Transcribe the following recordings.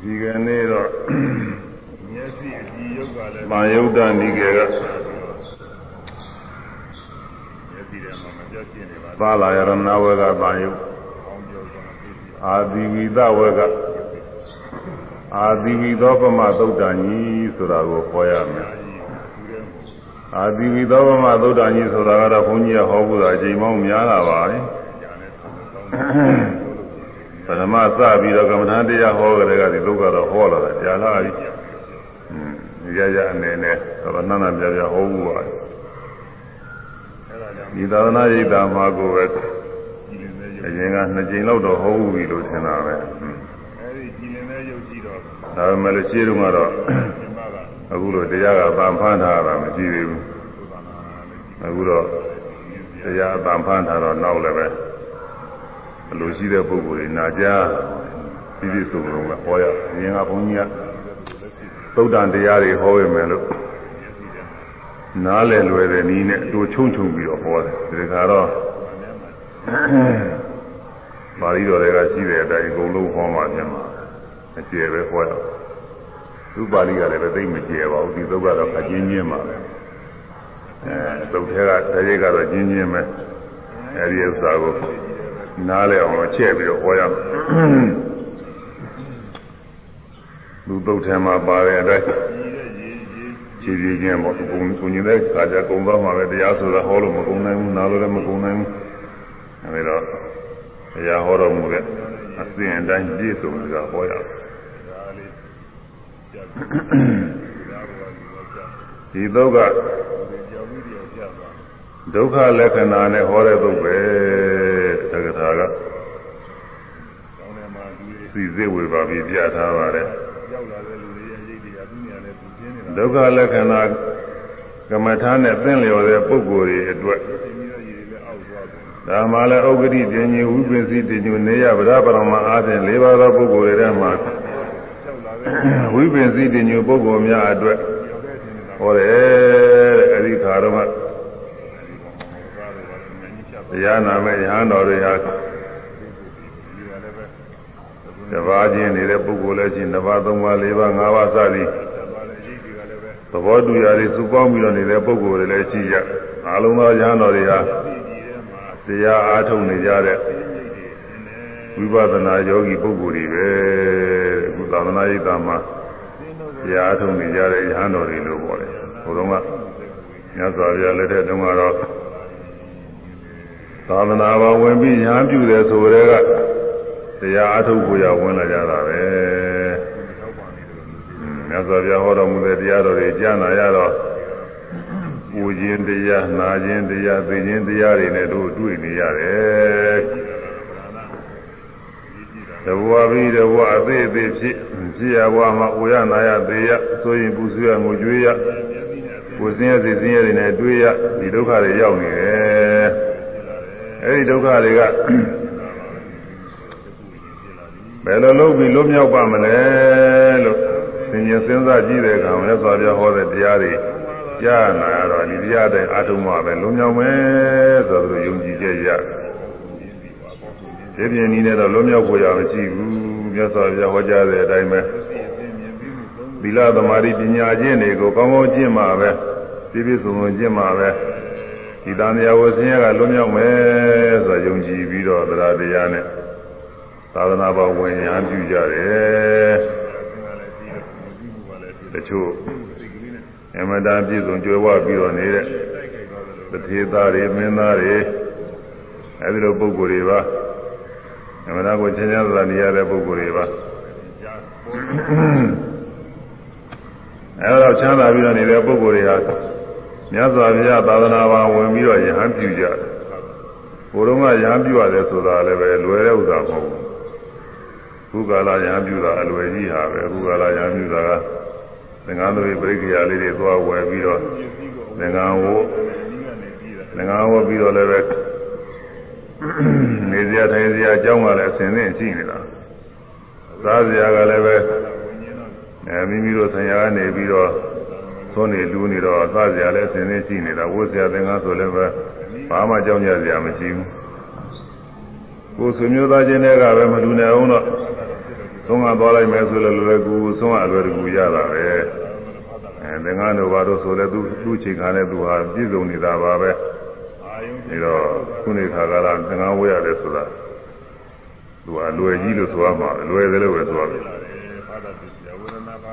ဒီကနေ့တော့မျက်စိအကြည့်ရုပ်ကလည်းမာယုဒ္ဒနိကေကမျက်စိထဲမှာမပြတ်ပြင်းနေပါဘူးသာလာယရဏဝေကမာယု။ကောင်းပြောဆိုတာသိပြီအာသီဝိသဝေကအာသီဝိသောပမသုတ်တန်ကြီးဆိုတာကိုခေါ်ရမယ်။အဲဒီသူတဲ့မို့အာသီဝိသောပမသုတ်တန်ကြီးဆိုတာကတော့ဘုန်းကြီးကဟောဖို့တာအချိန်မောင်းများလာပါပြီညာနဲ့ဆောင်းဆောင်းလို့ ပရမစပြီးတော့ကမ္မဋ္ဌာန်းတရားဟောကြတဲ့ကဒီဒုက္ခတော့ဟောလာတာကြာလာပြီ။ရရအနေနဲ့တော့နန္ဒပြပြဟောဘူးပါ။ဒီသာသနာ့ရိပ်သာမှာကိုပဲအရင်ကနှစ်ကြိမ်လောက်တော့ဟောဘူးလို့ထင်တာပဲ။အဲဒီကြည်လင်တဲ့ယုတ်ကြည့်တော့ဒါပေမဲ့လို့ရှင်းတော့ကတော့အခုလိုတရားကပန်ဖန်းထားတာမရှိသေးဘူး။အခုတော့တရားပန်ဖန်းထားတော့နောက်လည်းပဲ။ အလိုရှိတဲ့ပုဂ္ဂိုလ်တွေနာကြားပြီးပြီးဆုံးဆုံးပဲဟောရအရင်ကဘုန်းကြီးကသုတ်တန်တရားတွေဟောရမယ်လို့နားလည်လွယ်တဲ့နည်းနဲ့အတူချုံချုံပြီးတော့ဟောတယ်ဒီခါတော့ပါဠိတော်တွေကရှိတဲ့အတိုင်းအကုန်လုံးဟောမှပြန်မှာအကျေပဲဟောရသူပါဠိကလည်းပဲသိမကျေပါဘူးဒီသုတ်ကတော့အချင်းချင်းပါပဲအဲသုတ်ထဲကတရေကတော့ချင်းချင်းပဲအဲဒီဥစ္စာကို နားလည်အောင်လို့ချက်ပြီးတော့ဟောရမယ်လူသုတ်ထဲမှာပါတဲ့အတိုင်းကြည်တဲ့ရေးရေးခြေပြချင်းပေါ့ကိုကိုညင်တဲ့ခါကျကုံသွားမှာပဲတရားဆိုတာဟောလို့မကုံနိုင်ဘူးနားလို့လည်းမကုံနိုင်ဘူးအဲဒီတော့တရားဟောတော်မူတဲ့အစဉ်အတိုင်းပြည့်စုံကြဟောရဒါလေးကြက်ပြီးဒါဘောကဒီတော့ကြက်ဒီသုတ်ကဒီကြောင်ပြီးတော့ကြက်သွားဒုက္ခလက္ခဏာနဲ့ဟောတဲ့သုတ်ပဲ တက္ကထာက။ကောင်းတယ်မှာလူတွေစီစစ်ဝေပါပြီးပြထားပါတယ်ရောက်လာတဲ့လူတွေရဲ့ရိတ်တွေကသူများလည်းသူပြင်းနေတာဒုက္ခလက္ခဏာကမ္မထာနဲ့သင်လျော်တဲ့ပုဂ္ဂိုလ်တွေအတွက်။ဒီမျိုးရည်တွေလည်းအောက်သွားတယ်ဒါမှလည်းဥက္ကဋိပင်ကြီးဝိပင်စီတင်ညုနေရဗရပရမအားဖြင့်၄ပါးသောပုဂ္ဂိုလ်တွေထဲမှာ။ရောက်လာတဲ့ဝိပင်စီတင်ညုပုဂ္ဂိုလ်များအတွက်ရောက်တဲ့ချင်းနေတာဟောတယ်တဲ့အဲဒီခါတော့မှကားတွေပါလည်းဉာဏ်ကြီးဖြတ် တ ရားနာမဲ့ယဟန်တော်တွေဟာဒီကလည်းပဲတပါးချင်းနေတဲ့ပုဂ္ဂိုလ်လည်းချင်းတစ်ပါးသုံးပါးလေးပါးငါးပါးစသည်ဆက်ပါလေရိတ်တွေကလည်းပဲသဘောတူရာတွေစုပေါင်းပြီးတော့နေတဲ့ပုဂ္ဂိုလ်တွေလည်းရှိကြအလုံးသောယဟန်တော်တွေဟာဒီဒီထဲမှာတရားအားထုတ်နေကြတဲ့ရိတ်တွေနေတယ်ဝိပဿနာယောဂီပုဂ္ဂိုလ်တွေပဲအခုသာသနာ့ရေးတာမှာ။ဒီလိုတရားအားထုတ်နေကြတဲ့ယဟန်တော်တွေလို့ပြောတယ်ဟိုတုန်းကမြတ်စွာဘုရားလက်ထက်တုန်းကတော့ သာသနာပေါ်ဝင်ပြီးယဟန်ပြုတယ်ဆိုတဲ့ကတရားအားထုတ်ကိုရဝင်လာကြတာပဲထောက်ပံ့နေတယ်လို့မြတ်စွာဘုရားဟောတော်မူတဲ့တရားတော်တွေကြားနာရတော့ပူခြင်းတရားနာခြင်းတရားသိခြင်းတရားတွေနဲ့တို့တွေ့နေရတယ်တဘဝပြီးတဘဝအသေးအသေးဖြစ်ဖြစ်ရဘဝမှာအိုရနာရသေးရဆိုရင်ပူဆွေးရငိုကြွေးရကိုယ်စင်းရစီစင်းရတွေနဲ့တွေ့ရဒီဒုက္ခတွေရောက်နေတယ် အဲဒီဒုက္ခတွေကဘယ်လိုလုပ်ပြီးလွတ်မြောက်ပါမလဲလို့သင်ញစဉ်းစားကြည့်တဲ့အခါမြတ်စွာဘုရားဟောတဲ့တရားတွေကြားနာရတော့ဒီတရားတိုင်းအထုံးမှပဲလွတ်မြောက်မယ်ဆိုတော့ယုံကြည်ချက်ရဒီပြင်နည်းနဲ့တော့လွတ်မြောက်ဖို့ရမရှိဘူးမြတ်စွာဘုရားဟောကြားတဲ့အတိုင်းပဲသိအသိမြင်ပြီးမှုသုံးသီလသမာဓိပညာချင်းတွေကိုကောင်းကောင်းကျင့်မှာပဲပြည့်ပြည့်စုံစုံကျင့်မှာပဲ ဒီတန်တရားကိုဆင်းရဲကလွတ်မြောက်မယ်ဆိုတော့ယုံကြည်ပြီးတော့တရားတရားနဲ့သာသနာ့ဘောင်ဝင်ရန်ပြုကြတယ်ကလည်းဒီလိုပြီးမှုကလည်းဒီတချို့စိတ်ကလေးနဲ့အမတန်ပြည့်စုံကြွယ်ဝပြီးတော့နေတဲ့တိုက်ခိုက်သွားတယ်လို့တထေသားတွေမင်းသားတွေအဲဒီလိုပုဂ္ဂိုလ်တွေပါအမတန်ကိုချမ်းသာသာနေရတဲ့ပုဂ္ဂိုလ်တွေပါကြားပေါ်အဲတော့ချမ်းသာပြီးတော့နေတဲ့ပုဂ္ဂိုလ်တွေဟာ မြတ်စွာဘုရားသာသနာ့ဘာဝင်ပြီးတော့ယဟန်ပြုကြတယ်။ဘုရုံကယဟန်ပြုရတယ်ဆိုတာလည်းပဲလွယ်တဲ့ဥစ္စာမဟုတ်ဘူး။ခုကာလယဟန်ပြုတာအလွယ်ကြီးဟာပဲခုကာလယဟန်ပြုတာကသင်္ကန်းသွေးပြိက္ခရာလေးတွေသွားဝယ်ပြီးတော့သင်္ကန်းဝတ်ဒီကနေပြီးတာသင်္ကန်းဝတ်ပြီးတော့လည်းပဲနေစရာထိုင်စရာအကြောင်းကလည်းအစဉ်နဲ့ရှိနေတာ။စားစရာကလည်းပဲဝิญဉ်တော့အဲမိမိတို့ဆံရကနေပြီးတော့ သွန်းနေလူနေတော့အသားစရာလည်းအစဉ်နဲ့ရှိနေတာဝိုးစရာသင်္ကန်းဆိုလည်းပဲဘာမှကြောက်ကြစရာမရှိဘူးကိုယ်ဆွေမျိုးသားချင်းတွေကပဲမလူနေအောင်တော့သုံးကသွားလိုက်မယ်ဆိုလည်းလွယ်ကူသုံးကအလွယ်တကူရတာပဲအဲသင်္ကန်းတို့ဘာလို့ဆိုလဲသူသူ့ချိန်ခါနဲ့သူဟာပြည့်စုံနေတာပါပဲဒီတော့ခုနေခါကလာသင်္ကန်းဝေးရတယ်ဆိုတာသူဟာလွယ်ကြီးလို့ဆိုရမှာလွယ်တယ်လို့ပဲဆိုရမယ်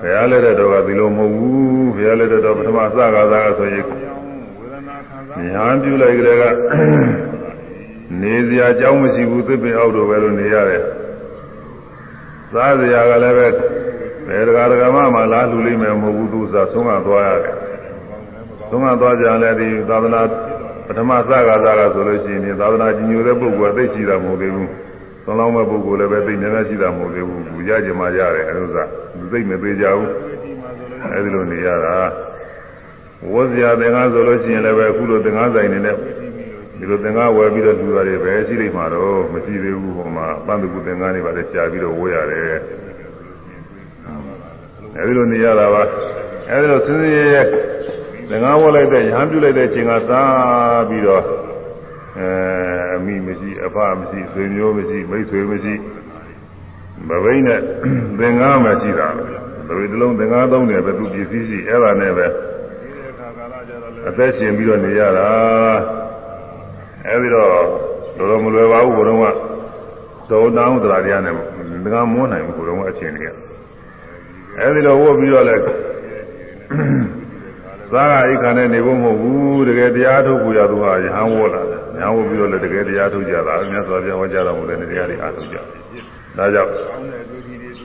ဘုရားလက်တဲ့တော့ကဒီလိုမဟုတ်ဘူးဘုရားလက်တဲ့တော့ပထမစကားသားဆိုရင်ညာပြုလိုက်ကြတဲ့ကနေစရာအကြောင်းမရှိဘူးသစ်ပင်အောက်တို့ပဲလို့နေရတယ်စားစရာကလည်းပဲဘယ်တကာတကာမှမလားလူလိမ့်မယ်မဟုတ်ဘူးသူစားဆုံးကသွားရတယ်ဆုံးကသွားကြတယ်ဒီသာသနာပထမစကားသားကဆိုလို့ရှိရင်သာသနာကြီးညိုတဲ့ပုဂ္ဂိုလ်ကသိရှိတာမဟုတ်သေးဘူး သုံးလောင်းမဲ့ပုဂ္ဂိုလ်လည်းပဲသိနေနေရှိတာမဟုတ်သေးဘူးဘူးရကြမှာရတယ်အဲလိုစားသူသိမသေးကြဘူးအဲဒီလိုနေရတာဝဇ္ဇာသင်္ကန်းဆိုလို့ရှိရင်လည်းပဲအခုလိုသင်္ကန်းဆိုင်နေနဲ့ဒီလိုသင်္ကန်းဝယ်ပြီးတော့လူသားတွေပဲရှိလိမ့်မှာတော့မရှိသေးဘူးဟိုမှာပန်းတကူသင်္ကန်းတွေပါလေရှားပြီးတော့ဝယ်ရတယ်အဲဒီလိုနေရတာပါအဲဒီလိုစင်းစင်းရဲရဲသင်္ကန်းဝယ်လိုက်တဲ့ရဟန်းပြုလိုက်တဲ့ချိန်ကစားပြီးတော့ အဲအမိမရှိအဖမရှိဆွေမျိုးမရှိမိတ်ဆွေမရှိမဘိနဲ့သင်္ကန်းမှရှိတာပဲဒီလိုသင်္ကန်းသုံးတယ်ပဲသူပစ္စည်းရှိအဲ့ဒါနဲ့ပဲအသက်ရှင်ပြီးတော့နေရတာအဲဒီတော့တော်တော်မလွယ်ပါဘူးဘုရုံကတော်တောင်းသရာတရားနဲ့သင်္ကန်းမွန်းနိုင်ဘူးဘုရုံကအချင်းတွေကအဲဒီတော့ဝတ်ပြီးတော့လဲသာဂအိခါနဲ့နေဖို့မဟုတ်ဘူးတကယ်တရားထုတ်ကိုရသူဟာရဟန်းဝတ်လာတယ် ရဟန်းဝတ်ပြီးတော့လည်းတကယ်တရားထုတ်ကြတာမြတ်စွာဘုရားဟောကြားတော်မူတဲ့တရားတွေအားထုတ်ကြဒါကြောင့်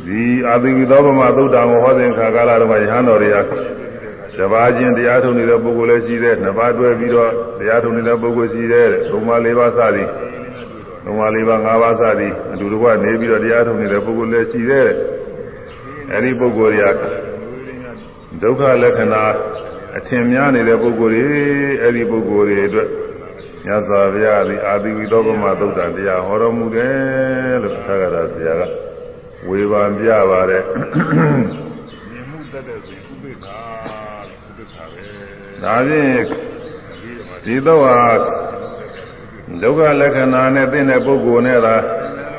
ဒီအာသိဝိသောဗမသုတ်တံကိုဟောတဲ့ခါကာလတော့ရဟန်းတော်တွေကတပါးချင်းတရားထုတ်နေတဲ့ပုဂ္ဂိုလ်လည်းရှိတယ်နှစ်ပါးတွဲပြီးတော့တရားထုတ်နေတဲ့ပုဂ္ဂိုလ်ရှိတယ်သုံးပါးလေးပါးစသည်သုံးပါးလေးပါးငါးပါးစသည်အတူတကွနေပြီးတော့တရားထုတ်နေတဲ့ပုဂ္ဂိုလ်လည်းရှိတယ်အဲဒီပုဂ္ဂိုလ်တွေကဒုက္ခလက္ခဏာအထင်များနေတဲ့ပုဂ္ဂိုလ်တွေအဲဒီပုဂ္ဂိုလ်တွေအတွက် ညသာဗျာဒီအာတိဝိသောဗမသုတ်တံတရားဟောတော်မူတယ်လို့သာဂရဆရာကဝေဘာပြပါတယ်ဒါဖြင့်ဒီတော့ဟာဒုက္ခလက္ခဏာနဲ့သိတဲ့ပုဂ္ဂိုလ်နဲ့သာ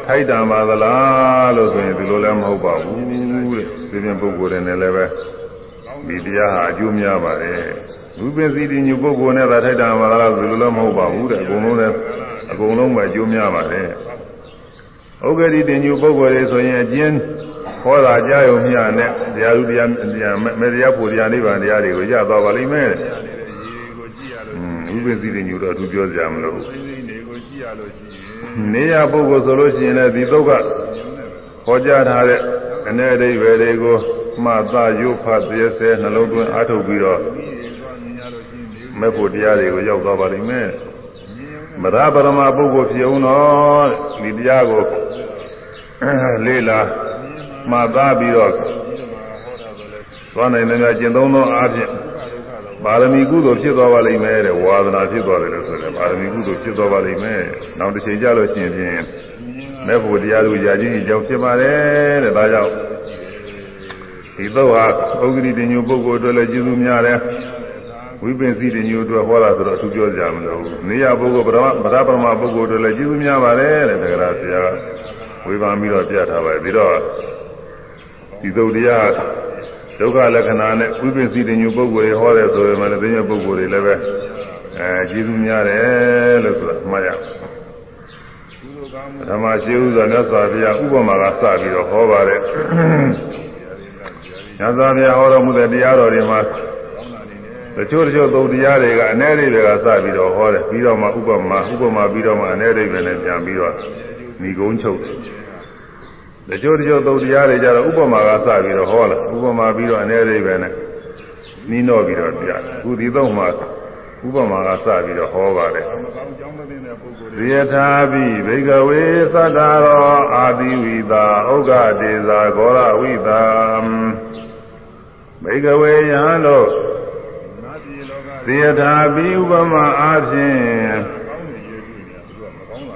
ထိုက်တံပါသလားလို့ဆိုရင်ဒီလိုလည်းမဟုတ်ပါဘူးတဲ့ဒီပြင်ပုဂ္ဂိုလ်တွေနဲ့လည်းပဲဒီတရားဟာအကျိုးများပါတယ် ရူပစီတိညုပုဂ္ဂိုလ်နဲ့သာထိုက်တံပါသလားဆိုဒီလိုလည်းမဟုတ်ပါဘူးတဲ့အကုန်လုံးလည်းအကုန်လုံးပဲအကျိုးများပါတယ်ဥက္ကဋိတင်ညုပုဂ္ဂိုလ်တွေဆိုရင်အကျဉ်းဟောတာကြားရုံမျှနဲ့တရားလူတရားမေတရားဖို့တရားနိဗ္ဗာန်တရားတွေကိုရသွားပါလိမ့်မယ်။ဥပ္ပစီတွေညူတော့သူပြောကြမလို့နေရပုဂ္ဂိုလ်ဆိုလို့ရှိရင်လည်းဒီသုတ်ကဟောကြားထားတဲ့အနေအိဗေတွေကိုမှတ်သားရုပ်ဖတ်သေးသေးနှလုံးသွင်းအားထုတ်ပြီးတော့ မဲ့ဖို့တရားတွေကိုရောက်သွားပါလိမ့်မယ်။မရပရမပုဂ္ဂိုလ်ဖြစ်အောင်တော့ဒီတရားကိုလေးလာမှတ်သားပြီးတော့သွားနိုင်တယ်များကျင့်သုံးသောအားဖြင့်ပါရမီကုသိုလ်ဖြစ်သွားပါလိမ့်မယ်တဲ့ဝါဒနာဖြစ်သွားတယ်လို့ဆိုတယ်ပါရမီကုသိုလ်ဖြစ်သွားပါလိမ့်မယ်နောက်တစ်ချိန်ကြလို့ရှိရင်ဖြင့်မဲ့ဖို့တရားတို့ယာချင်းအကြောင်းဖြစ်ပါတယ်တဲ့ဒါကြောင့်ဒီတော့ဟာဥဂရိတညုပုဂ္ဂိုလ်အတွက်လည်းကျေးဇူးများတယ် ဝိပင်စီတညုအတွက်ဟောတာဆိုတော့အထူးပြောကြမလို့နေရပုဂ္ဂိုလ်ဗရမဗရပရမပုဂ္ဂိုလ်အတွက်လည်းကျေးဇူးများပါတယ်တဲ့ဒါကြလားဆရာဝေဖန်ပြီးတော့ပြထားပါတယ်ပြီးတော့ဒီသုတ်တရားဒုက္ခလက္ခဏာနဲ့ဝိပဿနာညုပုဂ္ဂိုလ်တွေဟောတယ်ဆိုရင်လည်းသိဉ္ဇပုဂ္ဂိုလ်တွေလည်းပဲအဲကျေးဇူးများတယ်လို့ဆိုတာမှတ်ရဓမ္မရှိဥစွာမြတ်စွာဘုရားဥပမာကစပြီးတော့ဟောပါတယ်မြတ်စွာဘုရားဟောတော်မူတဲ့တရားတော်တွေမှာ တချို့တချို့သုတ်တရားတွေကအ ਨੇ တွေကစပြီးတော့ဟောတယ်ပြီးတော့မှဥပမာဥပမာပြီးတော့မှအ ਨੇ တွေပဲနဲ့ပြန်ပြီးတော့ဏီကုန်းချုပ်တယ်တချို့တချို့သုတ်တရားတွေကြတော့ဥပမာကစပြီးတော့ဟောလာဥပမာပြီးတော့အနေသေးပဲနဲ့နှီးတော့ပြီးတော့ပြအခုဒီတော့မှဥပမာကစပြီးတော့ဟောပါတယ်ဇေယထာပိဘိကဝေသတ္တရောအာတိဝိတာဥက္ကတေဇာဂောရဝိတာဘိကဝေယံတို့ ဇေယထာပိဥပမာအားဖြင့်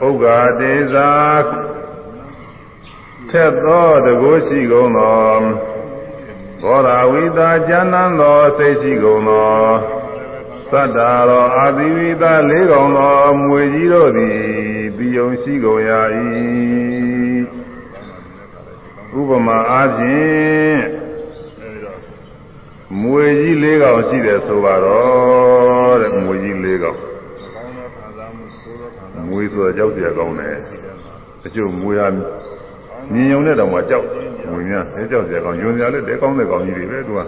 ဥက္ကတေဇာထက်သောတကိုးရှိကုန်သောဘောရာဝိတာဉာဏ်သောစိတ်ရှိကုန်သောသတ္တာရောအာသီဝိတာလေးကောင်သောမွေကြီးတို့သည်ပြီးုံရှိကုန်ရ၏ဥပမာအားဖြင့်အဲဒီတော့ မွေကြီး၄កောင်ရှိတယ်ဆိုပါတော့တဲ့မွေကြီး၄កောင် ကောင်းသောခံစားမှုဆိုးသောခံစားမှု မွေဆိုတာကြောက်เสียကောင်းတယ် ဒီထဲမှာ တချို့မွေဟာမြင်ုံနဲ့တောင်မှကြောက်မွေများအဲကြောက်เสียကောင်းယွန်စရာလည်းတဲကောင်းတဲ့ကောင်းကြီးတွေပဲသူက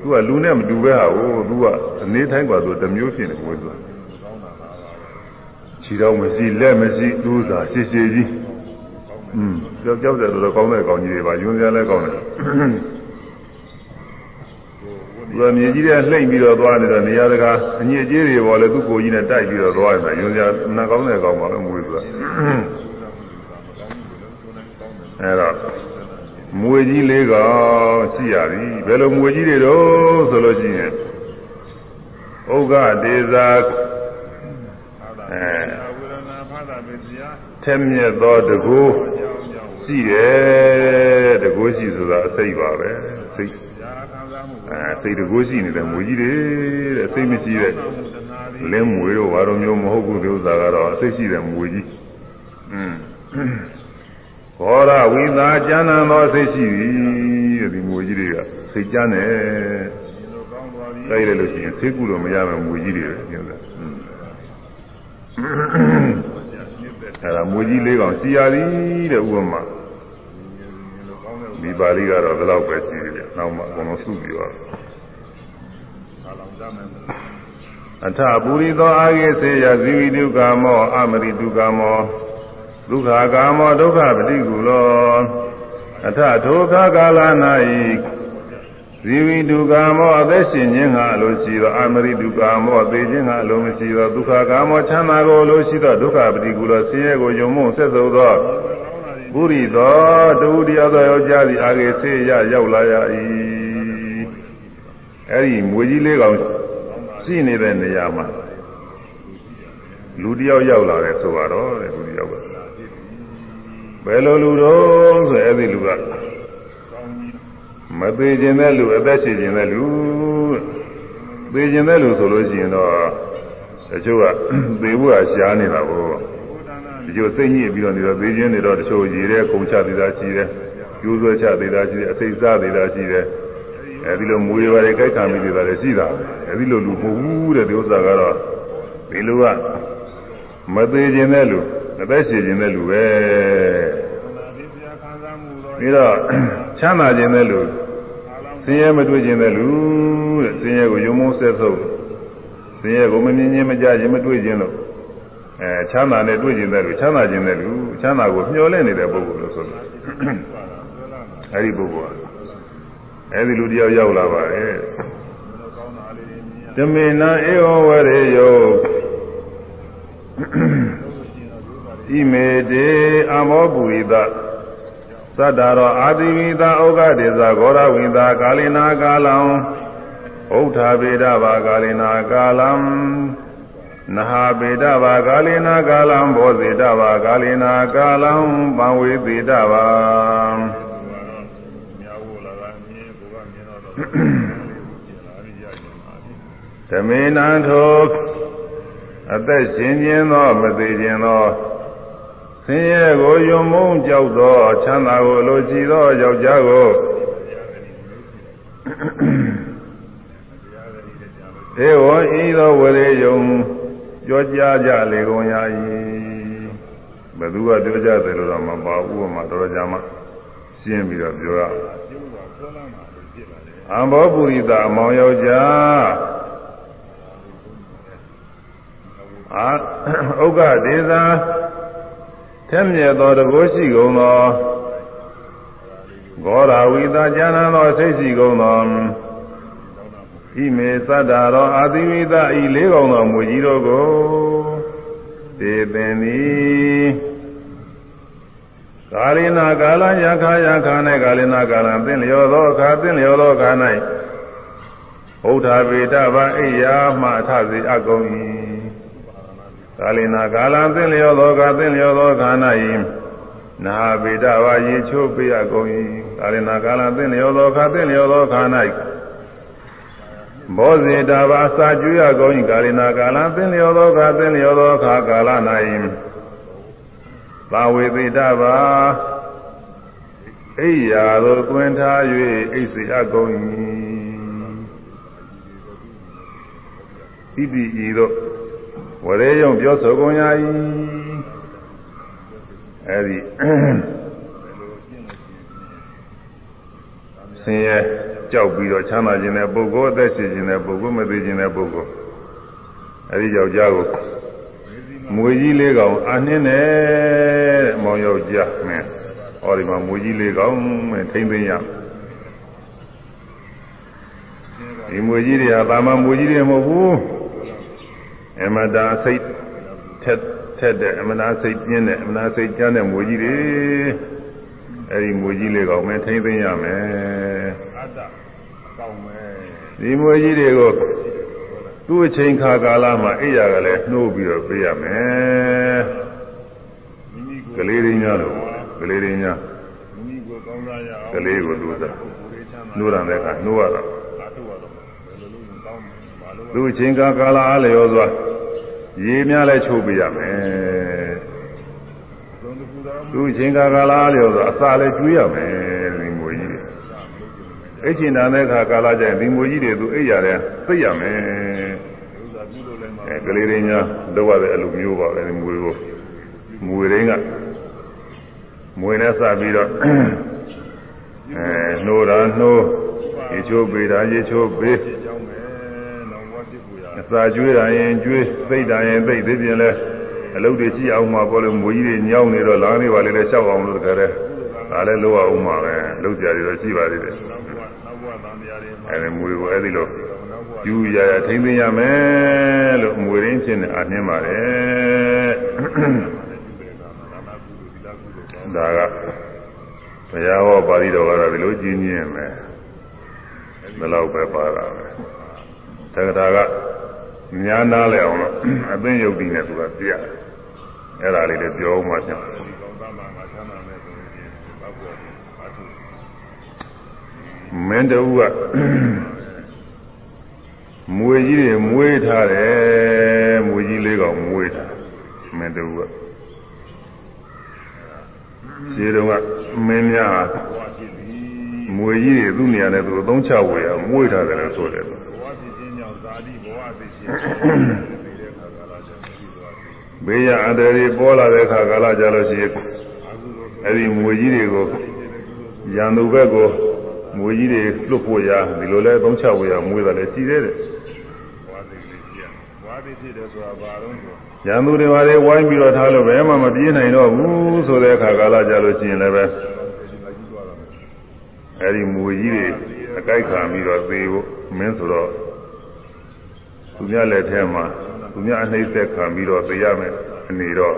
သူကလူနဲ့မတူပဲဟာဟိုသူကအနေထိုင်းกว่าသူတစ်မျိုးဖြစ်နေမွေဆိုတာ ကောင်းတာပါပါပဲ ခြေတော်မရှိလက်မရှိသူးစာရှည်ရှည်ကြီးอืมကြောက်ကြောက်တယ်တော်တော်ကောင်းတဲ့ကောင်းကြီးတွေပါယွန်စရာလည်းကောင်းတယ် သူကမြေကြီးတဲ့လှိမ့်ပြီးတော့သွားနေတော့နေရာတကာအညစ်အကြေးတွေပေါ်လဲသူ့ကိုယ်ကြီးနဲ့တိုက်ပြီးတော့သွားနေတာယွန်စရာနှကောင်းတဲ့ကောင်းပါပဲမွေးသူကအဲတော့မွေကြီးလေးကောင်ရှိရပြီဘယ်လိုမွေကြီးတွေတော့ဆိုလို့ရှိရင်ဥက္ကဒေဇာဖာသာအဲဝေဒနာဖာသာပဲတရားထက်မြက်သောတကူကြောင်းကြောင်းရှိတယ်တကူရှိဆိုတာအစိတ်ပါပဲစိတ်ရာခံစားမှု အဲစိတ်တကိုးရှိနေတဲ့မွေကြီးတွေတဲ့စိတ်မရှိတဲ့လင်းမွေတို့ဘာလို့မျိုးမဟုတ်ဘူးဒီဥစ္စာကတော့စိတ်ရှိတဲ့မွေကြီးအင်းဘောရဝိသာကျမ်းနာသောစိတ်ရှိသည်ဒီမွေကြီးတွေကစိတ်ကျမ်းတယ်တိုက်ရလို့ရှိရင်သိကုလို့မရမယ်မွေကြီးတွေပဲပြောတာအဲ့ဒါမွေကြီးလေးကောင်စီရသည်တဲ့ဥပမာမိပါဠိကတော့ဘယ်လောက်ပဲစီ နောက်မှအကုန်လုံးစုပြီးတော့ခါလောင်ကြမယ်အထပုရိသောအာဂေစေယဇီဝိတုကာမောအမရိတုကာမောဒုက္ခကာမောဒုက္ခပတိကုလောအထဒုက္ခကာလ၌ဇီဝိတုကာမောအသက်ရှင်ခြင်းဟာအလိုရှိသောအမရိတုကာမောသေခြင်းဟာအလိုမရှိသောဒုက္ခကာမောချမ်းသာကိုအလိုရှိသောဒုက္ခပတိကုလောဆင်းရဲကိုယုံမှုဆက်စုပ်သော ပုရိသောတူတရားသောယောက်ျားသည်အာဂေစေယရောက်လာရ၏အဲ့ဒီမွေကြီးလေးကောင်ရှိနေတဲ့နေရာမှာလူတယောက်ရောက်လာတယ်ဆိုတော့တဲ့လူတယောက်ကဘယ်လိုလူတော့ဆိုအဲ့ဒီလူကကောင်းကြီးမသေးခြင်းတဲ့လူအသက်ရှင်ခြင်းတဲ့လူသေခြင်းတဲ့လူဆိုလို့ရှိရင်တော့တချို့ကသေဖို့ကရှားနေတာကိုဘု ဒ္ဓနာတချို့စိတ်ညစ်ပြီးတော့နေတော့သေခြင်းတွေတော့တချို့ရေတဲ့ကုန်ချသေးတာရှိတယ်ကျိုးဆွဲချသေးတာရှိတယ်အစိတ်စားသေးတာရှိတယ်အဲဒီလိုမူရပါတယ်ကြိုက်ခံပြီးသေးတာလည်းရှိတာအဲဒီလိုလူမဟုတ်ဘူးတဲ့ဒီဥစ္စာကတော့ဒီလူကမသေးခြင်းတဲ့လူအသက်ရှင်ခြင်းတဲ့လူပဲနာဒီတရားခံစားမှုတော့ပြီးတော့ချမ်းသာခြင်းတဲ့လူခါလောင်ဆင်းရဲမတွေ့ခြင်းတဲ့လူတဲ့ဆင်းရဲကိုယုံမုန်းဆက်ဆုပ်ဆင်းရဲကိုမမြင်ခြင်းမကြခြင်းမတွေ့ခြင်းလို့ အဲချမ်းသာနဲ့တွေ့ခြင်းတဲ့လူချမ်းသာခြင်းတဲ့လူချမ်းသာကိုမျှော်လင့်နေတဲ့ပုဂ္ဂိုလ်လို့ဆိုလို့ဆွဲလာတာအဲ့ဒီပုဂ္ဂိုလ်ကအဲ့ဒီလူတယောက်ရောက်လာပါတယ်ဒီလိုကောင်းတာလေးတွေမြင်ရဓမေနံဧဝဝရေယောဣမေတေအမောပုရိသသတ္တရောအာတိဝိသဩဃဒေဇဂောရဝိသကာလိနာကာလံဥဋ္ဌာဗေဒဘာကာလိနာကာလံ နဟာဗေဒဘာကာလိနာကာလံဘောဇေဒဘာကာလိနာကာလံပံဝေသေဒဘာမြောက်ဖို့လာတာမြင်ကိုကမြင်တော့တော့ကျင်လာပြီးရကျင်ပါပြီဓမေနံထိုအသက်ရှင်ခြင်းသောမသေးခြင်းသောဆင်းရဲကိုယုံမုန်းကြောက်သောချမ်းသာကိုလိုချီသောယောက်ျားကိုဒေဝဤသောဝရေယုံ ပြောကြားကြလေကုန်ရ၏ဘယ်သူကပြောကြတယ်လို့တော့မပါဘူးဥပမာတော်တော်ကြာမှရှင်းပြီးတော့ပြောရအောင်ကျုပ်ကဆွဲလာတာလို့ဖြစ်လာတယ်အဘောပုရိသအမောင်ယောက်ျားအာဥက္ကဒေသာထက်မြက်သောတကိုးရှိကုန်သောဂောရာဝိသာဉာဏသောစိတ်ရှိကုန်သော ဣမေသတ္တရောအာတိဝိသဤလေးကောင်သောမူကြီးတို့ကိုသေပင်သည်ကာလိနာကာလယခာယခာ၌ကာလိနာကာလသင်လျောသောအခါသင်လျောသောအခါ၌ဘုဒ္ဓဗေဒဗအိယာမှအထစေအကုန်၏ကာလိနာကာလသင်လျောသောအခါသင်လျောသောအခါ၌နာဗေဒဗရေချိုးပေးအကုန်၏ကာလိနာကာလသင်လျောသောအခါသင်လျောသောအခါ၌ ဘောဇေတာဘာစာကျွေးရကုန်၏ကာလိနာကာလသင်လျောသောအခါသင်လျောသောအခါကာလ၌သာဝေသေတဘာအိယာသို့တွင်ထား၍အိတ်စေအပ်ကုန်၏ဣတိဤသို့ဝရေယုံပြောဆိုကုန်ရ၏အဲဒီဆင်းရဲ ကြောက်ပြီးတော့ချမ်းသာခြင်းတဲ့ပုဂ္ဂိုလ်အသက်ရှင်ခြင်းတဲ့ပုဂ္ဂိုလ်မသိခြင်းတဲ့ပုဂ္ဂိုလ်အဲဒီယောက်ျားကိုမွေကြီးလေးကောင်အနှင်းနဲ့တဲ့မောင်ယောက်ျားမင်းဟောဒီမှာမွေကြီးလေးကောင်မင်းထိမ့်သိမ်းရဒီမွေကြီးတွေဟာတာမန်မွေကြီးတွေမဟုတ်ဘူးအမတာစိတ်ထက်ထက်တဲ့အမနာစိတ်ပြင်းတဲ့အမနာစိတ်ကျမ်းတဲ့မွေကြီးတွေအဲဒီမွေကြီးလေးကောင်မင်းထိမ့်သိမ်းရမယ်အတ္တအကောင်းပဲ ဒီမွေကြီးတွေကိုသူ့အချိန်ခါကာလမှာအိယာကလည်းနှိုးပြီးတော့ပေးရမယ်မိမိကိုကလေးရင်းများလို့ကလေးရင်းများမိမိကိုကောင်းစားရအောင်ကလေးကိုသူ့စားကိုယ်လေးချမ်းသာနှိုးရတဲ့အခါနှိုးရတော့အာထုရတော့ဘယ်လိုလုပ်ရင်ကောင်းမလဲဘာလို့သူ့အချိန်ခါကာလအားလျော်စွာရေများလည်းချိုးပေးရမယ်သုံးတစ်ခုတော့သူ့အချိန်ခါကာလအားလျော်စွာအစာလည်းကျွေးရမယ်ဒီမွေကြီးတွေ အိတ်ချင်တန်တဲ့အခါကာလကျရင်ဒီမွေကြီးတွေသူအိပ်ရတယ်သိရမယ်ဥစ္စာပြုလို့လည်းမအဲကလေးရင်းများလောက်ရတဲ့အလိုမျိုးပါပဲဒီမွေကိုမွေရင်းကမွေနဲ့စပြီးတော့အဲနှိုးတာနှိုးရေချိုးပေးတာရေချိုးပေးဖြစ်ကြောင်းပဲလောဘဖြစ်ကိုရအစာကျွေးတာရင်ကျွေးသိတ်တာရင်သိတ်သိပြင်လဲအလုပ်တွေရှိအောင်မှာပေါ့လေမွေကြီးတွေညောင်းနေတော့လာနေပါလေလဲလျှောက်အောင်လို့တကယ်လဲဒါလည်းလိုအောင်မှာပဲလုပ်ကြရတော့ရှိပါသေးတယ် အဲဒီမွေကိုအဲဒီလိုနောက်ဘဝယူရရထိမ့်သိမ်းရမယ်လို့မွေရင်းချင်းနဲ့အနှင်းပါတယ်ဒါကဘုရားဟောပါဠိတော်ကတော့ဒီလိုကြီးညင်းမယ်ဘယ်လောက်ပဲပါတာပဲတက္ကတာကများနာလဲအောင်လို့အသိယုတ်တိနဲ့သူကပြရတယ်အဲ့ဒါလေးလည်းပြောမှဖြင့်ဒီကောင်းသားမှာငါချမ်းသာမယ်ဆိုရင်နောက်ဘဝအာထု မင်းတူကမွေကြီးတွေမွေးထားတယ်မွေကြီးလေးကောင်မွေးထားမင်းတူကခြေတုံးကမင်းများဘဝဖြစ်ပြီမွေကြီးတွေသူ့နေရာနဲ့သူအသုံးချဝေရမွေးထားတယ်လို့ဆိုတယ်ဘဝဖြစ်ခြင်းကြောင့်ဇာတိဘဝသိခြင်းတဲ့ခါကာလကြောင့်ဖြစ်သွားပြီဘေးရအန္တရာယ်ပေါ်လာတဲ့အခါကာလကြလို့ရှိရင်အာဟုသောအဲ့ဒီမွေကြီးတွေကိုရန်သူဘက်ကို မွေကြီးတွေလွတ်ဖို့ရဒီလိုလဲအသုံးချဝေရမွေးတယ်လည်းရှိသေးတယ်ဘဝသိလေးကြည့်ဘဝသိဖြစ်တယ်ဆိုတာဘာလို့ဆိုရန်သူတွေပါလေဝိုင်းပြီးတော့ထားလို့ဘယ်မှမပြေးနိုင်တော့ဘူးဆိုတဲ့အခါကာလကြလို့ရှိရင်လည်းပဲအဲဒီမူကြီးတွေအကြိုက်ခံပြီးတော့သေဖို့မင်းဆိုတော့သူများလက်ထဲမှာသူများအနှိမ့်ဆက်ခံပြီးတော့သေရမယ်အနေတော့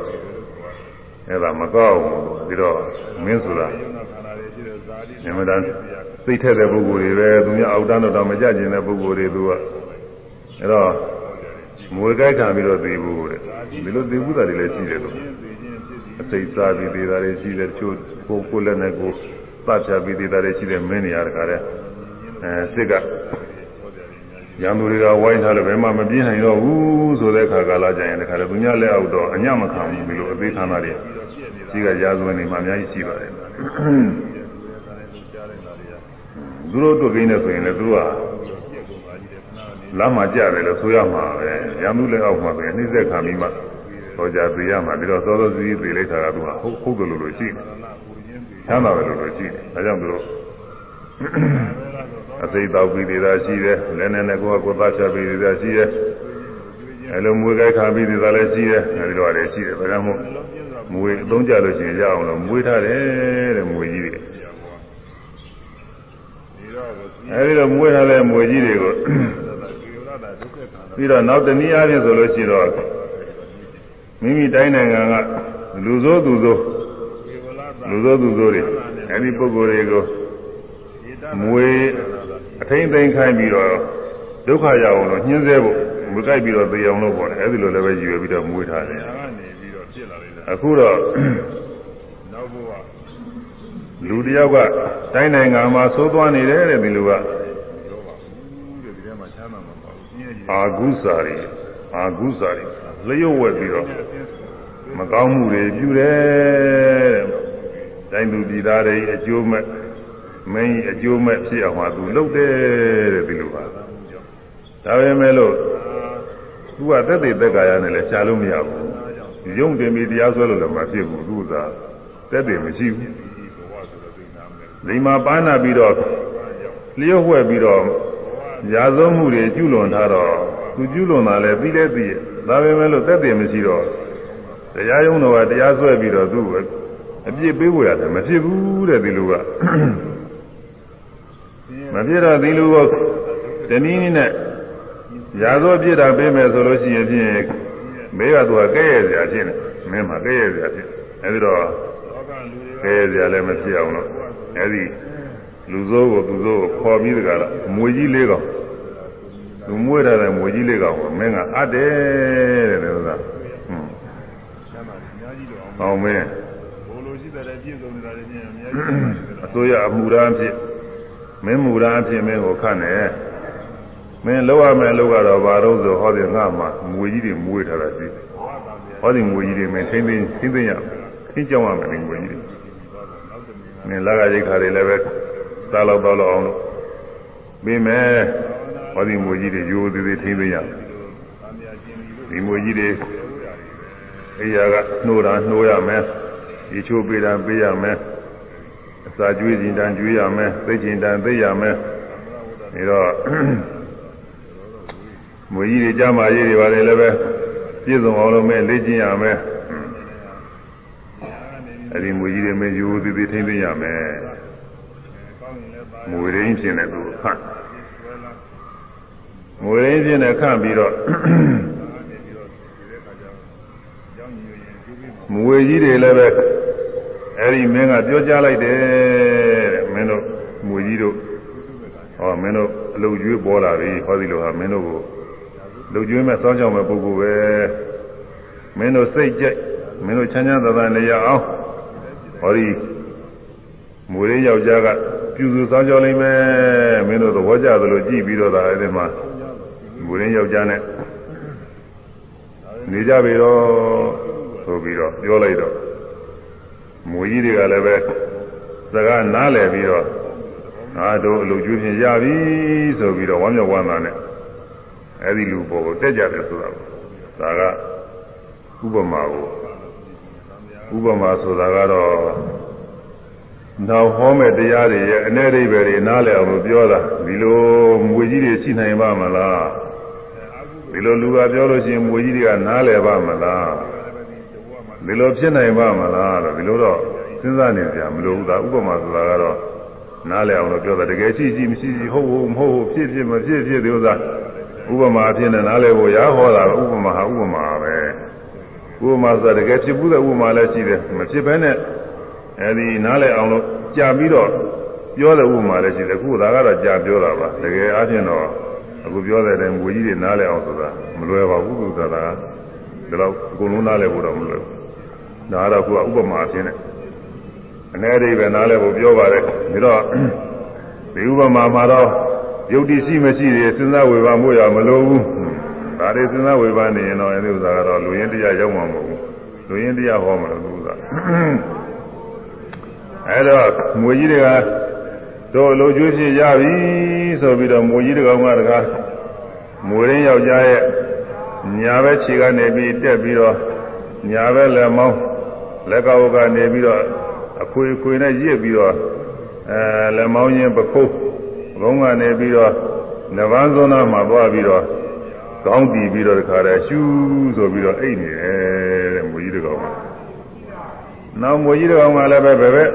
အဲ့ဒါမကောက်ဘူးပြီးတော့မင်းဆိုတာယုံနာခန္ဓာတွေရှိတဲ့ဇာတိအမှန် တမ်းစိတ်ထက်တဲ့ပုဂ္ဂိုလ်တွေပဲသူများအောက်တန်းတော့မကြကျင်တဲ့ပုဂ္ဂိုလ်တွေသူကအဲ့တော့မွေကြိုက်ခံပြီးတော့သေဖို့တဲ့ဒီလိုသေဘူးတာတွေလည်းရှိတယ်လို့သိခြင်းဖြစ်ပြီးအစိတ်စားပြီးသေးတာတွေရှိတယ်တချို့ကိုယ်ကိုယ်လည်းနဲ့ကိုယ်သတ်ဖြတ်ပြီးသေးတာတွေရှိတယ်မင်းနေရာတကားတဲ့အဲစစ်ကရံသူတွေကဝိုင်းထားလို့ဘယ်မှမပြေးနိုင်တော့ဘူးဆိုတဲ့ခါကာလကြရင်တခါလေသူများလက်အောက်တော့အညမခံဘူးဒီလိုအသေးခံတာတွေရှိကရာဇဝင်တွေမှာအများကြီးရှိပါတယ် သူတို့တွေ့ကိန်းနဲ့ဆိုရင်လည်းသူတို့ကလမ်းမှာကြတယ်လို့ဆိုရမှာပဲရံသူလက်အောက်မှာပဲနှိမ့်ဆက်ခံပြီးမှဟောကြားသိရမှာပြီးတော့စောစောစီးစီးသိလိုက်တာကသူကဟုတ်ဟုတ်တယ်လို့လို့ရှိတယ်ချမ်းသာတယ်လို့လို့ရှိတယ်ဒါကြောင့်သူတို့အသိတောက်ပြီးသေးတာရှိတယ်လည်းနဲ့နဲ့ကိုယ်ကကိုယ်သားချပြီးသေးတာရှိတယ်အဲလိုမွေးကြိုက်ခါပြီးသေးတာလည်းရှိတယ်အဲဒီလိုလည်းရှိတယ်ဒါကြောင့်မို့မွေအသုံးကြလို့ရှိရင်ရအောင်လို့မွေးထားတယ်တဲ့မွေကြီးတွေဒီတော့ကို အဲဒီလိုမွေးထားတဲ့မွေကြီးတွေကိုကေဝရတာဒုက္ခခန္ဓာပြီးတော့နောက်တနည်းအားဖြင့်ဆိုလို့ရှိတော့မိမိတိုင်းနိုင်ငံကလူဆိုးသူဆိုးကေဝရတာလူဆိုးသူဆိုးတွေအဲဒီပုဂ္ဂိုလ်တွေကိုဧတမွေအထိမ့်သိမ့်ခိုင်းပြီးတော့ဒုက္ခရအောင်လို့ညှင်းဆဲဖို့မကြိုက်ပြီးတော့သေအောင်လို့ပေါ့လေအဲဒီလိုလည်းပဲရည်ရွယ်ပြီးတော့မွေးထားတယ်ညာကနေပြီးတော့ဖြစ်လာလိုက်တာအခုတော့နောက်ဘဝ လူတယောက်ကတိုင်းနိုင်ငံမှာသိုးသွားနေတယ်တဲ့ဒီလူကရောပါဘူးတဲ့ဒီထဲမှာချမ်းသာမှာပါဘူးပြင်းရည်အာဂုစာရီအာဂုစာရီလျှို့ဝက်ပြီးတော့မကောင်းမှုတွေပြုတယ်တဲ့တိုင်းသူပြည်သားတွေအကျိုးမဲ့မင်းကြီးအကျိုးမဲ့ဖြစ်အောင်ဟာသူလုပ်တယ်တဲ့ဒီလိုပါဒါပေမဲ့လို့သူကသက်သေသက်ကာယနဲ့လည်းရှားလို့မရဘူးရုံတင်ပြီးတရားစွဲလို့လည်းမဖြစ်ဘူးသူကသက်သေမရှိဘူး ဒီမှာပါဏပြီးတော့လျှို့ဝှက်ပြီးတော့ရာဇဝမှုတွေကျุလွန်ထားတော့သူကျุလွန်တာလည်းပြီးလဲပြီးရဒါပေမဲ့လို့သက်သေမရှိတော့တရားရုံးတော်ကတရားစွဲပြီးတော့သူ့အပြစ်ပေးဖို့ရတယ်မဖြစ်ဘူးတဲ့ဒီလိုကမဖြစ်တော့ဒီလိုကတနည်းနည်းနဲ့ရာဇဝပြစ်တာပေးမယ်ဆိုလို့ရှိရင်ဖြင့်မေးကသူကကဲရစရာဖြစ်နေမင်းမှကဲရစရာဖြစ်အဲဒီတော့ကဲရစရာလည်းမဖြစ်အောင်လို့ အဲဒီလူစိုးကိုသူစိုးကိုခေါ်ပြီးတကလားမွေကြီးလေးကောင်သူမွေးထားတဲ့မွေကြီးလေးကောင်ကိုမင်းကအပ်တယ်တဲ့လို့သာဟွန်းအောင်မင်းဘိုလ်လိုရှိတဲ့ပြည့်စုံနေတာတွေချင်းအများကြီးအစိုးရအမှုရန်ဖြစ်မင်းမူရန်ဖြစ်မင်းကိုခန့်တယ်မင်းလောက်ရမယ်လောက်ကတော့ဘာလို့ဆိုဟောဒီငါမှမွေကြီးတွေမွေးထားတာရှိတယ်ဟောဒီမွေကြီးတွေမင်းထိမ့်သိမ်းထိမ့်သိမ်းရခင်းကြောင်းရမယ်မွေကြီးတွေ မင်းလာကရိတ်ခါတွေလည်းပဲစားလောက်တော့လောက်အောင်လို့ပြီးမယ်ဟောဒီမွေကြီးတွေရိုးသေးသေးထိမ့်သိမ်းရဒီမွေကြီးတွေအေးရကနှိုးတာနှိုးရမယ်ဒီချိုးပေးတာပေးရမယ်အစာကျွေးခြင်းတန်ကျွေးရမယ်သိခြင်းတန်သိရမယ်ဒါတော့မွေကြီးတွေကြားမာရေးတွေပါလေလည်းပဲပြည့်စုံအောင်လို့မဲ့လေ့ကျင့်ရမယ် အဲဒီမွေကြီးတွေမဲ့ယူသေးသေးထိမ့်သိရမယ်မွေရင်းဖြစ်နေသူခန့်မွေရင်းဖြစ်နေခန့်ပြီးတော့မွေကြီးတွေလည်းပဲအဲဒီမင်းကပြောကြားလိုက်တယ်တဲ့မင်းတို့မွေကြီးတို့ဟောမင်းတို့အလုတ်ကျွေးပေါ်လာပြီဟောဒီလိုဟာမင်းတို့ကိုလူကျွေးမဲ့စောင်းကြောင်မဲ့ပုဂ္ဂိုလ်ပဲမင်းတို့စိတ်ကြိုက်မင်းတို့ချမ်းချမ်းသာသာနေရအောင် ဟောဒီမွေလေးယောက်ျားကပြုစုစောင်းကြောင်လိမ့်မယ်မင်းတို့သဘောကျသလိုကြည့်ပြီးတော့ဒါအဲဒီမှာမွေလေးယောက်ျားနဲ့နေကြပြီတော့ဆိုပြီးတော့ပြောလိုက်တော့မွေကြီးတွေကလည်းပဲစကားနားလည်ပြီးတော့ငါတို့အလုပ်ကျွေးဖြင့်ရပြီဆိုပြီးတော့ဝမ်းမြောက်ဝမ်းသာနဲ့အဲဒီလူပေါ်ကိုတက်ကြတယ်ဆိုတာဒါကဥပမာကို ဥပမာဆိုတာကတော့နောက်ဟောမဲ့တရားတွေရဲ့အ내ဒိဗ္ဗေတွေနားလည်အောင်လို့ပြောတာဒီလိုမွေကြီးတွေရှိနိုင်ပါမလားဒီလိုလူကပြောလို့ရှိရင်မွေကြီးတွေကနားလည်ပါမလားဒီလိုဖြစ်နိုင်ပါမလားလို့ဒီလိုတော့စဉ်းစားနေကြမလို့ဘူးဒါဥပမာဆိုတာကတော့နားလည်အောင်လို့ပြောတာတကယ်ရှိရှိမရှိရှိဟုတ်ဟုတ်မဟုတ်ဟုတ်ဖြစ်ဖြစ်မဖြစ်ဖြစ်ဒီဥစ္စာဥပမာအဖြစ်နဲ့နားလည်ဖို့ရဟောတာဥပမာဟာဥပမာပဲ ဥပမာဆိုတာတကယ်ဖြစ်ဘူးတဲ့ဥပမာလည်းရှိတယ်မဖြစ်ဘဲနဲ့အဲဒီနားလည်အောင်လို့ကြာပြီးတော့ပြောတဲ့ဥပမာလည်းရှိတယ်အခုဒါကတော့ကြာပြောတာပါတကယ်အားဖြင့်တော့အခုပြောတဲ့အတိုင်းငွေကြီးတွေနားလည်အောင်ဆိုတာမလွယ်ပါဘူးသူကဒါကဒါတော့အကုန်လုံးနားလည်ဖို့တော့မလွယ်ဘူးဒါကတော့အခုကဥပမာအဖြစ်နဲ့အ ਨੇ အိပဲနားလည်ဖို့ပြောပါတယ်ဒါတော့ဒီဥပမာမှာတော့ယုတ်တိရှိမရှိတွေစဉ်းစားဝေဖန်မှုရမလိုဘူး ဒါတွေစဉ်းစားဝေဖန်နေရင်တော့အဲဒီဥစ္စာကတော့လူရင်းတရားရောက်မှာမဟုတ်ဘူးလူရင်းတရားဟောမှာလို့ဥစ္စာအဲတော့ငွေကြီးတွေကတို့လိုကျွေးဖြစ်ရပြီဆိုပြီးတော့ငွေကြီးတကောင်ကတကားမွေရင်းယောက်ျားရဲ့ညာဘက်ခြေကနေပြီးတက်ပြီးတော့ညာဘက်လက်မောင်းလက်ကောက်ကနေပြီးတော့အခွေခွေနဲ့ရစ်ပြီးတော့အဲလက်မောင်းချင်းပခုတ်ဘုံကနေပြီးတော့နဗန်းဇုံနာမှာသွားပြီးတော့ ကောင်းတည်ပြီးတော့တခါတည်းရှူးဆိုပြီးတော့အိတ်နေတယ်တဲ့မွေကြီးတကောင်ကနောက်မွေကြီးတကောင်ကလည်းပဲဘယ်ဘက်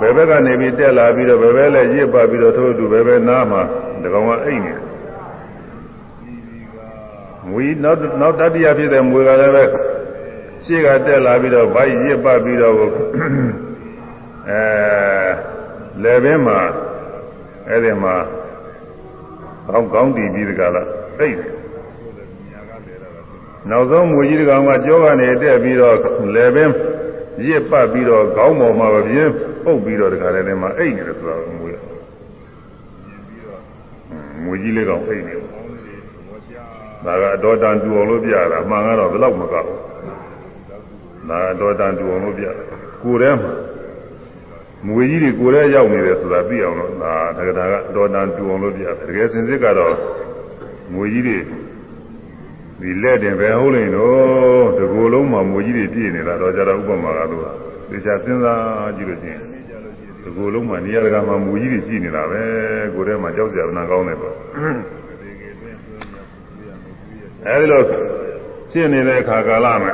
ဘယ်ဘက်ကနေပြီးတက်လာပြီးတော့ဘယ်ဘက်လဲရစ်ပါပြီးတော့ထိုးတူဘယ်ဘက်နားမှာတကောင်ကအိတ်နေတယ်မွေနောက်နောက်တတိယဖြစ်တဲ့မွေကလည်းပဲရှေ့ကတက်လာပြီးတော့ဗိုက်ရစ်ပတ်ပြီးတော့အဲလယ်ဘင်းမှာအဲ့ဒီမှာကောင်းကောင်းတည်ပြီးတကလားသိတယ် နောက်ဆုံးမွေကြီးတကောင်ကကြောကနေတက်ပြီးတော့လယ်ဘင်းရစ်ပတ်ပြီးတော့ခေါင်းပေါ်မှာပြင်းပုတ်ပြီးတော့တခါတည်းမှာအိတ်နေတယ်ဆိုတာမွေမွေကြီးလေးကောင်အိတ်နေဒါကအတော်တန်တူအောင်လို့ပြတာမှန်ကတော့ဘယ်တော့မကောက်ဘူးဒါတော့တန်တူအောင်လို့ပြကိုယ်ထဲမှာမွေကြီးတွေကိုယ်ထဲရောက်နေတယ်ဆိုတာသိအောင်လို့ဒါတက္ကတာကတော်တန်တူအောင်လို့ပြတယ်တကယ်စင်စစ်ကတော့မွေကြီးတွေ ဒီလက်တင်ပဲဟုတ်လိမ့်တော့ဒီကိုယ်လုံးမှာမွေကြီးတွေပြည့်နေတာတော့ကြတော့ဥပမာကတော့သေချာစဉ်းစားကြည့်လို့ချင်းဒီကိုယ်လုံးမှာနေရာတကာမှာမူကြီးတွေကြည့်နေတာပဲကိုယ်ထဲမှာကြောက်ကြနာကောင်းတယ်ပေါ့အဲဒီလိုဖြစ်နေတဲ့အခါကာလမှာ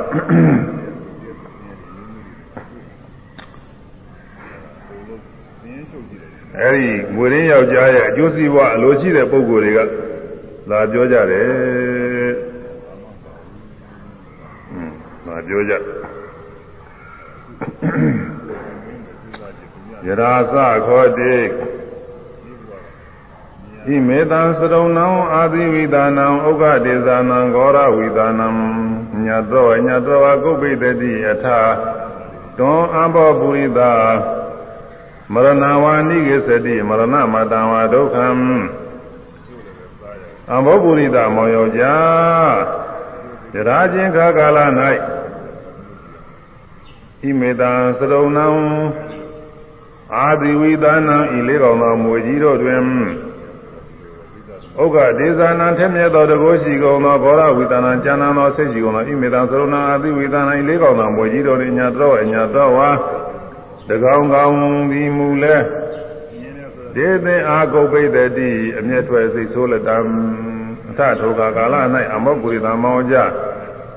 အဲဒီငွေရင်းယောက်ျားရဲ့အကျိုးစီးပွားအလိုရှိတဲ့ပုံကိုယ်တွေကလာပြောကြတယ်ဟွ န်းလာပြောကြယရာသခောတိဣမေတံသရုံနံအာသီဝိဒါနံဥက္ခဒေဇာနံဂောရဝိဒါနံညတောညတောကုပ္ပိတတိအထာတွန်အဘောပုရိသာမရဏဝါနိကေသတိမရဏမတံဝါဒုက္ခံအဘောပုရိသမောင်ယောက်ျားယရာချင်းခါကာလ၌ ဣမေတံသရုံနံအာဒီဝိသနံဤလေးကောင်သောမွေကြီးတို့တွင်ဥက္ကဒေဇာနံထက်မြက်သောတကောရှိကုန်သောဘောရဝိသနံကျမ်းနာသောစိတ်ရှိကုန်သောဣမေတံသရုံနံအာဒီဝိသနံဤလေးကောင်သောမွေကြီးတို့တွင်ညာတော်အညာတော်ဝါတကောင်ကောင်ဒီမူလဲဒေသင်အာဂုတ်ပိတတိအမျက်ထွက်စိတ်ဆိုးလက်တံအထဒုက္ခကာလ၌အမောပုရိသမောကြ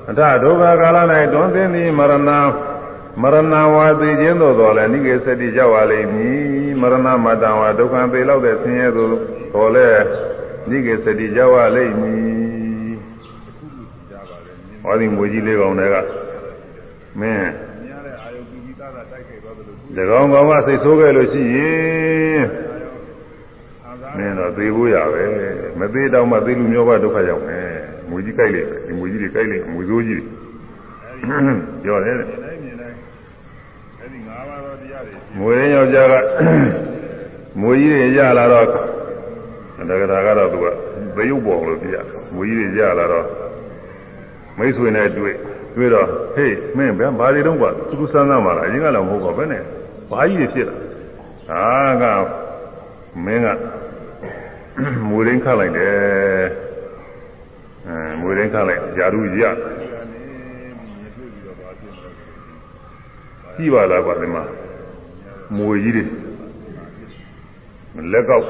အထဒုက္ခကာလ၌တွန်းသိသည်မရဏ မရဏဝါသိခြင်းသို့တော်လည်းနိကေသတိရောက်ပါလိမ့်မည်မရဏမတံဝါဒုက္ခပေလောက်တဲ့ဆင်းရဲသို့တော်လည်းနိကေသတိရောက်ပါလိမ့်မည်ဟောဒီမွေကြီးလေးကောင်တွေကမင်းဒီကောင်ကောင်ကစိတ်ဆိုးခဲ့လို့ရှိရင်မင်းတော့သေဖို့ရပဲမသေးတော့မှသေလူမျိုးကဒုက္ခရောက်မယ်မွေကြီးကြိုက်လိမ့်မယ်ဒီမွေကြီးတွေကြိုက်လိမ့်မွေဆိုးကြီးပြောတယ် မွေရင်းယောက်ျားကမွေကြီးတွေရလာတော့တက္ကရာကတော့သူကသရုပ်ပေါ်လို့ပြရမွေကြီးတွေရလာတော့မိတ်ဆွေနဲ့တွေ့တွေ့တော့ဟေးမင်းဗျာဘာတွေတော့ကွာသူကစမ်းစမ်းပါလားအရင်ကလည်းမဟုတ်ပါဘဲနဲ့ဘာကြီးတွေဖြစ်လာဟာကမင်းကမွေရင်းခတ်လိုက်တယ်အဲမွေရင်းခတ်လိုက်ယာရုရကြည့်ပါလားကွာဒီမှာ မွေကြီးတွေလက်ကောက်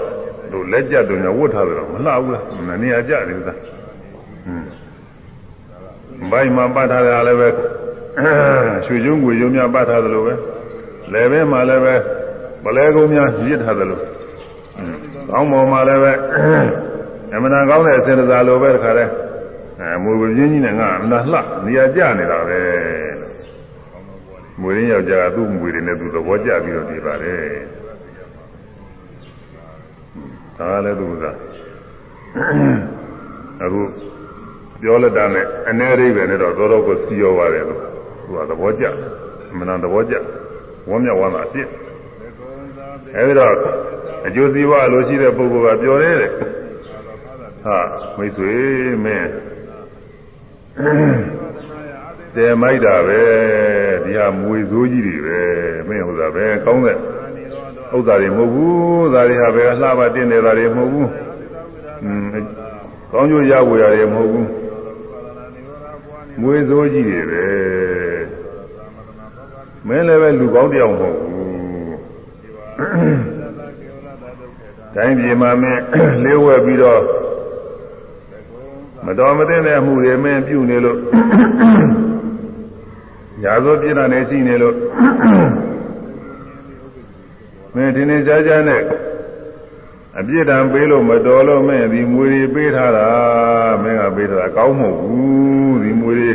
တို့လက်ကြတို့ညာဝတ်ထားတယ်တော့မလှဘူးလားနေရာကြတယ်ကွာဟွန်းဘိုင်းမှာပတ်ထားတာလည်းပဲရွှေကျုံးကိုရုံများပတ်ထားသလိုပဲလယ်ဘဲမှာလည်းပဲပလဲကုန်းများရစ်ထားသလိုကောင်းပေါ်မှာလည်းပဲအမှန်တန်ကောင်းတဲ့အစင်စားလိုပဲတခါလဲအဲမွေပြင်းကြီးနဲ့ငါအနာလှနေရာကြနေတာပဲ မွေရင်းယောက်ျားကသူ့မွေတွေနဲ့သူသဘောကျပြီးတော့နေပါတယ်ဒါလည်းသူကအခုပြောလက်တာနဲ့အနေရိပဲနဲ့တော့တော်တော်ကိုစီရောပါတယ်လို့သူကသဘောကျမနာသဘောကျဝမ်းမြောက်ဝမ်းသာဖြစ်အဲဒီတော့အကျိုးစီးပွားလိုရှိတဲ့ပုဂ္ဂိုလ်ကပြောတယ်တဲ့ဟာမိတ်ဆွေမင်း တဲမိုက်တာပဲဒီဟာမွေစိုးကြီးတွေပဲမင်းဟုတ်တာပဲကောင်းတဲ့ဥစ္စာတွေမဟုတ်ဘူးဒါတွေဟာပဲအလှပတင်နေတာတွေမဟုတ်ဘူးอืมကောင်းကျိုးရဖို့ရတယ်မဟုတ်ဘူးမွေစိုးကြီးတွေပဲမင်းလည်းပဲလူကောင်းတယောက်မဟုတ်ဘူးတိုင်းပြည်မှာမင်းလေးဝဲပြီးတော့မတော်မသင့်တဲ့အမှုတွေမင်းပြုနေလို့ ရာဇဝပြစ်ဒဏ်တွေရှိနေလို့မင်းဒီနေ့ကြားကြားနဲ့အပြစ်ဒဏ်ပေးလို့မတော်လို့မင်းဒီမွေတွေပေးထားတာမင်းကပေးထားတာကောင်းမဟုတ်ဘူးဒီမွေတွေ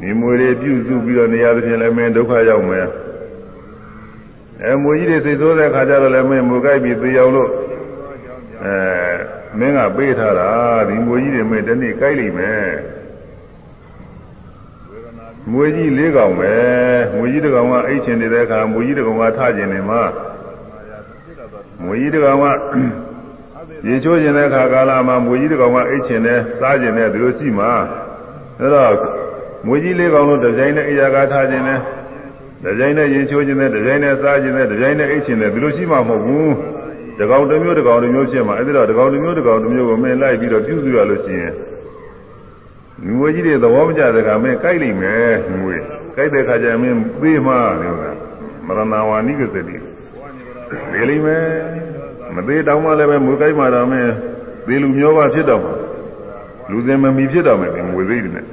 ဒီမွေတွေပြုစုပြီးတော့နေရာသဖြင့်လည်းမင်းဒုက္ခရောက်မယ်အဲမွေကြီးတွေစိတ်ဆိုးတဲ့ခါကျတော့လည်းမင်းမူကြိုက်ပြီးသေအောင်လို့အဲမင်းကပေးထားတာဒီမွေကြီးတွေမင်းတနေ့ကြိုက်လိမ့်မယ် မွေကြီးလေးကောင်ပဲမွေကြီးတစ်ကောင်ကအိတ်ချင်နေတဲ့အခါမွေကြီးတစ်ကောင်ကထကျင်နေမှာမွေကြီးတစ်ကောင်ကရေချိုးကျင်တဲ့အခါကာလမှာမွေကြီးတစ်ကောင်ကအိတ်ချင်တယ်စားကျင်တယ်ဒီလိုရှိမှာအဲတော့မွေကြီးလေးကောင်လို့ဒီဇိုင်းနဲ့အရာကထကျင်တယ်ဒီကြိုင်နဲ့ရင်ချိုးခြင်းနဲ့ဒီကြိုင်နဲ့စားခြင်းနဲ့ဒီကြိုင်နဲ့အိတ်ခြင်းနဲ့ဒီလိုရှိမှမဟုတ်ဘူးတကောင်တစ်မျိုးတကောင်တစ်မျိုးဖြစ်မှာအဲ့ဒါတော့တကောင်တစ်မျိုးတကောင်တစ်မျိုးကိုမင်းလိုက်ပြီးတော့ပြုစုရလို့ရှိရင် ငွေကြီးတွေသဘောမကျတဲ့ကမင်းကြိုက်လိမ့်မယ်ငွေကြိုက်တဲ့ခါကျရင်မင်းပေးမှလို့ကမရဏဝါနိကသတိပေးလိမ့်မယ်မသေးတောင်းမှလည်းပဲငွေကြိုက်မှတော့မင်းသေးလူမျိုးပါဖြစ်တော့မှာလူစင်မမီဖြစ်တော့မယ်ငွေသေးတယ်နဲ့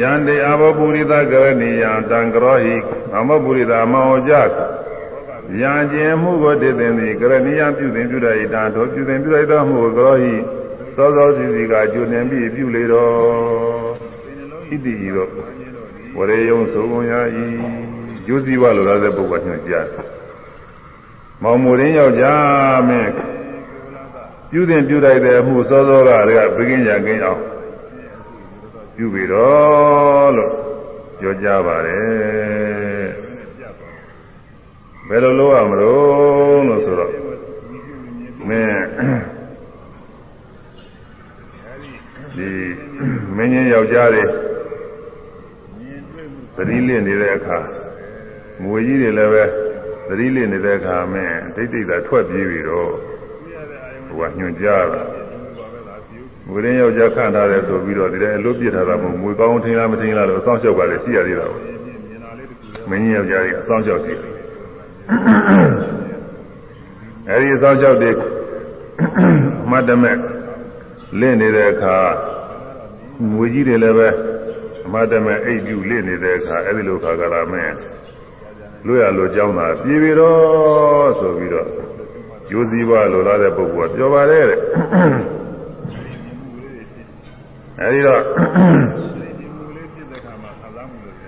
ယန္တေအဘောပုရိသကရဏီယံတံကရောဟိအမောပုရိသမောကြယံကျင်မှုကိုတည်တင်သည်ကရဏီယပြုတင်ပြုရတံတို့ပြုတင်ပြုရသောမှုကိုကရောဟိ သောသောစီစီကကျွနေပြီးပြုလေတော်ဣတိဤတော့ဝရေယုံသုံးရာဤယူစည်းဝလိုလားတဲ့ပုဂ္ဂိုလ်ညွှန်ကြားမောင်မူရင်းယောက်ျားမင်းပြုတင်ပြုလိုက်တဲ့အမှုသောသောကလည်းဘိကင်းရကင်းအောင်ပြုပြီတော့လို့ပြောကြပါတယ်ဘယ်လိုလုပ်ရမလို့လို့ဆိုတော့မင်း ဒီမင်းကြီးယောက်ျားတွေသတိလင့်နေတဲ့အခါငွေကြီးတွေလည်းပဲသတိလင့်နေတဲ့အခါမင်းဒိဋ္ဌိသာထွက်ပြေးပြီတော့ဟိုကညွှန်ကြားတာငွေရင်းယောက်ျားခန့်ထားတယ်ဆိုပြီးတော့ဒီတဲ့အလုပ်ပြစ်ထားတာမဟုတ်ငွေကောင်းထင်းလားမထင်းလားလို့အဆောင်လျှောက်ကလည်းရှိရသေးတာပေါ့မင်းကြီးယောက်ျားကြီးအဆောင်လျှောက်ရှိတယ်အဲဒီအဆောင်လျှောက်တွေအမတ်တမဲ့ လင့်နေတဲ့အခါငွေကြီးတွေလည်းပဲအမတ်တမဲ့အိပ်ပြူလင့်နေတဲ့အခါအဲဒီလိုခါကလာမင်းလွတ်ရလို့ကြောင်းတာပြေပြီတော့ဆိုပြီးတော့ယူစည်းပါလိုလားတဲ့ပုဂ္ဂိုလ်ကပြောပါတယ်တဲ့အဲဒီတော့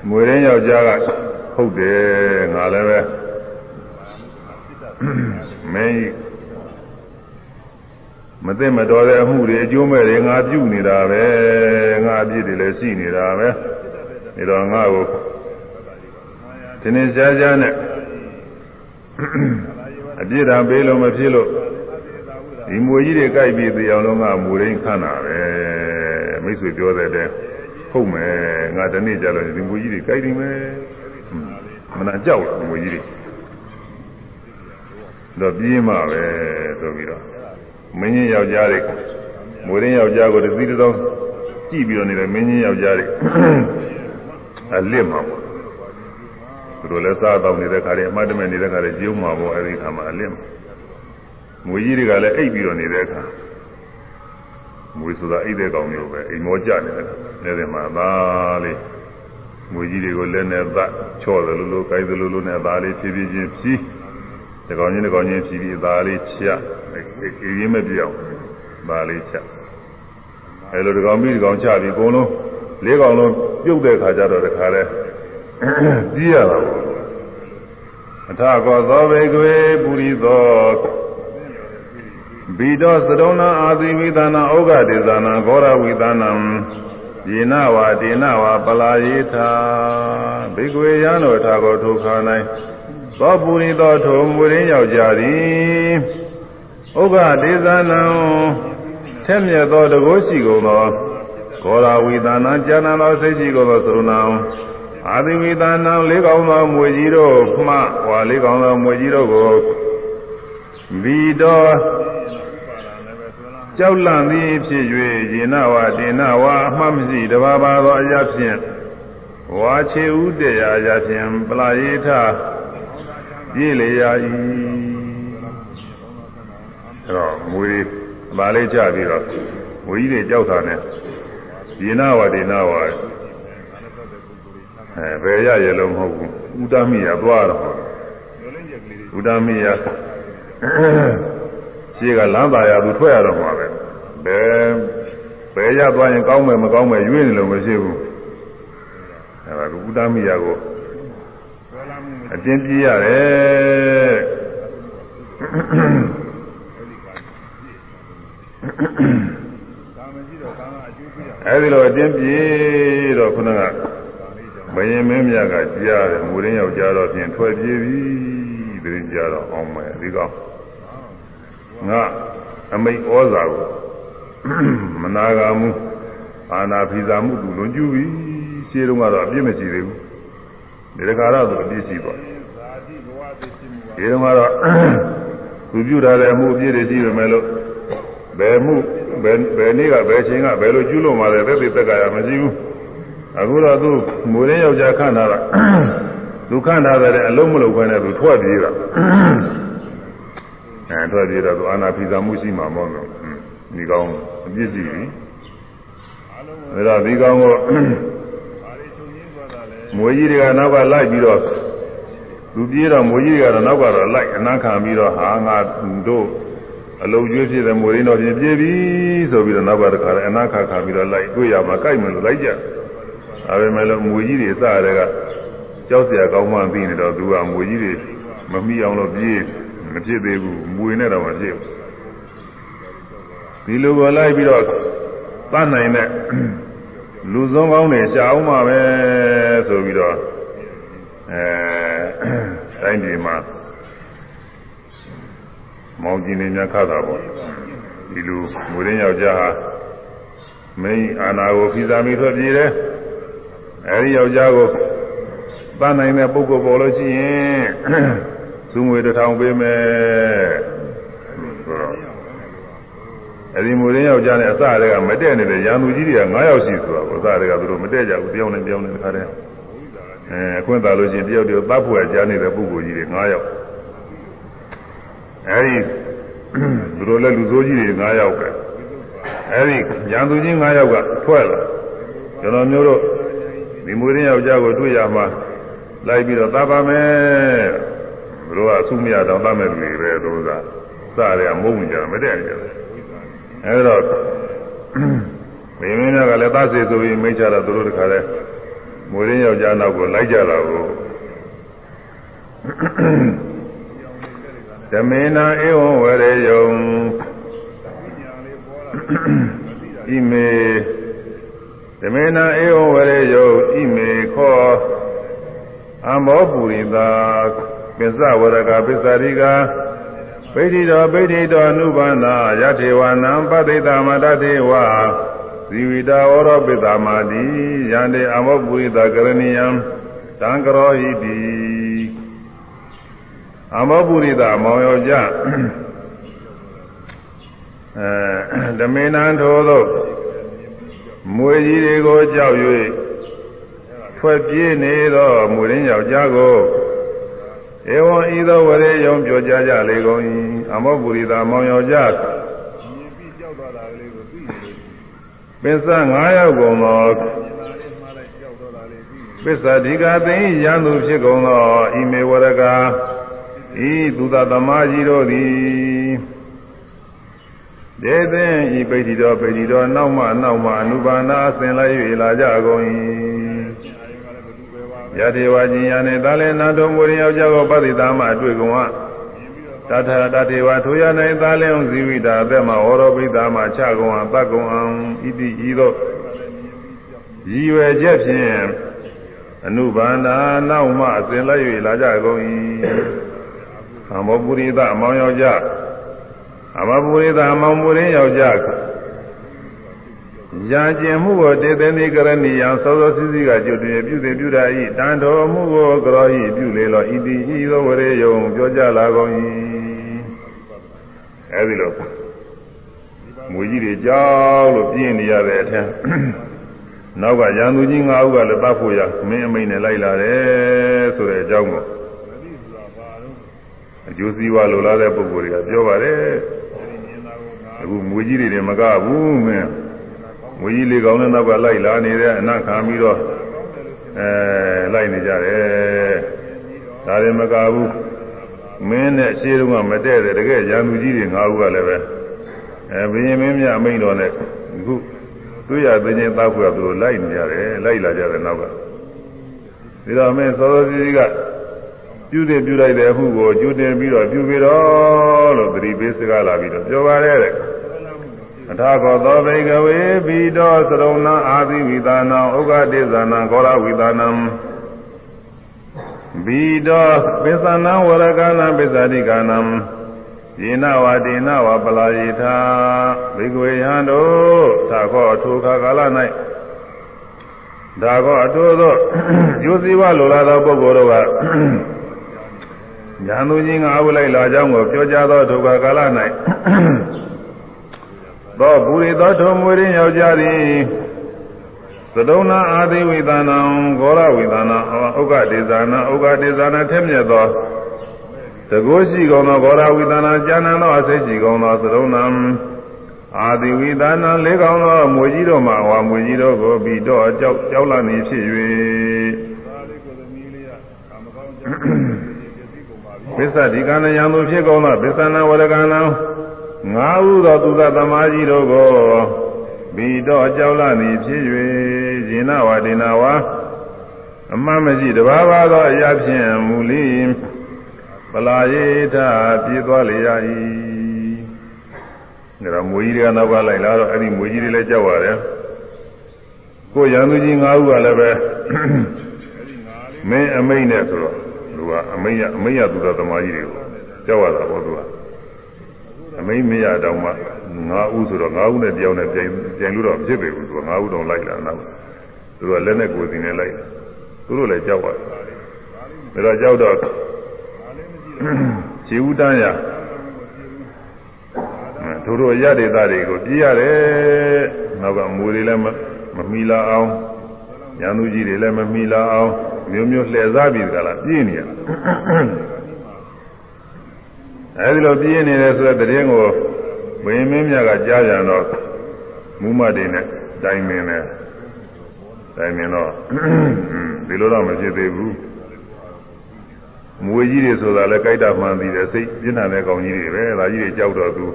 မွေရင်းယောက်ျားကဟုတ်တယ်ငါလည်းပဲမင်း မသိမတော်တဲ့အမှုတွေအကျိုးမဲ့တွေငါပြုနေတာပဲငါအပြစ်တွေလည်းရှိနေတာပဲဒါတော့ငါ့ကိုဒီနေ့ရှားရှားနဲ့အပြစ်ဒဏ်ပေးလို့မဖြစ်လို့ဒီမွေကြီးတွေကြိုက်ပြီးသိအောင်လုံးကမူရင်းခန့်တာပဲမိတ်ဆွေပြောတဲ့တည်းဟုတ်မယ်ငါတနေ့ကျတော့ဒီမွေကြီးတွေကြိုက်နေမယ်မနာကြောက်မွေကြီးတွေတော့ပြင်းမှာပဲဆိုပြီးတော့ မင်းကြီးယောက်ျားတွေမွေရင်းယောက်ျားကိုတသီးတစ်သောင်းကြည့်ပြီးတော့နေတဲ့မင်းကြီးယောက်ျားတွေအလစ်မှာပေါ့သူတို့လည်းစားတော့နေတဲ့ခါတွေအမှတ်တမဲ့နေတဲ့ခါတွေကျုံမှာပေါ့အဲဒီခါမှာအလစ်မှာမွေကြီးတွေကလည်းအိပ်ပြီးတော့နေတဲ့အခါမွေဆိုတာအိပ်တဲ့ကောင်မျိုးပဲအိမ်မောကြနေတဲ့နေတဲ့မှာသားလေးမွေကြီးတွေကိုလည်းနဲ့သချော့တယ်လို့လို့ကိုက်တယ်လို့လို့နဲ့သားလေးဖြည်းဖြည်းချင်းဖြည်း ဒီကောင်ချင်းဒီကောင်ချင်းဖြည်းဖြည်းသားလေးချက်အေးရင်းမပြောင်းသားလေးချက်အဲလိုဒီကောင်ပြီးဒီကောင်ချပြီးအကုန်လုံးလေးကောင်လုံးပြုတ်တဲ့ခါကျတော့တခါလဲကြီးရတာပေါ့အထကောသောဘေကွေပုရိသောဘိတောသရုံနာအာသီဝိသနာဩဃဒေသနာဂောရဝိသနာယေနဝါဒေနဝါပလာယေသာဘေကွေယံတော်ထာကောထိုခါ၌ သောပုရိသောထိုမူရင်းယောက်ျားသည်ဥက္ကဒေသနာထက်မြက်သောတကောရှိကုန်သောဂောရဝိသနာကျမ်းနာသောစိတ်ရှိကုန်သောသရုံနာအာသီဝိသနာလေးကောင်းသောမွေကြီးတို့မှဟွာလေးကောင်းသောမွေကြီးတို့ကိုဘီတော်ကြောက်လန့်သည်ဖြစ်၍ယေနဝဒေနဝအမှတ်မရှိတဘာဘာသောအရာဖြင့်ဝါချေဥတရားအရာဖြင့်ပလာယေထ ပြည့်လေရာ၏အဲတော့မွေပါလေးကြပြီးတော့ဝီကြီးတွေကြောက်တာနဲ့ယေနဝဒေနဝအဲဘယ်ရရလုံးမဟုတ်ဘူးဥဒမိယသွားတော့ဥဒမိယရှိကလမ်းပါရသူထွက်ရတော့မှာပဲဘယ်ဘယ်ရသွားရင်ကောင်းမယ်မကောင်းမယ်ရွေးနေလို့မရှိဘူးအဲဒါကဥဒမိယကို အတင်းပြရတယ်အဲဒီလိုအတင်းပြေတော့ခုနကဘယင်မင်းမြတ်ကကြားတယ်မူရင်းယောက်ကြားတော့ဖြင့်ထွက်ပြေးပြီတရင်ကြားတော့အောင်မယ်ဒီကောင်ငါအမိတ်ဩဇာကိုမနာဂာမှုအာနာဖိဇာမှုသူလွန်ကျူးပြီရှင်းတုန်းကတော့အပြစ်မရှိသေးဘူး ဒီတခါတော့သူအပြစ်ရှိသွားဇာတိဘဝသိရှိမှုကဒီတုန်းကတော့သူပြုထားတဲ့အမှုအပြစ်တွေရှိပေမဲ့လို့ဘယ်မှုဘယ်ဘယ်နေ့ကဘယ်ချိန်ကဘယ်လိုကျူးလွန်มาလဲသက်သေသက်ကရမရှိဘူးအခုတော့သူမူရင်းယောက်ျားခန့်ထားတာသူခန့်ထားတဲ့အလုံးမလုံးခွဲနဲ့သူထွက်ပြေးတာအဲထွက်ပြေးတော့သူအာနာဖိစာမှုရှိမှာမဟုတ်ဘူးဒီကောင်အပြစ်ရှိပြီအလုံးကိုဒါတော့ဒီကောင်ကို ဘာတွေချုပ်ရင်းသွားတာလဲ မွေကြီးတွေကနောက်ကလိုက်ပြီးတော့လူပြေးတော့မွေကြီးတွေကတော့နောက်ကတော့လိုက်အနာခံပြီးတော့ဟာငါတို့အလုံးကျွေးဖြစ်တဲ့မွေရင်းတော်ပြင်ပြေးပြီဆိုပြီးတော့နောက်ကတခါလည်းအနာခံခံပြီးတော့လိုက်တွေ့ရမှာကြိုက်မယ်လို့လိုက်ကြဒါပေမဲ့လို့မွေကြီးတွေစရတဲ့ကကြောက်စရာကောင်းမှသိနေတော့သူကမွေကြီးတွေမမိအောင်လို့ပြေးမဖြစ်သေးဘူးမွေနဲ့တော့မဖြစ်ဘူးဒီလိုပေါ်လိုက်ပြီးတော့တတ်နိုင်တဲ့ လူစုံကောင်းတွေရှာအောင်ပါပဲဆိုပြီးတော့အဲတိုင်းပြည်မှာမောင်ကြီးနေများခါတာပေါ့ဒီလူမွေရင်းယောက်ျားဟာမင်းအာနာကိုဖိစားမိထွက်ပြေးတယ်အဲဒီယောက်ျားကိုသတ်နိုင်တဲ့ပုဂ္ဂိုလ်ပေါ်လို့ရှိရင်သူငွေတစ်ထောင်ပေးမယ်ဆိုတော့ အဲဒီမူရင်းယောက်ျားနဲ့အစတွေကမတည့်နေတဲ့ရန်သူကြီးတွေက9ယောက်ရှိဆိုတာကိုအစတွေကသူတို့မတည့်ကြဘူးတယောက်နဲ့တယောက်နဲ့တခါတည်းအဲအခွင့်သာလို့ရှိရင်တယောက်တယောက်သတ်ဖို့ကြားနေတဲ့ပုဂ္ဂိုလ်ကြီးတွေ9ယောက်အဲဒီသူတို့လည်းလူဆိုးကြီးတွေ9ယောက်ပဲအဲဒီရန်သူကြီး9ယောက်ကထွက်လာကျွန်တော်မျိုးတို့ဒီမူရင်းယောက်ျားကိုတွေ့ရမှာလိုက်ပြီးတော့သတ်ပါမယ်သူတို့ကအဆုမရတော့သတ်မဲ့လူတွေပဲသူကစတွေကမုန်းကြမတည့်နေကြတယ် အဲဒါမင်းမင်းများကလည်းသားစေဆိုပြီးမိတ်ချတော့သူတို့တခါလဲမွေရင်းယောက်ျားနောက်ကိုလိုက်ကြတာကိုဓမေနာဧဝံဝရေယုံဣမေဓမေနာဧဝံဝရေယုံဣမေခောအမောပူရိတာပစ္စဝရကပစ္စရိကာ ဗိဓိတော်ဗိဓိတော်အနုဘာနာယထေဝနံပတိတာမတတေဝဇီဝိတာဝရောပိတာမာတိယန္တေအမောပုရိတာကရဏီယံသံကရောဟိတိအမောပုရိတာမောင်ယောကြအဲဓမေနံထိုသောမွေကြီးတွေကိုကြောက်၍ထွက်ပြေးနေသောမူရင်းယောက်ျားကို ဧဝံဤသောဝရေယုံပြောကြကြလေကုန်၏အမောပုရိသာမောင်ယောက်ျားမြင်ပြီးကြောက်သွားတာလေးကိုသိနေလို့ပစ္စ9ယောက်ကုန်သောမြင်လာလေးမှားလိုက်ကြောက်သွားတာလေးသိနေပစ္စဓိကသိရန်သူဖြစ်ကုန်သောဤမေဝရကဤသူသသမားကြီးတို့သည်ဒေသင်ဤပိဋိတော်ပိဋိတော်နောက်မှနောက်မှအနုဘာနာအစဉ်လိုက်၍လာကြကုန်၏အာယုံကလည်းဘ ယ်သူပဲပါပဲယတိဝါကျင်ယာနေသာလေနာတော်မူရင်ယောက်ျားကိုပတိသားမှအတွေ့ကုန်ဝမြင်ပြီးတော့တထတတေဝထိုရ၌သာလေအောင်ဇီဝိတာအသက်မှာဝရောပိသားမှချကုန်အောင်တတ်ကုန်အောင်ဣတိဤသို့ရည်ရွယ်ချက်ဖြင့်အနုဘာနာနောက်မှအစဉ်လိုက်၍လာကြကုန်၏အမောပုရိသအမောင်ယောက်ျားအမောပုရိသအမောင်မူရင်းယောက်ျား ရာကျင်မှုကိုတေသနိကရဏီယံသောသောစီစီကကျွတ်တည်းပြုသည်ပြုတာဤတန်တော်မှုကိုကရောဤပြုလေလောဤတိဤသောဝရေယုံပြောကြလာကုန်၏အဲဒီလိုမွေကြီးတွေကြောက်လို့ပြင်းနေရတဲ့အထက်နောက်ကရန်သူကြီး၅ဦးကလည်းပတ်ဖို့ရမင်းအမိန်နဲ့လိုက်လာတယ်ဆိုတဲ့အကြောင်းကိုမသိဆိုတာဘာလို့အကျိုးစီးပွားလိုလားတဲ့ပုဂ္ဂိုလ်တွေကပြောပါတယ်အဲဒီမြင်တာကိုငါအခုမွေကြီးတွေမကဘူးမင်း မွေကြီးလေးကောင်းတဲ့နောက်ကလိုက်လာနေတဲ့အနခံပြီးတော့အဲလိုက်နေကြတယ်ဒါတွေမကဘူးမင်းနဲ့ရှင်းတော့မတည့်တဲ့တကယ်ရန်သူကြီးတွေ၅ဦးကလည်းပဲအဲဘင်းမင်းမြအမိန်တော်နဲ့အခုတွေ့ရသိချင်းတောက်ခွေသူတို့လိုက်နေကြတယ်လိုက်လာကြတယ်နောက်ကဒီတော့မင်းစောစောစီးစီးကပြုတယ်ပြုလိုက်တဲ့အမှုကိုကျွတင်ပြီးတော့ပြုပြီးတော့လို့သတိပေးစကားလာပြီးတော့ပြောပါတယ်တဲ့ အထာဂောသောဘိကဝေဘိတောသရုံနာအာသီဝိသနာဥက္ကတေဇာနံဂောရဝိသနံဘိတောပိသနာဝရကနာပိသတိကနံယေနဝတေနဝပလာယေသာဘိကဝေယံတို့သာခောထိုခါကာလ၌ဒါကအတိုးသောကျိုးစည်းဝါလိုလားသောပုဂ္ဂိုလ်တို့ကညာသူကြီးငါအဝလိုက်လာကြောင်းကိုပြောကြားသောဒုက္ခကာလ၌ သောပုရိသောထုံမွေရင်းယောက်ျားသည်သဒုံနာအာသိဝိသနာဂောရဝိသနာဥက္ကဒေဇာနာဥက္ကဒေဇာနာထက်မြက်သောတကိုးရှိကုန်သောဂောရဝိသနာကျမ်းနာသောအစိတ်ရှိကုန်သောသဒုံနာအာတိဝိသနာလေးကောင်းသောမွေကြီးတို့မှဝါမွေကြီးတို့ကိုပြီးတော့ကြောက်ကြောက်လာနေဖြစ်၍ပစ္စဒီကံယံသူဖြစ်ကုန်သောပစ္စနာဝရကနာ ငါဟုသောသူသသမားကြီးတို့ကိုပြီးတော့ကြောက်လာနေဖြစ်၍ဇိနဝဒေနဝါအမှန်မရှိတဘာဘာသောအရာဖြင့်မူလိပလာယေထပြေးသွားလေရ၏ဒါတော့မွေကြီးတွေကနောက်ကလိုက်လာတော့အဲ့ဒီမွေကြီးတွေလည်းကြောက်ရတယ်ကိုရန်သူကြီး၅ဦးကလည်းပဲမင်းအမိတ်နဲ့ဆိုတော့သူကအမိတ်ရအမိတ်ရသူတော်သမားကြီးတွေကိုကြောက်ရတာပေါ့သူက အမိတ်မရတော့မှ၅ဦးဆိုတော့၅ဦးနဲ့တယောက်နဲ့ပြန်ပြန်လို့တော့ဖြစ်ပေဘူးသူက၅ဦးတောင်လိုက်လာတော့သူကလက်နဲ့ကိုယ်စီနဲ့လိုက်သူတို့လည်းကြောက်ရတယ်ဒါတော့ကြောက်တော့ခြေဦးတန်းရတို့တို့ရတဲ့သားတွေကိုပြေးရတယ်နောက်ကမူတွေလည်းမမီလာအောင်ညာသူကြီးတွေလည်းမမီလာအောင်မျိုးမျိုးလှည့်စားပြီးကြလားပြေးနေရ အဲဒီလိုပြေးနေတယ်ဆိုတဲ့တရင်ကိုဘိမင်းမြတ်ကကြားကြတော့မူမတ်တွေနဲ့တိုင်မင်းနဲ့တိုင်မင်းတော့ဒီလိုတော့မဖြစ်သေးဘူးမွေကြီးတွေဆိုတာလည်းကြိုက်တာမှန်သေးတယ်စိတ်ပြင်းထန်တဲ့ကောင်ကြီးတွေပဲဒါကြီးတွေကြောက်တော့သူ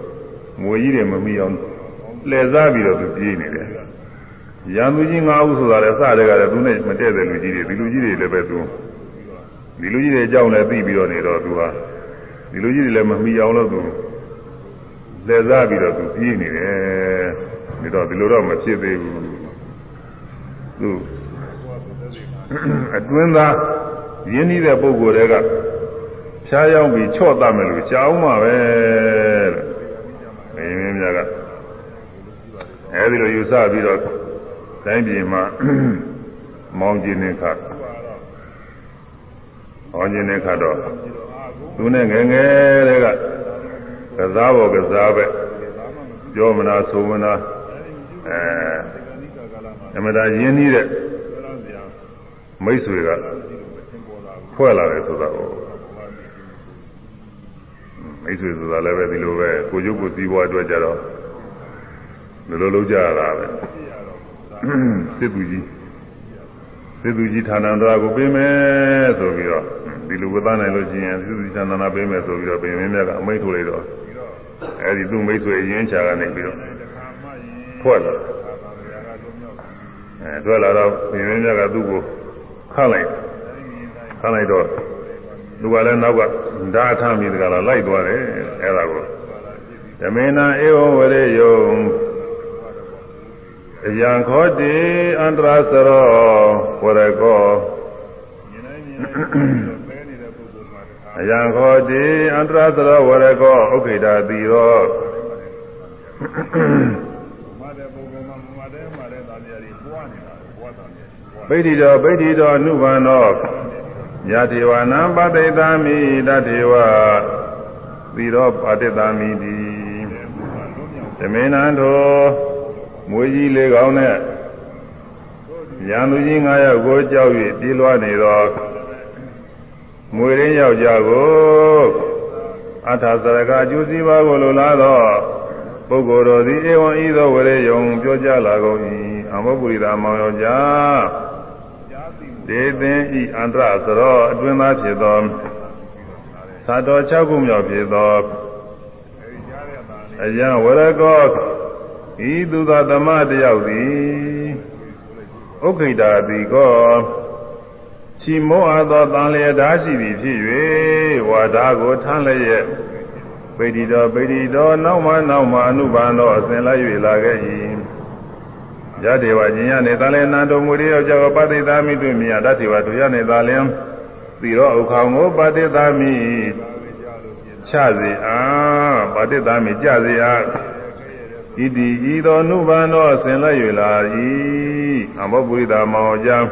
မွေကြီးတွေမမိအောင်လှည့်စားပြီးတော့သူပြေးနေတယ်ရန်သူကြီး၅ဦးဆိုတာလည်းစတဲ့ကလည်းသူနဲ့မတည့်တဲ့လူကြီးတွေဒီလူကြီးတွေလည်းပဲသူဒီလူကြီးတွေအကြောင်းလည်းသိပြီးတော့နေတော့သူဟာ ဒီလူကြီးတွေလည်းမမိအောင်လို့သူလှည့်စားပြီးတော့သူပြေးနေတယ်ဒါတော့ဒီလိုတော့မဖြစ်သေးဘူးသူအတွင်းသားရင်းနှီးတဲ့ပုံကိုယ်တွေကဖြားရောက်ပြီးချော့တတ်မယ်လို့ရှားအောင်ပါပဲတဲ့မင်းမင်းများကအဲဒီလိုယူဆပြီးတော့တိုင်းပြည်မှာမောင်းကျင်နေခါမောင်းကျင်နေခါတော့ သူနဲ့ငယ်ငယ်တွေကကစားပေါ်ကစားပဲပြောမနာဆိုမနာအဲအမတာရင်းနှီးတဲ့မိတ်ဆွေကဖွဲ့လာတယ်ဆိုတာကိုမိတ်ဆွေဆိုတာလည်းပဲဒီလိုပဲကိုကျုပ်ကိုစီးပွားအတွက်ကြတော့ဒီလိုလုပ်ကြရတာပဲစစ်သူကြီး စစ်သူကြီးဌာနတော်ကိုပေးမယ်ဆိုပြီးတော့ဒီလိုဝသနိုင်လို့ရှိရင်စစ်သူကြီးဌာနပေးမယ်ဆိုပြီးတော့ပြင်မင်းမြတ်ကအမိန့်ထုတ်လိုက်တော့အဲဒီသူ့မိတ်ဆွေအရင်ချာကနေပြီးတော့ဖွဲ့လာအဲထွက်လာတော့ပြင်မင်းမြတ်ကသူ့ကိုခန့်လိုက်ခန့်လိုက်တော့သူကလည်းနောက်ကဓာထမိတကလားလိုက်သွားတယ်အဲ့ဒါကိုဓမေနာဧဝဝရေယုံ အယံခောတိအန္တရာစရောဝရကောအယံခောတိအန္တရာစရောဝရကောဥက္ခိတာတိရောပိဋိတော်ပိဋိတော်နုဘန္နောယတိဝနံပတိတာမိတတေဝသီရောပတိတာမိတိသမေနံတော် မွေကြီးလေးကောင်းနဲ့ရန်သူကြီး9ယောက်ကိုကြောက်၍ပြေးလွှားနေသောမွေရင်းယောက်ျားကိုအထာစရကအကျိုးစီးပွားကိုလိုလားသောပုဂ္ဂိုလ်တော်သည်ဧဝံဤသောဝရေယုံပြောကြလာကုန်၏အမောပုရိသမောင်ယောက်ျားဒေသင်ဤအန္တရစရောအတွင်းသားဖြစ်သောသာတော်၆ခုမြောက်ဖြစ်သောအယံဝရကော ဤသူသာဓမ္မတယောက်သည်ဥက္ခိတာတိကောချီမောအပ်သောတန်လျက်ဓာရှိသည်ဖြစ်၍ဝါဒကိုထမ်းလျက်ပိဋိတော်ပိဋိတော်နောက်မှနောက်မှအနုဘန္တော်အစဉ်လိုက်၍လာခဲ့၏ယတေဝကျင်ရနေတာလဲနန္တော်မူရိယောကြောပတိသာမိတွေ့မြတ်တတေဝတို့ရနေတာလဲသီရောဥခေါင်ကိုပတိသာမိချစေအာပတိသာမိကြစေအား ဣတိဤသောနုဘန္နောဆင်လက်၍လာ၏အဘောပုရိသမောကြောင့်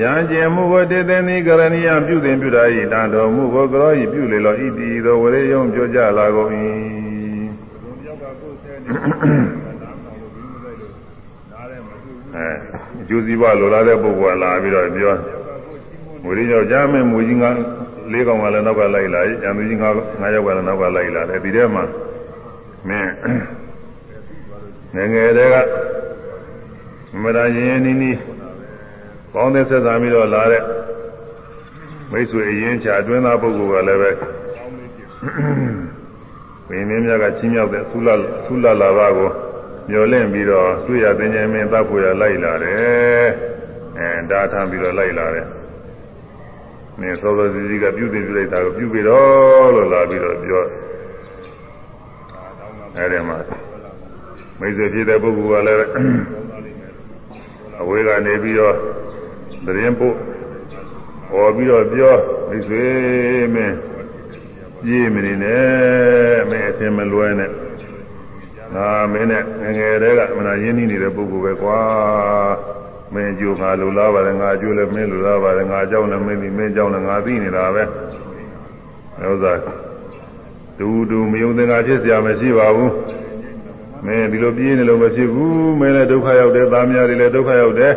ယံကျင်မှုကိုတေသင်သည်ကရဏီယပြုသင်ပြုတာ၏တန်တော်မူကိုကရော၏ပြုလေလောဣတိဤသောဝရေယုံပြောကြလာကုန်၏အဲအကျိုးစီးပွားလိုလားတဲ့ပုဂ္ဂိုလ်ကလာပြီးတော့ပြောဝရေယောက်ကြားမဲ့မူကြီးကလေးကောင်ကလည်းနောက်ကလိုက်လာ၏ကျန်သူကြီးငါငါယောက်ကလည်းနောက်ကလိုက်လာတယ်ဒီထဲမှာ မင်းငယ်ငယ်တည်းကမရရင်ရင်နီးနီးပေါင်းတဲ့ဆက်ဆံပြီးတော့လာတဲ့မိတ်ဆွေအရင်ချအတွင်းသားပုဂ္ဂိုလ်ကလည်းပဲဘင်းမင်းများကချင်းမြောက်တဲ့သုလသုလလာဘကိုမျောလင့်ပြီးတော့တွေ့ရတင်ခြင်းမင်းတပ်ဖို့ရလိုက်လာတယ်အဲဒါထမ်းပြီးတော့လိုက်လာတယ်နင်းသောသောစီစီကပြုသိပြုလိုက်တာကိုပြုပြီးတော့လို့လာပြီးတော့ပြော အဲဒီမှာမိတ်ဆွေဖြစ်တဲ့ပုဂ္ဂိုလ်ကလည်းအဝေးကနေပြီးတော့သတင်းပို့ဟောပြီးတော့ပြောမိတ်ဆွေမင်းပြေးမနေနဲ့မင်းအထင်မလွဲနဲ့ငါမင်းနဲ့ငငယ်တည်းကအမနာရင်းနှီးနေတဲ့ပုဂ္ဂိုလ်ပဲကွာမင်းကြိုငါလူလားပါတယ်ငါကြိုလည်းမင်းလူလားပါတယ်ငါကြောက်လည်းမင်းဒီမင်းကြောက်လည်းငါသိနေတာပဲဥစ္စာ တူတူမယုံသင်္ကာဖြစ်เสียမရှိပါဘူးမင်းဒီလိုပြေးနေလို့မဖြစ်ဘူးမင်းလည်းဒုက္ခရောက်တယ်သားများတွေလည်းဒုက္ခရောက်တယ်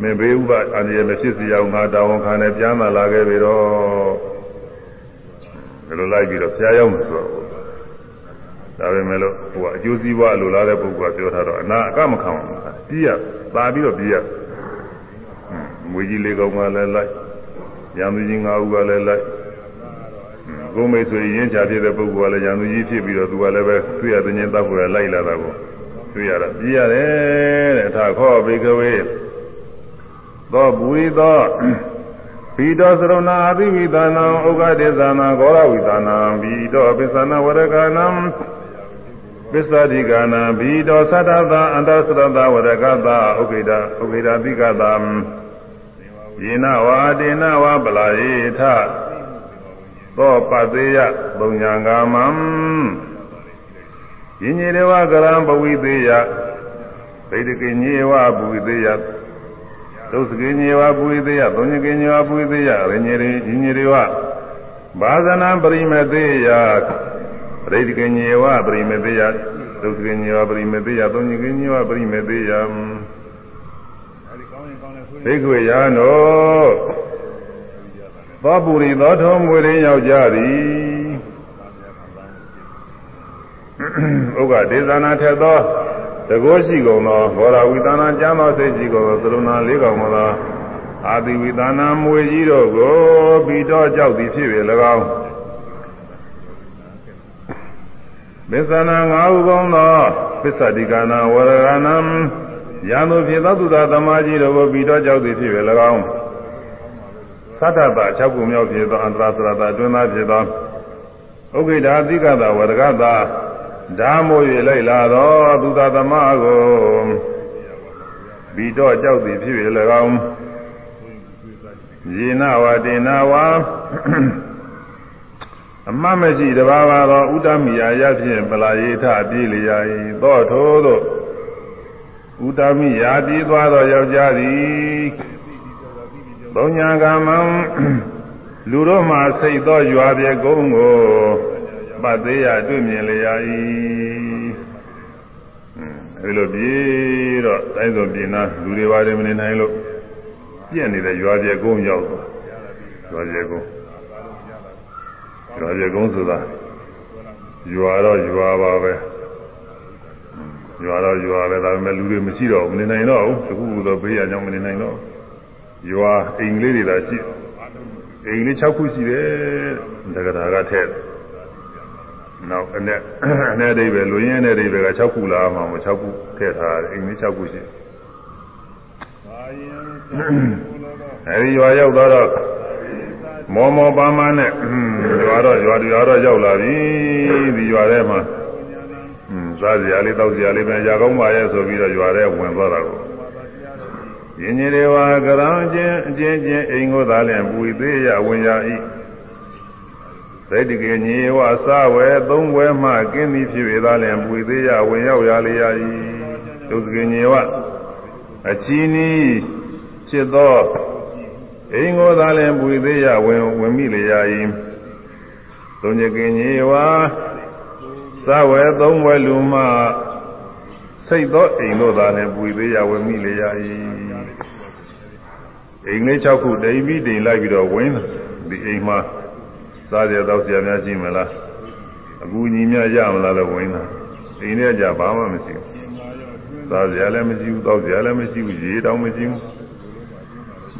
မင်းဘေးဥပအန္တရာယ်မဖြစ်စေအောင်ငါတာဝန်ခံနဲ့ပြန်လာလာခဲ့ပြီတော့ဒီလိုလိုက်ပြီးတော့ဖျားရောက်မယ်ဆိုတော့ဒါပဲမဲ့လို့ဟိုကအကျိုးစီးပွားလိုလားတဲ့ပုဂ္ဂိုလ်ကပြောထားတော့အနာအကမခံဘူးပြီးရသာပြီးတော့ပြီးရမွေကြီးလေးကောင်ကလည်းလိုက်ရံသူကြီး၅ဦးကလည်းလိုက် ကိုမိတ်ဆွေရင်းချဖြစ်တဲ့ပုဂ္ဂိုလ်ကလည်းရံသူကြီးဖြစ်ပြီးတော့သူကလည်းပဲတွေ့ရတဲ့ချင်းတပ်ဖို့လိုက်လာတာကိုတွေ့ရတာပြီးရတယ်တဲ့အထာခောဘေကဝေသောဘူရိသောဘီတောသရဏအပိဝိသနာဥက္ကဒေသနာဂောရဝိသနာဘီတောပစ္စနာဝရကနာပစ္စတိကနာဘီတောသတ္တသာအန္တသရတဝရကသာဥက္ကေတဥက္ကေတတိကသာယေနဝါတေနဝပလာယေထ သောပသေးယပုံညာဂမံယင်းညေရဝကရံပဝိသေးယဗိဒကိညေဝပဝိသေးယသုစကိညေဝပဝိသေးယသုံးညကိညေဝပဝိသေးယရညေရိယင်းညေရဝဘာဇနံပရိမသေးယပရိဒကိညေဝပရိမသေးယသုစကိညေဝပရိမသေးယသုံးညကိညေဝပရိမသေးယဘိက္ခွေယာနော သောပုရိသောထုံမွေရင်းယောက်ျားသည်ဥက္ကဒေသနာထက်သောတကောရှိကုန်သောဘောရဝိသနာကျမ်းသောစိတ်ရှိကုန်သောသရုဏလေးကောင်သောအာတိဝိသနာမွေကြီးတို့ကိုပြီးတော့ကြောက်သည်ဖြစ်ပေ၎င်းပစ္စနာငါးဥကောင်းသောပစ္စတိကနာဝရကနာယံတို့ဖြစ်သောသူသာသမားကြီးတို့ကိုပြီးတော့ကြောက်သည်ဖြစ်ပေ၎င်း သတ္တပ၆ခုမြောက်ဖြစ်သောအန္တရာသရတာတွင်သားဖြစ်သောဥက္ကိတာတိကတာဝရကတာဓာမို့၍လိုက်လာသောသူသာသမားကိုပြီးတော့ကြောက်သည်ဖြစ်ပေ၎င်းယေနဝတေနဝအမတ်မရှိတဘာဝသောဥဒ္ဓမိယာရဖြင့်ပလာယေထပြေးလျာ၏သောထို့သောဥဒ္ဓမိယာပြေးသွားသောယောက်ျားသည် ဘုံညာကမံလူတို့မှစိတ်သောရွာပြေကုန်းကိုပတ်သေးရတွေ့မြင်လျာ၏အဲလိုပြေးတော့တိုင်းစုံပြင်နာလူတွေပါတယ်မနေနိုင်လို့ပြည့်နေတဲ့ရွာပြေကုန်းရောက်ရွာပြေကုန်းရွာပြေကုန်းဆိုတာရွာတော့ရွာပါပဲရွာတော့ရွာပဲဒါပေမဲ့လူတွေမရှိတော့မနေနိုင်တော့ဘူးတခုခုတော့ဘေးရကြောင့်မနေနိုင်တော့ ရွာအိမ်လေးတွေသာရှိအိမ်လေး6ခုရှိတယ်တက္ကရာကထည့်နောက်အနဲ့အနဲ့အိဗယ်လူရင်းနဲ့အိဗယ်က6ခုလာမှာမ6ခုထည့်ထားတယ်အိမ်လေး6ခုရှိအဲဒီရွာရောက်တော့မောမောပါမနဲ့ရွာတော့ရွာရွာတော့ရောက်လာပြီဒီရွာထဲမှာอืมစားစရာလေးတောက်စရာလေးပဲຢာကောင်းပါရဲ့ဆိုပြီးတော့ရွာထဲဝင်သွားတာကို ယင်းကြီးတွေဝါကရံချင်းအချင်းချင်းအိမ်ကိုသာလျှင်ပူသေးရဝင်ရ၏ဒိဋ္ဌိကေညေဝစဝဲသုံးဝဲမှကင်းသည်ဖြစ်၍သာလျှင်ပွေသေးရဝင်ရောက်ရလေရ၏ဒုစကေညေဝအချီနီးဖြစ်သောအိမ်ကိုသာလျှင်ပွေသေးရဝင်ဝင်မိလေရ၏သုံးညကေညေဝစဝဲသုံးဝဲလူမှစိတ်သောအိမ်တို့သာလျှင်ပွေသေးရဝင်မိလေရ၏ အိမ်လေး၆ခုတိမ်ပြီးတိမ်လိုက်ပြီးတော့ဝင်ဒီအိမ်မှာစားရတော့ဆရာများရှိမလားအကူညီများရမလားလို့ဝင်တာအိမ်ထဲကြဘာမှမရှိဘူးစားရလည်းမရှိဘူးတောက်ရလည်းမရှိဘူးရေတောင်မရှိဘူး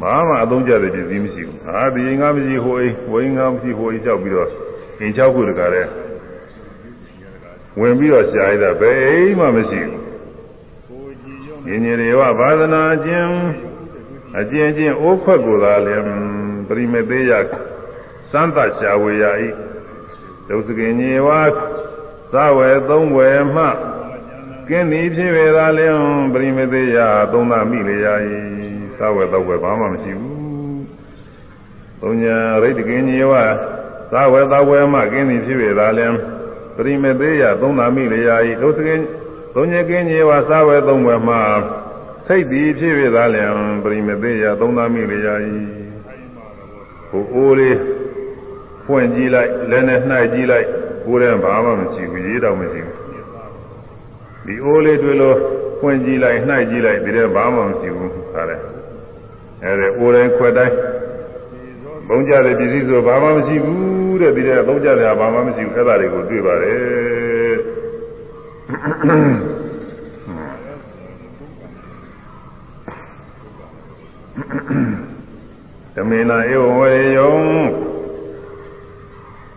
ဘာမှအသုံးကျတဲ့ပစ္စည်းမရှိဘူးအာဒီအိမ်ကမရှိဟိုအိမ်ဝိမ်ကမရှိဟိုအိမ်လျှောက်ပြီးတော့အိမ်၆ခုတကားတဲ့ဝင်ပြီးတော့ရှားရတာဘယ်အိမ်မှမရှိဘူးညင်ညင်တွေကဘာသနာချင်း အကျဉ်းချင်းအိုးခွက်ကိုသာလည်းပရိမေသေးရစမ်းသရှာဝေယဤဒုစကင်ညေဝါသဝေသုံးဝေမှကင်းသည်ဖြစ်ပေသာလျှင်ပရိမေသေးယသုံးသမိလေရ၏သဝေတော့ဝေဘာမှမရှိဘူးသုံးညာရိတ်တကင်ညေဝါသဝေတော့ဝေမှကင်းသည်ဖြစ်ပေသာလျှင်ပရိမေသေးယသုံးသမိလေရ၏ဒုစကင်သုံးညကင်းညေဝါသဝေသုံးဝေမှ စိတ်သည်ဖြစ်ပေသာလျှင်ပရိမေသေးယသုံးသမိလေရ၏ဟိုအိုးလေးဖွင့်ကြည့်လိုက်လည်းနဲ့နှိုက်ကြည့်လိုက်ကိုယ်တည်းဘာမှမရှိဘူးရေးတော့မရှိဘူးဒီအိုးလေးတွေ့လို့ဖွင့်ကြည့်လိုက်နှိုက်ကြည့်လိုက်ဒီတည်းဘာမှမရှိဘူးဟာတဲ့အဲဒီအိုးတိုင်းခွက်တိုင်းဘုံကြတဲ့ပစ္စည်းဆိုဘာမှမရှိဘူးတဲ့ဒီတည်းသုံးကြတယ်ဘာမှမရှိဘူးအဲ့ဒါတွေကိုတွေ့ပါတယ်ဓ မေနာဧဝဝေယံ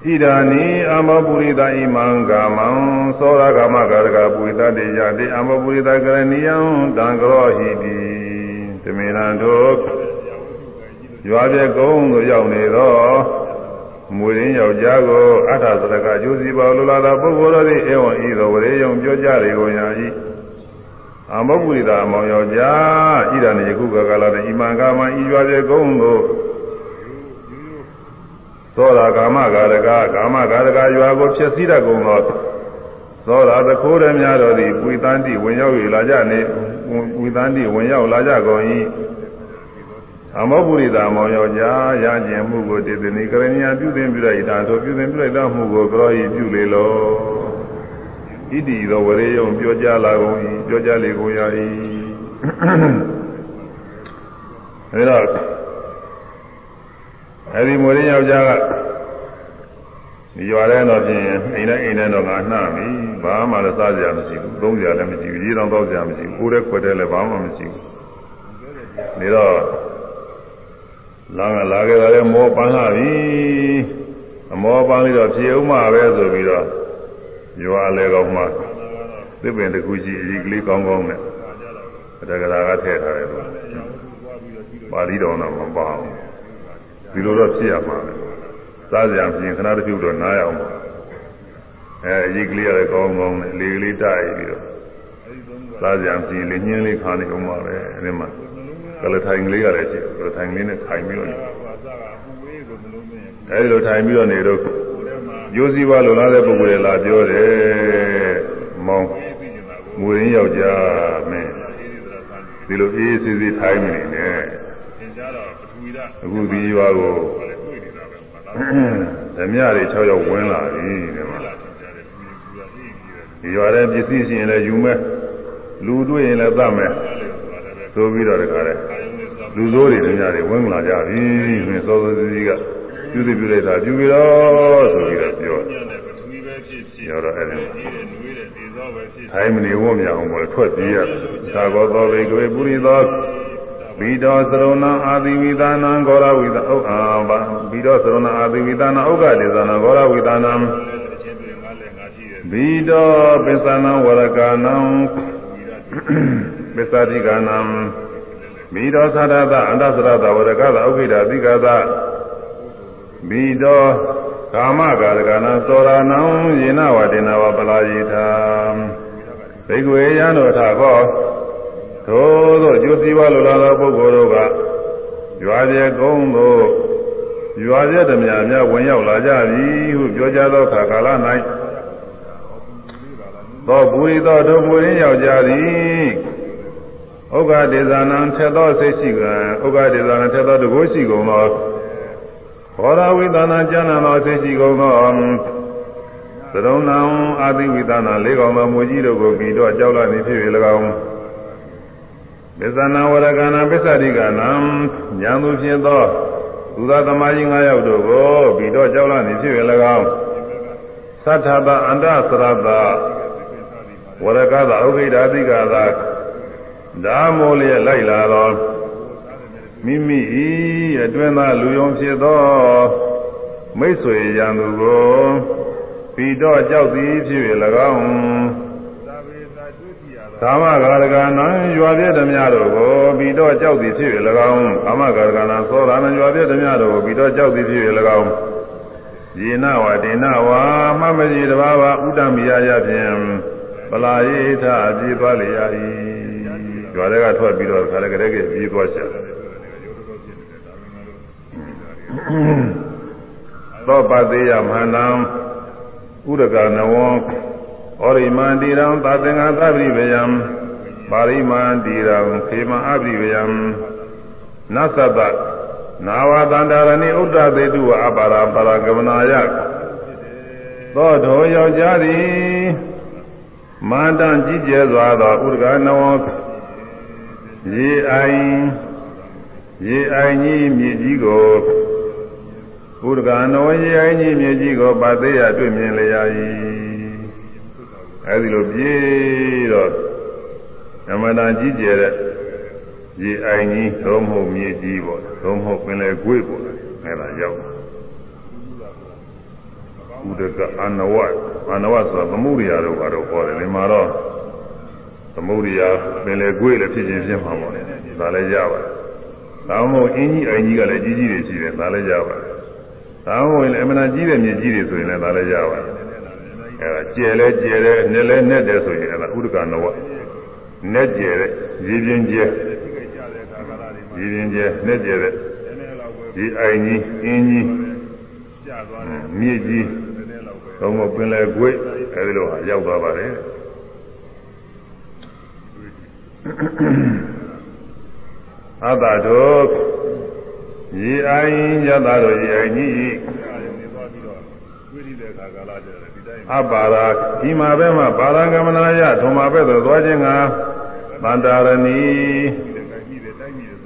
ဣဒာနိအမောပုရိသဣမံကာမံသောရကာမကာရကပုရိသတေယတိအမောပုရိသကရဏီယံတံကရောဟိတိတမေနံတို့ရွာပြကုန်းသို့ရောက်နေသောမူရင်းယောက်ျားကိုအထာသရကကျိုးစီပါလိုလာသောပုဂ္ဂိုလ်တို့သည်ဧဝံဤသို့ဝရေယုံပြောကြလေကုန်ရာ၏ အမောပုရိသအမောင်ယောက်ျားဣဒာနိယခုကကလာတဲ့ဣမံကာမံဤရွာပြကုန်းသို့သောတာကာမဂါရကကာမဂါရကရွာကိုဖြစ်စည်းတတ်ကုန်သောသောတာသခိုးရများတော်သည်ပွေတန်းတိဝင်ရောက်၍လာကြနေပွေတန်းတိဝင်ရောက်လာကြကုန်၏အမောပုရိသမောင်ယောက်ျားရကျင်မှုကိုတည်တည်နေကရဏီယပြုသင်ပြုလိုက်တာသို့ပြုသင်ပြုလိုက်သောမှုကိုကရောဤပြုလေလော ဣတိသောဝရေယုံပြောကြလာကုန်၏ပြောကြလေကုန်ရ၏အဲဒါအဲဒီမွေရင်းယောက်ျားကဒီရွာထဲတော့ဖြင့်အိမ်နဲ့အိမ်နဲ့တော့ငါနှပြီဘာမှလည်းစားကြမရှိဘူးသုံးကြလည်းမရှိဘူးရေးတော်တော့ကြမရှိဘူးကိုယ်တဲ့ခွက်တဲ့လည်းဘာမှမရှိဘူးနေတော့လာကလာခဲ့တာလည်းမောပန်းလာပြီအမောပန်းလေးတော့ပြေဦးမှာပဲဆိုပြီးတော့ ရွာလည်းကောင်းမှသစ်ပင်တစ်ခုရှိအကြီးကလေးကောင်းကောင်းနဲ့တက္ကရာကထည့်ထားတယ်လို့ပါဠိတော်တော့မပါဘူးဒီလိုတော့ဖြစ်ရမှာပဲစားကြံပြင်ခဏတစ်ခုတော့နားရအောင်ပါအဲအရေးကလေးရတယ်ကောင်းကောင်းနဲ့လေကလေးတိုက်ပြီးတော့စားကြံပြင်လေညင်းလေးခါနေအောင်ပါပဲအဲဒီမှာကလထိုင်ကလေးရတယ်ရှိကလထိုင်လေးနဲ့ခိုင်ပြီးတော့အဲဒီလိုထိုင်ပြီးတော့နေတော့ ရိုးစည်းပါလိုလားတဲ့ပုဂ္ဂိုလ်တွေလာပြောတယ်မောင်းမူရင်းယောက်ျားမင်းဒီလိုအေးအေးဆေးဆေးထိုင်နေတယ်အခုဒီရွာကိုဓမြတွေ6ယောက်ဝင်လာပြီဒီမှာဒီရွာတဲ့ပစ္စည်းရှင်လည်းယူမဲ့လူတွေ့ရင်လည်းသတ်မယ်ဆိုပြီးတော့တခါလဲလူစိုးတွေဓမြတွေဝင်လာကြပြီဆိုရင်စောစောစီးက ပြုသိပြုလိုက်တာပြုပြီးတော့ဆိုပြီးတော့ပြောပြောတော့အဲ့ဒါထိုင်မနေဝတ်မြအောင်ပေါ်ထွက်ပြေးရတယ်သာဂောသောဘေကွေပုရိသောဘိတောသရုဏအာတိဝိသနံဂောရဝိသဥအာဘာဘိတောသရုဏအာတိဝိသနံဥက္ကဒေသနံဂောရဝိသနံဘိတောပစ္စနံဝရကနံပစ္စတိကနံဘိတောသရတအန္တသရတဝရကသဥက္ခိတာတိကသ ဘိတောကာမကာရကနာသောရဏံယေနဝတေနဝပလာယိထာဘိက္ခွေယံတို့ထာကောသို့သောကျိုးစည်းပွားလိုလားသောပုဂ္ဂိုလ်တို့ကရွာပြေကုန်းသို့ရွာပြည့်ဓမြများဝင်ရောက်လာကြပြီဟုပြောကြသောအခါကာလ၌သောဘူရိသောတို့မူရင်းရောက်ကြသည်ဥက္ကဒေဇာနံထက်သောစိတ်ရှိကံဥက္ကဒေဇာနံထက်သောတကုရှိကုန်သော ဘောရဝိသနာကျမ်းနာသောစိတ်ရှိကုန်သောသရုံဏံအာတိဝိသနာလေးကောင်သောမူကြီးတို့ကိုပြီးတော့ကြောက်လာနေဖြစ်၍၎င်းပစ္စနာဝရကနာပစ္စတိကနံဉာဏ်သူဖြစ်သောသူသာသမားကြီး၅ယောက်တို့ကိုပြီးတော့ကြောက်လာနေဖြစ်၍၎င်းသတ္ထပအန္တသရတဝရကသာဥခိတာတိကသာဓာမောလျက်လိုက်လာသော မိမိဤအတွင်းသားလူယုံဖြစ်သောမိတ်ဆွေရန်သူကိုပြီးတော့ကြောက်သည်ဖြစ်၍၎င်းကာမဂါရကနံရွာပြည့်ဓမြတို့ကိုပြီးတော့ကြောက်သည်ဖြစ်၍၎င်းကာမဂါရကနံသောတာနံရွာပြည့်ဓမြတို့ကိုပြီးတော့ကြောက်သည်ဖြစ်၍၎င်းယေနဝဒေနဝါမမကြီးတဘာဝဥဒ္ဓမိယယဖြင့်ပလာယေထအပြေးသွားလေရ၏ရွာတွေကထွက်ပြီးတော့ခါလည်းကလေးကပြေးသွားရှာ သောပတိယမဟာနံဥဒကနဝံဩရိမန္တိရံသာသင်္ဃသဗ္ဗိဗယံပါရိမန္တိရံခေမအဗ္ဗိဗယံနသတ္တနာဝတန္တရဏိဥဒ္ဒသေတုအပါရပါရကမနာယသောတော်ယောက်ျားသည်မန္တန်ကြီးကျယ်စွာသောဥဒကနဝံရေအိုင်ရေအိုင်ကြီးမြေကြီးကို ဘုဒ္ဓကနဝရေအိုင်ကြီးမြေကြီးကိုပါသေးရတွေ့မြင်လျာ၏အဲဒီလိုပြေးတော့ဓမ္မတာကြီးကျယ်တဲ့ရေအိုင်ကြီးသုံးမှုမြေကြီးပေါ့သုံးမှုပင်လေကွေ့ပေါ့အဲဒါရောက်ဘုဒ္ဓကအနဝအနဝဆိုတာသမှုရိယာတို့ကတော့ခေါ်တယ်ဒီမှာတော့သမုဒိယပင်လေကွေ့လည်းဖြစ်ချင်းဖြစ်မှာပေါ့လေဒါလည်းရပါတယ်။ဒါမှမဟုတ်အင်းကြီးအိမ်ကြီးကလည်းကြီးကြီးတွေရှိတယ်ဒါလည်းရပါတယ်။ ဒါမှမဟုတ်လည်းအမှန်ကြီးတဲ့မြေကြီးတွေဆိုရင်လည်းဒါလည်းရပါတယ်။အဲဒါကျယ်လဲကျယ်တယ်နဲ့လဲနဲ့တယ်ဆိုရင်အဲဒါဥဒကနဝနဲ့ကျယ်တဲ့ရေပြင်းကျယ်ရေပြင်းကျယ်နဲ့ကျယ်တဲ့ဒီအိမ်ကြီးအင်းကြီးမြေကြီးသုံးဖို့ပင်လေကွေ့အဲဒီလိုဟာရောက်သွားပါတယ်။အတ္တတို့ ရေအိုင်ယတတို့ရေအိုင်ကြီးအပါရာဒီမှာပဲမှာပါရဂမနာယထုံမှာပဲသို့သွားခြင်းကဗန္တာရဏီ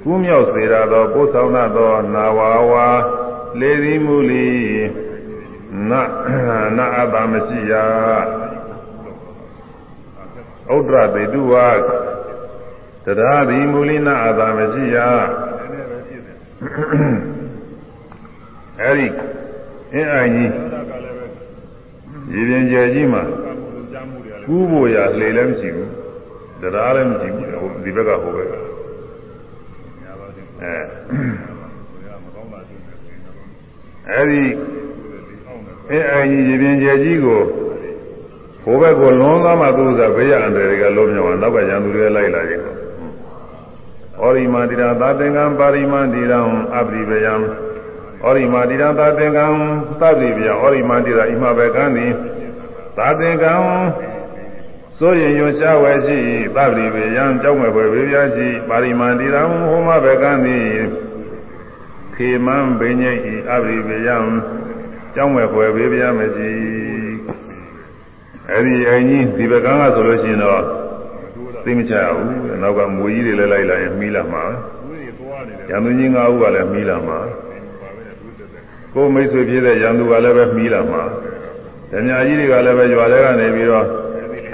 ကူးမြောက်စေရသောပို့ဆောင်သောနာဝါဝါလေဒီမူလီနနအတ္တမရှိရဥဒ္ဒရတေတုဝါတရားဒီမူလိနာအာသာမရှိရ အဲဒီအင်းအိုင်ကြီးရေပြင်ကျယ်ကြီးမှာကူးဖို့ရလေလည်းမရှိဘူးတရားလည်းမရှိဘူးဒီဘက်ကဟိုဘက်ကအဲအဲဒီအင်းအိုင်ကြီးရေပြင်ကျယ်ကြီးကိုဟိုဘက်ကိုလွန်သွားမှသူကဘေးရအန္တရာယ်တွေကလုံးမြောက်အောင်နောက်ကရန်သူတွေလိုက်လာကြတယ် ဩရိမာတိရာသာသင်္ကံပါရိမန္တိရံအပရိပယံဩရိမာတိရာသာသင်္ကံသဗ္ဗိပယံဩရိမာတိရာဣမဘကံသည်သာသင်္ကံစိုးရင်ရွှရှားဝယ်ရှိသဗ္ဗိပယံကြောက်မဲ့ွယ်ဝေပြရှိပါရိမန္တိရံဟောမဘကံသည်ခေမံဘိညိဤအပရိပယံကြောက်မဲ့ွယ်ဝေပြမရှိအဲ့ဒီအင်ကြီးဒီဘကံကဆိုလို့ရှိရင်တော့ သိမချရဘူးနောက်ကမွေကြီးတွေလည်းလိုက်လာရင်မီးလာမှာရန်သူကြီး၅ဦးကလည်းမီးလာမှာကိုမိတ်ဆွေဖြစ်တဲ့ရန်သူကလည်းပဲမီးလာမှာဓမြကြီးတွေကလည်းပဲရွာထဲကနေပြီးတော့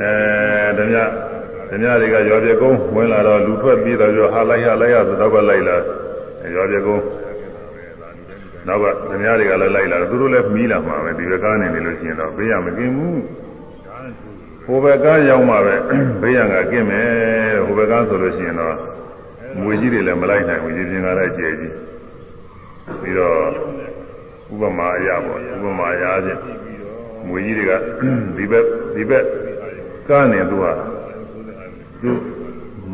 အဲဓမြဓမြတွေကရွာပြေကုန်းဝင်လာတော့လူထွက်ပြီးတော့ဟာလိုက်ဟာလိုက်ရဆိုတော့ကလိုက်လာရွာပြေကုန်းနောက်ကဓမြတွေကလည်းလိုက်လာသူတို့လည်းမီးလာမှာပဲဒီဘက်ကနေနေလို့ရှိရင်တော့ဘေးရမกินဘူး ဟိုဘက်ကရောက်မှပဲဘေးရန်ကကင်းမယ်ဟိုဘက်ကဆိုလို့ရှိရင်တော့မွေကြီးတွေလည်းမလိုက်နိုင်ဘူးရေပြင်ကလည်းကျယ်ကြီးပြီးတော့ဥပမာအရပေါ့ဥပမာအရချင်းမွေကြီးတွေကဒီဘက်ဒီဘက်ကနေသူကသူ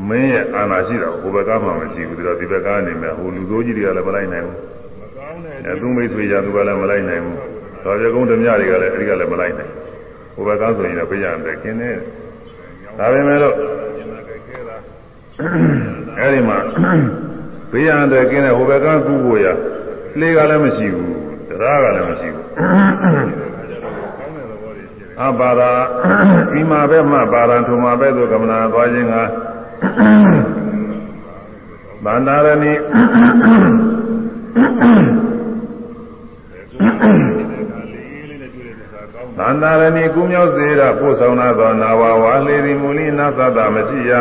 မင်းရဲ့အာဏာရှိတာဟိုဘက်ကမှမရှိဘူးဒီတော့ဒီဘက်ကနေမယ်ဟိုလူစိုးကြီးတွေကလည်းမလိုက်နိုင်ဘူးအဲအဲသူမိတ်ဆွေရသူကလည်းမလိုက်နိုင်ဘူးတော်ပြကုန်းဓမြတွေကလည်းအဲဒီကလည်းမလိုက်နိုင် ဟိုဘက်ကဆိုရင်လည်းပြရမယ်ခင်းနေဒါပေမဲ့လို့အဲဒီမှာပြရတဲ့ခင်းတဲ့ဟိုဘက်ကကူးဖို့ရလေကလည်းမရှိဘူးတရားကလည်းမရှိဘူးအပါရာဒီမှာပဲမှပါရန်ထုံမှာပဲသို့ကမနာသွားခြင်းကဗန္တာရဏီ သန္တာရဏီကုမြောက်စေရပို့ဆောင်လာသောနာဝဝါလေရီမူလိနာသတမရှိယ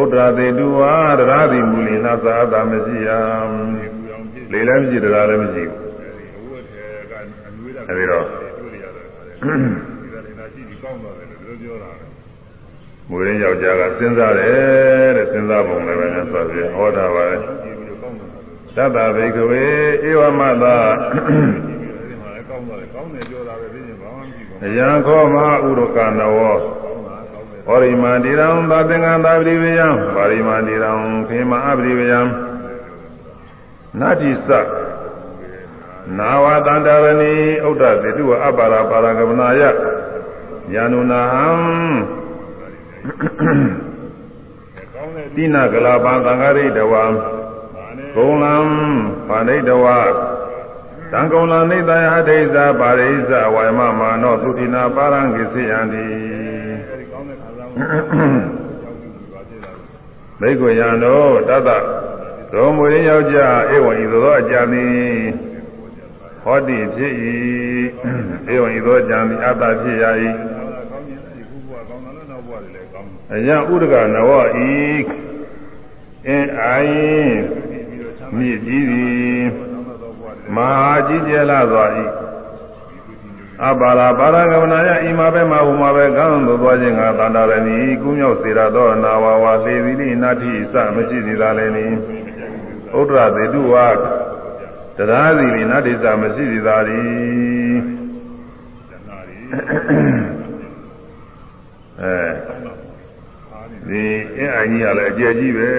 ဥဒရာတေတုဝါရရာတိမူလိနာသတမရှိယလေလည်းမရှိတရားလည်းမရှိဘူးအဲဒီတော့မူရင်းယောက်ျားကစဉ်းစားတယ်တဲ့စဉ်းစားပုံလည်းပဲနဲ့ဆိုပြီးဟောတာပါလေသတ္တဗိကဝေဧဝမ သာအယံခောမဟာဥရကနဝောဟောရိမန္တိရံသာသင်္ကသာပရိဝေယံပါရိမန္တိရံခေမအပရိဝေယံနာတိသနာဝတန္တရဏီဥဒ္ဒသေတုအပ္ပါရပါရကမနာယညာနုနာဟံတိနာကလာပံသံဃာရိတဝံဂုံလံပါဏိတဝ သံကုံလနိတယဒိသပါရိသဝိမမာနောသုတိနာပါရံကိစေယံတိမိတ်ကိုရံတော်တတ္တသောမွေယောက်ျားဧဝံဤသို့အကြံသည်ဟောတိဖြစ်၏ဧဝံဤသို့အကြံသည်အတ္တဖြစ်ရ၏အယံဥဒကနဝဤအင်းအိုင်မြည်ကြီးသည် မဟာကြီးကျယ်လာစွာဤအပါလာပါရကမနာယဤမှာပဲမှာဟိုမှာပဲကံသို့သွားခြင်းကတန္တာရဏီကုမြောက်စေရသောနာဝဝသေသီလိနာတိစမရှိသေးတာလည်းနီဥဒ္ဒရသေတုဝတရားစီလိနာတိစမရှိသေးတာသည်အဲဒီအင်းအကြီးကလည်းအကျယ်ကြီးပဲ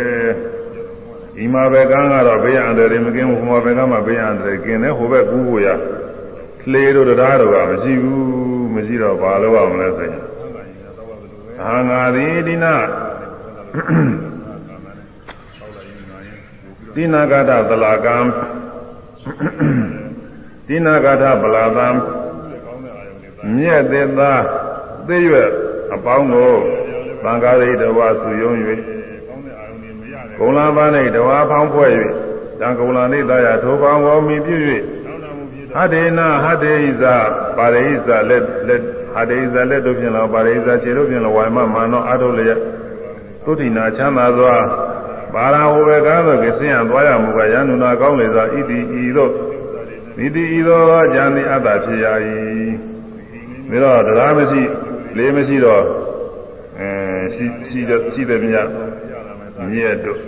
ဒီမှာပဲကန်းကတော့ဘေးအန္တရာယ်မကင်းဘူးဟိုမှာပဲကမ်းမှာဘေးအန္တရာယ်ကင်းတယ်ဟိုဘက်ကူးဖို့ရလေတို့တရားတို့ကမရှိဘူးမရှိတော့ဘာလို့အောင်လဲဆိုရင်အာငါသည်ဒီနာဒီနာဂတသလာကံဒီနာဂတဗလာသံမြက်သေးသားသိရွက်အပေါင်းကိုသံဃာရိတဝဆူယုံ၍ ကုံလာပန်း၌တဝါဖောင်းဖွဲ့၍တံကုံလာနေသားရထိုပေါင်းကိုမိပြု၍ဟတေနာဟတေဣဇပါရိဣဇလက်လက်ဟတေဣဇလက်တို့ဖြင့်လောပါရိဣဇခြေတို့ဖြင့်လောဝိုင်မမာနောအထုလျက်သုတိနာချမ်းသာစွာပါရာဟောဘေကားသို့ကစင်ရသွားရမူကယန္နုနာကောင်းလေစွာဣတိဤသို့မိတိဤသို့ဉာဏ်သည်အတ္တဖြစ်ရ၏ပြီးတော့တရားမရှိလေးမရှိတော့အဲရှိရှိတဲ့ရှိတဲ့မြတ် မြက်တို့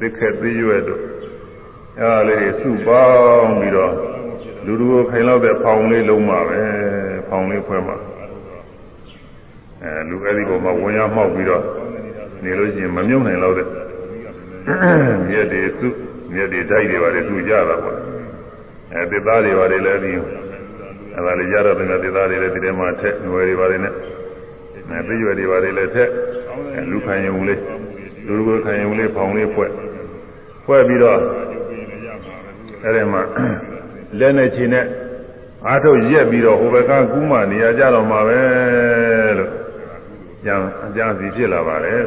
သစ်ခက်သေးရွယ်တို့အဲဒါလေးစုပေါင်းပြီးတော့လူလူကိုခိုင်လောက်တဲ့ဖောင်လေးလုံးမှာပဲဖောင်လေးဖွဲမှာအဲလူအဲ့ဒီပေါ်မှာဝင်ရမှောက်ပြီးတော့နေလို့ရှိရင်မမြုပ်နိုင်တော့တဲ့မြက်တွေစုမြက်တွေဓာတ်တွေပါတယ်သူကြတာပေါ့အဲသစ်သားတွေပါတယ်လည်းဒီအဲဒါလေးရတော့တဲ့သစ်သားတွေလည်းဒီထဲမှာထက်ငွေတွေပါတယ်နဲ့အဲသိရွယ်တွေပါတယ်လည်းထက်လူခံရုံလေး လူလူကိုခံရုံလေးဖောင်လေးဖွဲ့ဖွဲ့ပြီးတော့အဲဒီမှာလက်နဲ့ခြေနဲ့အားထုတ်ရက်ပြီးတော့ဟိုဘက်ကကူးမှနေရာကြတော့မှာပဲလို့ကြံအကြံစီဖြစ်လာပါတယ်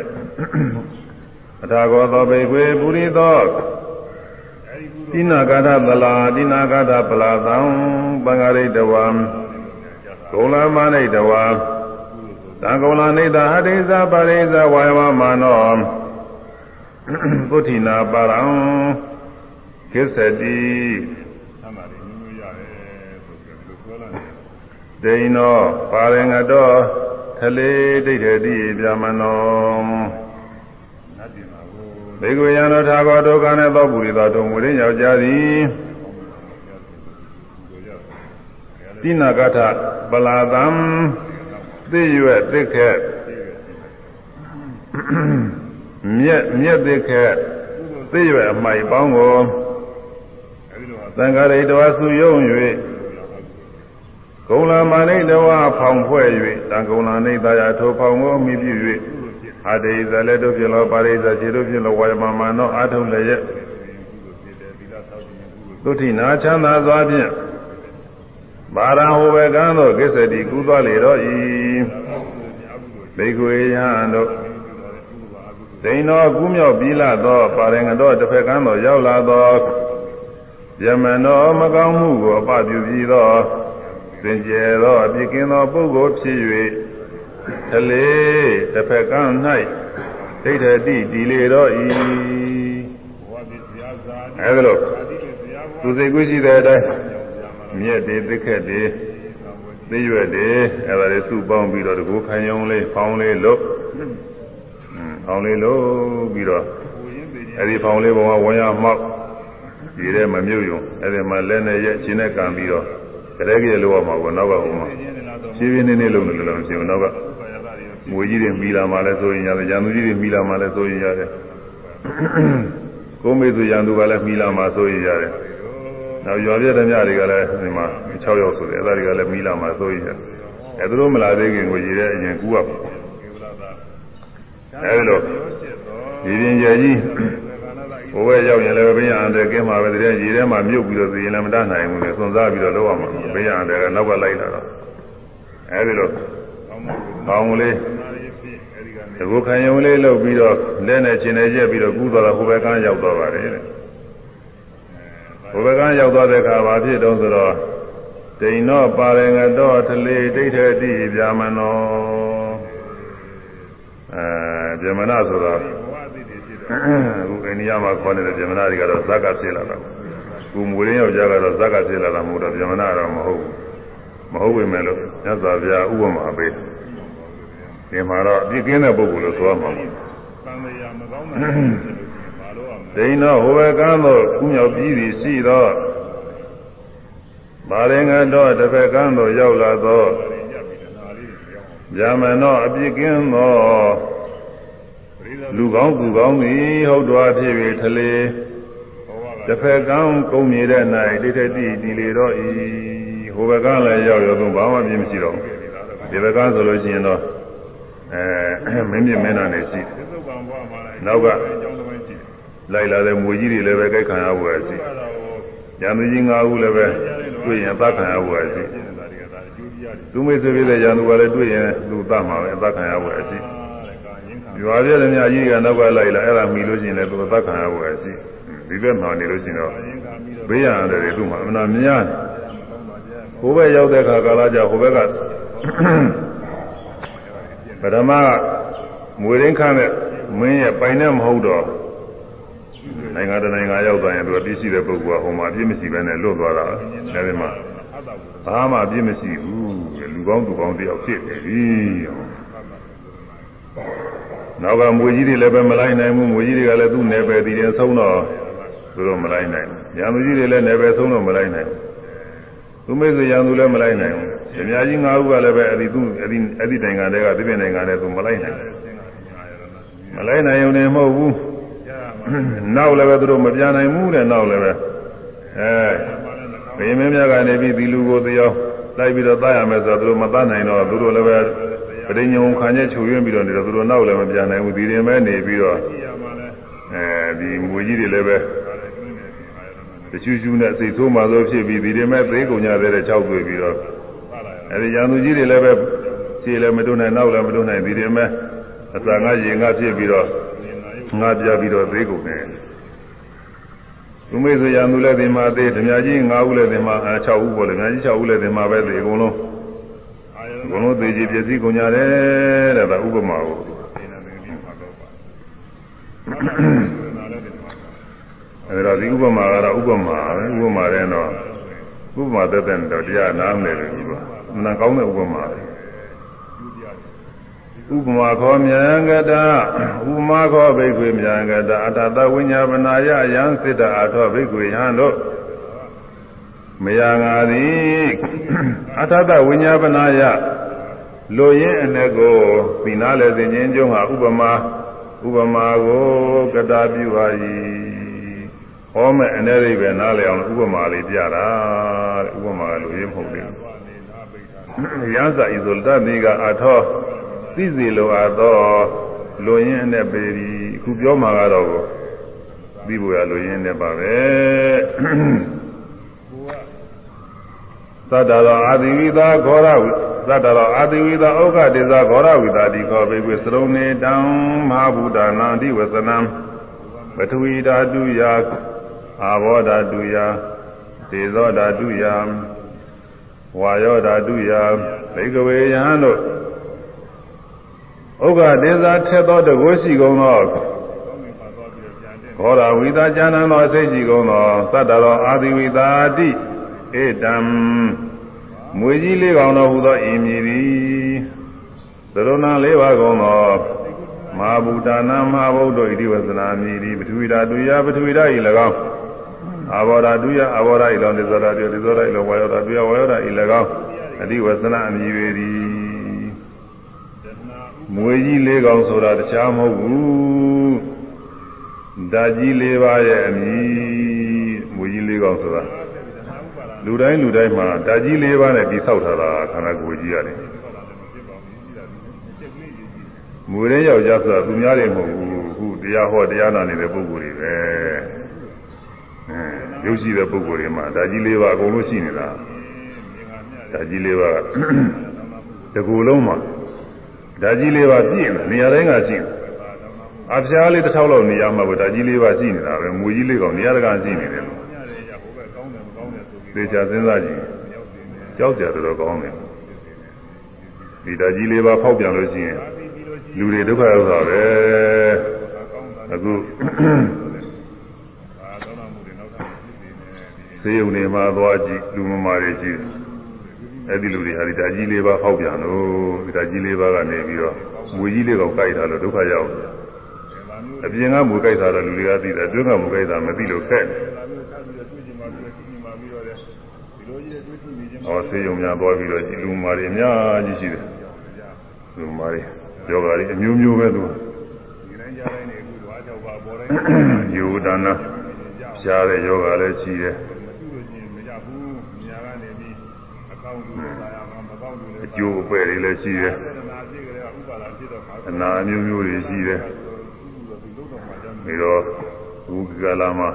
အထာဂောသောဘေကွေပုရိသောတိနာကာသပလာတိနာကာသပလာသံပင်္ဂရိတဝံဂုံလမနိတဝံသံဂုံလနိတဟတိဇပါရိဇဝါယမမာနော ပုဋ္ဌိနာပါရံကိစ္စတိဒိနောပါရင်ငတောသလေဒိဋ္ဌတိပြမနောဘေကွေယံတော်ထာဂောဒုက္ခနဲ့သောပုရိသောတုံဝိရင်းယောက်ျားသည်တိနာကထပလာတံသိရွက်သိခက် မြက်မြက်သိခက်သိရွက်အမိုက်ပေါင်းကိုသံဃာရိတဝစုယုံ၍ကုံလာမာနိတဝဖောင်ဖွဲ့၍တံကုံလာနိတရာထိုဖောင်ကိုမိပြု၍အတေဇလည်းတို့ဖြစ်လောပါရိဇခြေတို့ဖြစ်လောဝါယမမနောအာထုံလည်းရဲ့သုတိနာချမ်းသာစွာဖြင့်ဘာရဟောဝေကံသို့ကိစ္စတိကူးသွားလေတော့ဤဘိက္ခွေယံတို့ ဒိန်တော်ကူးမြောက်ပြီးလာသောပါရင်တော်တစ်ဖက်ကန်းတော်ရောက်လာသောယမန်တော်မကောင်းမှုကိုအပပြုပြီးသောစင်ကြယ်သောအပြစ်ကင်းသောပုဂ္ဂိုလ်ဖြစ်၍သလေတစ်ဖက်ကန်း၌ဒိဋ္ဌတိဒီလေတော့ဤအဲဒါလို့သူစိတ်ကူးရှိတဲ့အတိုင်းမြက်တွေသိခက်တွေသိရွက်တွေအဲဒါတွေစုပေါင်းပြီးတော့တကူခံယုံလေးဖောင်းလေးလို့ ဖောင်းလေးလို့ပြီးတော့အဲဒီဖောင်းလေးပေါ်မှာဝင်ရမှောက်ဒီထဲမမြုပ်ယုံအဲဒီမှာလက်နဲ့ရက်ချင်းနဲ့ကန်ပြီးတော့ကြဲကြဲလို့ရမှာကိုနောက်ကဟိုမှာဖြည်းဖြည်းနေနေလုံးနေလုံးရှင်နောက်ကငွေကြီးတွေမိလာမှလည်းဆိုရင်ရတယ်ရန်သူကြီးတွေမိလာမှလည်းဆိုရင်ရတယ်ကိုမေသူရန်သူကလည်းမိလာမှဆိုရင်ရတယ်နောက်ရွာပြတဲ့ညတွေကလည်းဒီမှာ6ရောက်ဆိုတယ်အဲ့ဒါတွေကလည်းမိလာမှဆိုရင်ရတယ်အဲသူတို့မလာသေးခင်ကိုရည်တဲ့အရင်ကူးရပါ အဲဒီလိုဒီရင်ကျကြီးဘိုးဘဲရောက်ရင်လည်းဘေးရန်တဲ့ကင်းမှာပဲတည်းရေထဲမှာမြုပ်ပြီးတော့သိရင်လည်းမတတ်နိုင်ဘူးလေစွန့်စားပြီးတော့လောက်ရမှာဘေးရန်တဲ့ကနောက်ကလိုက်လာတော့အဲဒီလိုကောင်းကလေးတကူခံရုံလေးလုပ်ပြီးတော့လက်နဲ့ရှင်နဲ့ရက်ပြီးတော့ကူးသွားတာဟိုဘက်ကန်းရောက်သွားပါတယ်တဲ့ဟိုဘက်ကန်းရောက်သွားတဲ့အခါဘာဖြစ်တော့ဆိုတော့ဒိန်တော့ပါရငတော့ထလေဒိဋ္ဌတိဗျာမနောအဲ ဗျာမနဆိုတော့အခုအိန္ဒိယမှာခေါ်နေတဲ့ဗျာမနတွေကတော့ဇက်ကဖြစ်လာတာကိုမွေရင်းယောက်ျားကတော့ဇက်ကဖြစ်လာတာမဟုတ်တော့ဗျာမနတော့မဟုတ်ဘူးမဟုတ်ပေမဲ့လို့မြတ်စွာဘုရားဥပမာပေးဒီမှာတော့ပြည့်ကင်းတဲ့ပုဂ္ဂိုလ်လို့ဆိုရမှာပေါ့သံဃာမကောင်းတာဖြစ်လို့ဘာလို့အောင်ဒိန်တော့ဟိုဘကန်းတော့ကုမြောက်ပြီးပြီရှိတော့မာရင်ကတော့တစ်ဖက်ကန်းတော့ရောက်လာတော့ဗျာမနောအပြစ်ကင်းသော လူကောင်းသူကောင်းသည်ဟုတ်တော်ဖြစ်၍ထလေတစ်ဖက်ကန်းကုံမြေတဲ့၌ဒိဋ္ဌတိဒီလေတော့ဤဟိုဘကန်းလည်းရောက်ရောတော့ဘာမှပြင်းမရှိတော့ဒီဘကန်းဆိုလို့ရှိရင်တော့အဲမင်းမြင့်မင်းသားနဲ့ရှိတယ်သစ္စာဘွားမှာလည်းနောက်ကအကြောင်းတစ်ပိုင်းရှိတယ်လိုက်လာတဲ့မွေကြီးတွေလည်းပဲကြိုက်ခံရဖို့ရှိအဲ့ဒါကိုရန်သူကြီး၅ဦးလည်းပဲတွေ့ရင်သတ်ခံရဖို့ရှိပြင်နေတာတွေကဒါအကျိုးကြီးရတယ်သူမိတ်ဆွေဖြစ်တဲ့ရန်သူကလည်းတွေ့ရင်သူသတ်မှာပဲသတ်ခံရဖို့ရှိတဲ့ကာရင်းခံ ရွာပြတဲ့မြကြီးကနောက်ကလိုက်လာအဲ့ဒါမိလို့ရှိရင်လည်းသူသတ်ခံရဖို့ရှိဒီဘက်မှာနေလို့ရှိရင်တော့ရင်းခံပြီးတော့ဘေးရန်တယ်တွေသူ့မှာအမှန်များဟိုဘက်ရောက်တဲ့အခါကာလကြဟိုဘက်ကပထမမွေရင်းခန့်တဲ့မင်းရဲ့ပိုင်နဲ့မဟုတ်တော့နိုင်ငံတနိုင်ငံရောက်သွားရင်သူကပြည့်စုံတဲ့ပုဂ္ဂိုလ်ကဟိုမှာအပြည့်မရှိဘဲနဲ့လွတ်သွားတာအဲဒီမှာအတ္တကိုဘာမှအပြည့်မရှိဘူးလူကောင်းသူကောင်းတယောက်ဖြစ်နေပြီ နောက်ကမွေကြီးတွေလည်းပဲမလိုက်နိုင်ဘူးမွေကြီးတွေကလည်းသူ့နယ်ပယ်တည်တယ်ဆုံးတော့သူတို့မလိုက်နိုင်ဘူးရံသူကြီးတွေလည်းနယ်ပယ်ဆုံးတော့မလိုက်နိုင်ဘူးသူမိတ်ဆွေရံသူလည်းမလိုက်နိုင်ဘူးအများကြီး၅ခုကလည်းပဲအဲ့ဒီသူအဲ့ဒီအဲ့ဒီနိုင်ငံတွေကဒီပြင်နိုင်ငံတွေသူမလိုက်နိုင်ဘူးမလိုက်နိုင်ုံနဲ့မဟုတ်ဘူးနောက်လည်းပဲသူတို့မပြနိုင်ဘူးတဲ့နောက်လည်းပဲအဲဘိမင်းများကနေပြီးဒီလူကိုတရားလိုက်ပြီးတော့သားရမယ်ဆိုတော့သူတို့မသားနိုင်တော့သူတို့လည်းပဲ ပရိညုံခံချက်ချုပ်ရင်းပြီးတော့နေတော့သူတို့နောက်လည်းမပြနိုင်ဘူးဒီရင်ပဲနေပြီးတော့ကြည့်ရမှာလဲအဲဒီငွေကြီးတွေလည်းပဲဒါလည်းတွင်းနေတယ်အားရတော့တချူချူနဲ့စိတ်ဆိုးမှဆိုဖြစ်ပြီးဒီရင်မဲ့သေးကုန်ကြတဲ့၆တွေ့ပြီးတော့ပါလာရအဲဒီရန်သူကြီးတွေလည်းပဲခြေလည်းမတွန်းနိုင်နောက်လည်းမတွန်းနိုင်ဒီရင်မဲ့အစာငါရင်ငါဖြစ်ပြီးတော့နေတာရုပ်ငါပြပြီးတော့သေးကုန်တယ်သူမေဆိုရန်သူလည်းဒီမှာသေးဓမြကြီး၅ဦးလည်းဒီမှာ6ဦးပေါ့လေဓမြကြီး6ဦးလည်းဒီမှာပဲသေအကုန်လုံး အာရအကုန်လုံးသေကြီးပြည့်စည်ကုန်ကြတယ်တဲ့ဒါဥပမာကိုနေတာနေနေမှာတော့ပါနားလည်းဒီမှာအဲဒါဒီဥပမာကတော့ဥပမာပဲဥပမာတဲ့တော့ဥပမာသက်သက်တော့တရားနားမလဲလို့ဒီပါမနာကောင်းတဲ့ဥပမာပဲဥပမာခောမြန်ကတာဥပမာခောဘိက္ခွေမြန်ကတာအတ္တတဝိညာပနာယယံစိတ္တအာထောဘိက္ခွေယံတို့မယငါသည်အတ္တတဝိညာပနာယ လိုရင်းအ ਨੇ ကိုပြီးနာလဲစဉ်ချင်းကျုံးဟာဥပမာဥပမာကိုကတာပြုပါ၏ဟောမဲ့အနေရိပ်ပဲနားလည်အောင်ဥပမာလေးပြတာတဲ့ဥပမာကလူရင်းမဟုတ်ဘူးရသဤသို့တတ်ဒီကအထောသိစီလိုအပ်သောလူရင်းနဲ့ပေဒီအခုပြောမှာကတော့သိဖို့ရလူရင်းနဲ့ပါပဲ သတ္တရောအာတိဝိသာခောရဝိသတ္တရောအာတိဝိသာဩဃတေဇာခောရဝိသာတိခောဘေကွေသရုံနေတံမဟာဗုဒ္ဓနာတိဝသနံပထဝီဓာတုယအာဘောဓာတုယသေဇောဓာတုယဝါယောဓာတုယဘေကဝေယံတို့ဥက္ကဒေဇာထက်သောတကုရှိကုန်သောခောရဝိသာဉာဏံသောစိတ်ရှိကုန်သောသတ္တရောအာတိဝိသာတိ ဧတံမွေကြီးလေးကောင်တော်ဟူသောဤမည်သည်သရဏလေးပါးကုန်သောမဟာဗုဒ္ဓနာမဟာဗုဒ္ဓဣတိဝဇနာမည်သည်ပထဝီဓာတုယပထဝီဓာဤ၎င်းအာဘောဓာတုယအာဘောဓာဤလောသေဇောဓာတုသေဇောဓာဤလောဝါယောဓာတုယဝါယောဓာဤ၎င်းအတိဝဇနာအမည်ပေသည်မွေကြီးလေးကောင်ဆိုတာတခြားမဟုတ်ဘူးဓာကြီးလေးပါးရဲ့အမည်မွေကြီးလေးကောင်ဆိုတာ လူတိုင်းလူတိုင်းမှာဓာကြီးလေးပါးနဲ့တိဆောက်ထားတာခန္ဓာကိုယ်ကြီးရတယ်မူရင်းယောက်ျားဆိုတာသူများတွေမဟုတ်ဘူးခုတရားဟောတရားနာနေတဲ့ပုဂ္ဂိုလ်တွေပဲအဲရုပ်ရှိတဲ့ပုဂ္ဂိုလ်တွေမှာဓာကြီးလေးပါးအကုန်လုံးရှိနေတာဓာကြီးလေးပါးတကူလုံးမှာဓာကြီးလေးပါးပြည့်နေနေရာတိုင်းကရှိနေအဖျားလေးတစ်ထောက်လောက်နေရမှာပဲဓာကြီးလေးပါးရှိနေတာပဲမူကြီးလေးကောင်နေရာတကာရှိနေတယ်လို့ သေချာစဉ်းစားကြည့်ကြောက်ကြတော်တော်ကောင်းတယ်ဒီဓာကြီးလေးပါးဖောက်ပြန်လို့ရှိရင်လူတွေဒုက္ခရောက်တာပဲအခုသေယုံနေမှာသွားကြည့်လူမမာတွေရှိတယ်အဲ့ဒီလူတွေဟာဒီဓာကြီးလေးပါးဖောက်ပြန်လို့ဒီဓာကြီးလေးပါးကနေပြီးတော့မွေကြီးလေးကောင်ကြိုက်တာလို့ဒုက္ခရောက်တယ်အပြင်ကမူကြိုက်တာတော့လူတွေကသိတယ်အတွင်းကမူကြိုက်တာမသိလို့ခက်တယ် ဟောဆေးရုံများသွားပြီးတော့ဒီလူမာတွေအများကြီးရှိတယ်လူမာတွေယောဂါတွေအမျိုးမျိုးပဲသူယူဒါနာရှားတဲ့ယောဂါလည်းရှိတယ်အကျိုးအပဲ့တွေလည်းရှိတယ်အနာအမျိုးမျိုးတွေရှိတယ်ပြီးတော့ဘုရားလာမှာ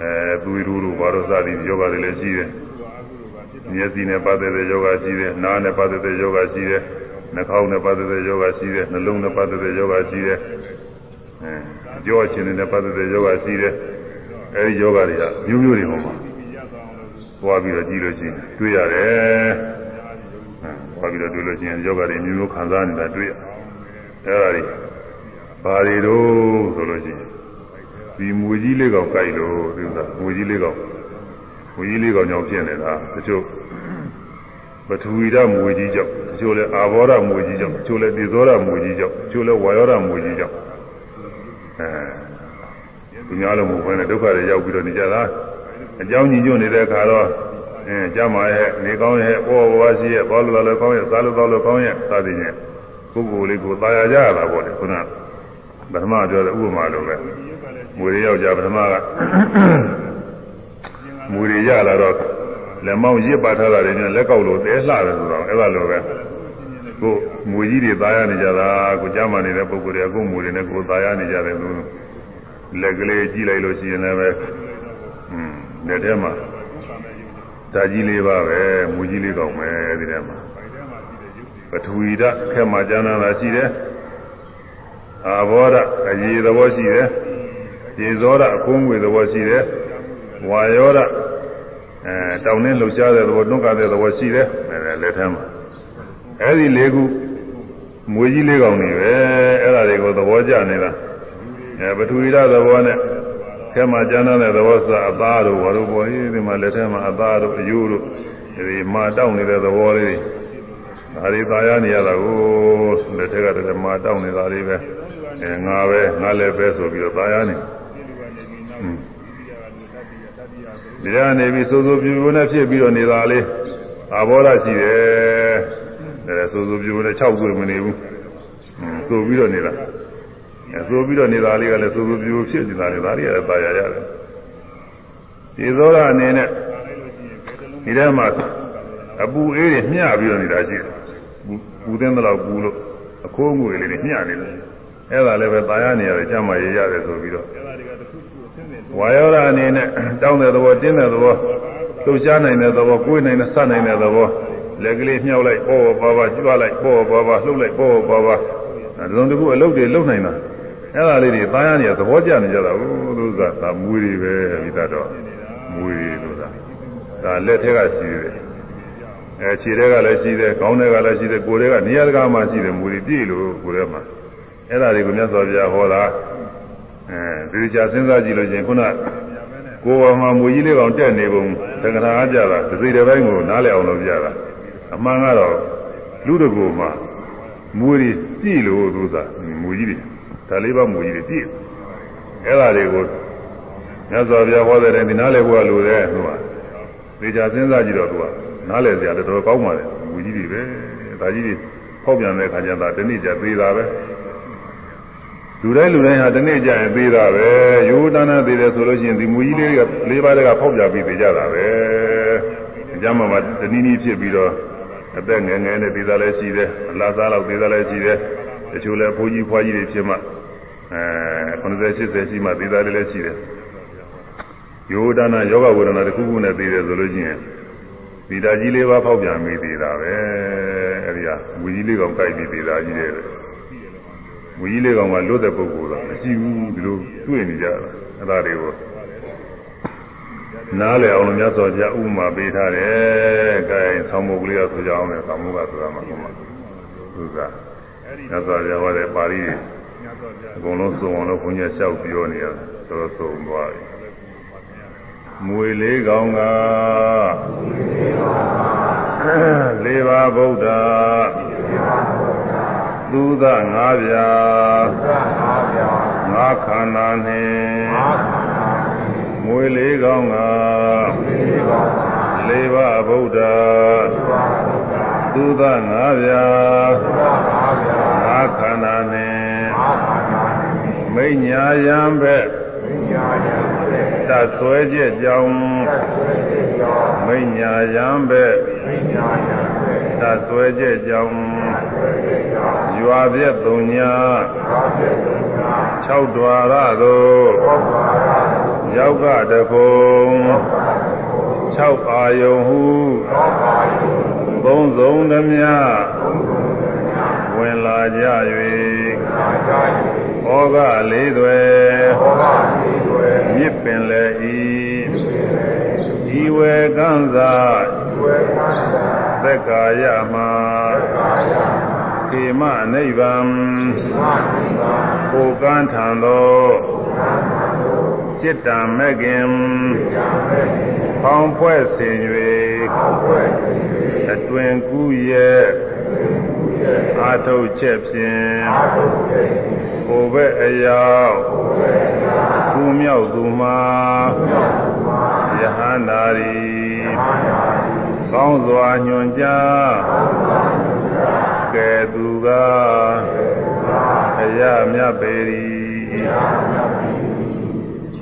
အဲသူရူတို့ဘာလို့စသည်ယောဂါတွေလည်းရှိတယ်မျက်စိနဲ့ပတ်သက်တဲ့ယောဂရှိတယ်နားနဲ့ပတ်သက်တဲ့ယောဂရှိတယ်နှာခေါင်းနဲ့ပတ်သက်တဲ့ယောဂရှိတယ်နှလုံးနဲ့ပတ်သက်တဲ့ယောဂရှိတယ်အဲကြောအချင်းနဲ့ပတ်သက်တဲ့ယောဂရှိတယ်အဲဒီယောဂတွေကမျိုးမျိုးတွေဟောမှာသွားပြီးတော့ကြည့်လို့ရှိရင်တွေ့ရတယ်သွားပြီးတော့တွေ့လို့ရှိရင်ယောဂတွေမျိုးမျိုးခံစားနေတာတွေ့ရအဲဒါတွေဘာတွေတော့ဆိုလို့ရှိရင် ဒီမူကြီးလေးကောင်ကြိုက်လို့ဒီဥစ္စာမူကြီးလေးကောင်မူကြီးလေးကောင်ကြောင့်ဖြစ်နေတာတချို့ပထဝီဓာတ်မူကြီးကြောင့်တချို့လဲအာဘောဓာတ်မူကြီးကြောင့်တချို့လဲသေဇောဓာတ်မူကြီးကြောင့်တချို့လဲဝါယောဓာတ်မူကြီးကြောင့်အဲဒီများလုံးမူခွင့်နဲ့ဒုက္ခတွေရောက်ပြီးတော့နေကြတာအကြောင်းညီညွတ်နေတဲ့အခါတော့အင်းကြမှာရဲ့နေကောင်းရဲ့ပေါ်ပေါ်ရှိရဲ့ဘောလိုလိုကောင်းရဲ့စားလို့ကောင်းလို့ကောင်းရဲ့စသည်ဖြင့်ပုဂ္ဂိုလ်လေးကိုသာယာကြရတာပေါ့လေခုနပထမပြောတဲ့ဥပမာလိုပဲ မူရရောက်ကြပထမကမူရရလာတော့လက်မောင်းရစ်ပါထားတာတွေနဲ့လက်ကောက်လို့တဲလှတယ်ဆိုတော့အဲ့ဒါလိုပဲကိုမူကြီးတွေသားရနေကြတာကိုကြားမှနေတဲ့ပုဂ္ဂိုလ်တွေကကိုမူတွေနဲ့ကိုသားရနေကြတယ်သူလက်ကလေးကြည့်လိုက်လို့ရှိရင်လည်းပဲอืมလက်ထဲမှာဓာကြီးလေးပါပဲမူကြီးလေးကောင်းပဲဒီထဲမှာပထဝီဓာတ်ခဲမှာကျမ်းသာရှိတယ်အာဘောဓအရေးသဘောရှိတယ် ရေဇောဓအကုန်းငွေသဘောရှိတယ်ဝါယောဓအဲတောင်းနှင်းလှုပ်ရှားတဲ့သဘောတွန်းကားတဲ့သဘောရှိတယ်အဲလက်ထဲမှာအဲဒီလေးခုမွေကြီးလေးကောင်နေပဲအဲ့ဒါတွေကိုသဘောကျနေတာအဲပထဝီဓာတ်သဘောနဲ့ခဲမှာကျမ်းတဲ့သဘောဆိုအသားတို့ဘာလို့ပေါ်ဒီမှာလက်ထဲမှာအသားတို့အယိုးတို့ဒီမာတောင်းနေတဲ့သဘောလေးဒါတွေသာရနေရတာကိုလက်ထက်ကတည်းကမာတောင်းနေတာလေးပဲအဲငါပဲငါလည်းပဲဆိုပြီးတော့သာရနေဒီက နေပြီးစိုးစိုးပြူပြူနဲ့ဖြစ်ပြီးတော့နေတာလေးအာဘောဓရှိတယ်အဲစိုးစိုးပြူပြူနဲ့6တွေ့မနေဘူးဆိုပြီးတော့နေတာအဲဆိုပြီးတော့နေတာလေးကလည်းစိုးစိုးပြူပြူဖြစ်နေတာလေဒါတွေကလည်းသာရရတယ်ဒီသောတာအနေနဲ့ဒီထဲမှာအပူအေးတွေမျှပြီးတော့နေတာရှိတယ်ပူသင်းတော့ပူလို့အခိုးငွေလေးတွေမျှနေတယ် အဲ့ဒါလည်းပဲပါရနေရတယ်ကျမရေးရတယ်ဆိုပြီးတော့ဝါယောရအနေနဲ့တောင်းတဲ့သဘောတင်းတဲ့သဘောလှုပ်ရှားနိုင်တဲ့သဘောကိုယ်နိုင်တဲ့စနိုင်တဲ့သဘောလက်ကလေးမြှောက်လိုက်ပေါ်ပါပါကျွားလိုက်ပေါ်ပါပါလှုပ်လိုက်ပေါ်ပါပါဒီလိုတခုအလုပ်တွေလုပ်နိုင်တာအဲ့ဒါလေးတွေပါရနေရသဘောကျနေကြတာဟုတ်လို့ဆိုတာဒါမွေးတွေပဲမိသားတော့မွေးတွေဆိုတာဒါလက်ထက်ကရှိတယ်အဲခြေတွေကလည်းရှိတယ်ခေါင်းတွေကလည်းရှိတယ်ကိုယ်တွေကနေရာတကာမှာရှိတယ်မွေးတွေပြည့်လို့ကိုယ်တွေမှာ အဲ့ဒါတွေကိုမြတ်စွာဘုရားဟောတာအဲဒီကြာစဉ်းစားကြည့်လို့ချင်းခုနကိုယ်ပေါ်မှာမူကြီးလေးကောင်တက်နေပုံသံဃာအားကြတာဒီစိတ်တစ်ပိုင်းကိုနားလည်အောင်လုပ်ကြတာအမှန်ကတော့လူတကူမှာမူရီပြည့်လို့သူသာမူကြီးတွေဒါလေးပါမူကြီးတွေပြည့်အဲ့ဒါတွေကိုမြတ်စွာဘုရားဟောတဲ့ဒီနားလည်ဖို့လိုတယ်သူကဒီကြာစဉ်းစားကြည့်တော့သူကနားလည်စရာလည်းတော်တော်ကောင်းပါတယ်မူကြီးတွေပဲဒါကြီးတွေဖောက်ပြန်တဲ့ခါကျတော့တနေ့ကျသေးတာပဲ လူတိုင်းလူတိုင်းဟာတနေ့ကျရင်သေးတာပဲရိုးတန်းတန်းသေးတယ်ဆိုလို့ရှိရင်ဒီမူကြီးလေးကလေးပါးတကဖောက်ပြပြီးသေးကြတာပဲအကြမ်းမှာတနည်းနည်းဖြစ်ပြီးတော့အသက်ငယ်ငယ်နဲ့သေးတာလည်းရှိတယ်အလားစားလောက်သေးတာလည်းရှိတယ်တချို့လည်းဘိုးကြီးဖွားကြီးတွေဖြစ်မှအဲ90 80ရှိမှသေးတာလည်းရှိတယ်ရိုးတန်းတန်းယောဂဝေဒနာတစ်ခုခုနဲ့သေးတယ်ဆိုလို့ရှိရင်ဒီဓာကြီးလေးပါဖောက်ပြန်မိသေးတာပဲအဲဒီကဝီကြီးလေးကောင်ကြိုက်ပြီးသေးတာကြီးတယ် ဝီကြီးလေးကောင်ကလွတ်တဲ့ပုဂ္ဂိုလ်တော့မရှိဘူးဒီလိုတွေ့နေကြတာအဲဒါတွေကိုနားလည်အောင်လို့မြတ်စွာဘုရားဥပမာပေးထားတယ်။အဲဒါဆောင်းမုတ်ကလေးကဆိုကြအောင်လေဆောင်းမုတ်ကဆိုတာမှဟုတ်မှာသူကမြတ်စွာဘုရားဟောတဲ့ပါဠိအကုန်လုံးစုံအောင်လို့ဘုန်းကြီးလျှောက်ပြောနေရတယ်တော်တော်စုံသွားပြီမွေလေးကောင်ကလေးပါဗုဒ္ဓ သုဒငါးပြာငါးခန္ဓာနှင့်မွေလေးကောင်ကလေးပါဗုဒ္ဓသုဒငါးပြာငါးခန္ဓာနှင့်မိညာယံဘက်တဆွဲချက်ကြောင့်မိညာယံပဲတဆွဲချက်ကြောင့် ရွာပြည့်သုံညာ၆ဒွါရသို့ရောက်ကတကုံ၆အာယုံဟုသုံးစုံသမျှဝင်လာကြ၍ဩဃလေးတွေမြစ်ပင်လေဤဤဝေကံသာသက္ကာယမှာ ခေမနိဗ္ဗာန်ကိုကန်းထံသောจิตတံမဲ့ခင်ဖောင်းဖွဲ့ဆင်၍အတွင်ကူးရဲ့အာထုတ်ချက်ဖြင့်ဟိုဘက်အရောက်သူမြောက်သူမှာယဟန္တာရီကောင်းစွာညွန်ကြား ကဲသူကအရမြတ်ပေရီ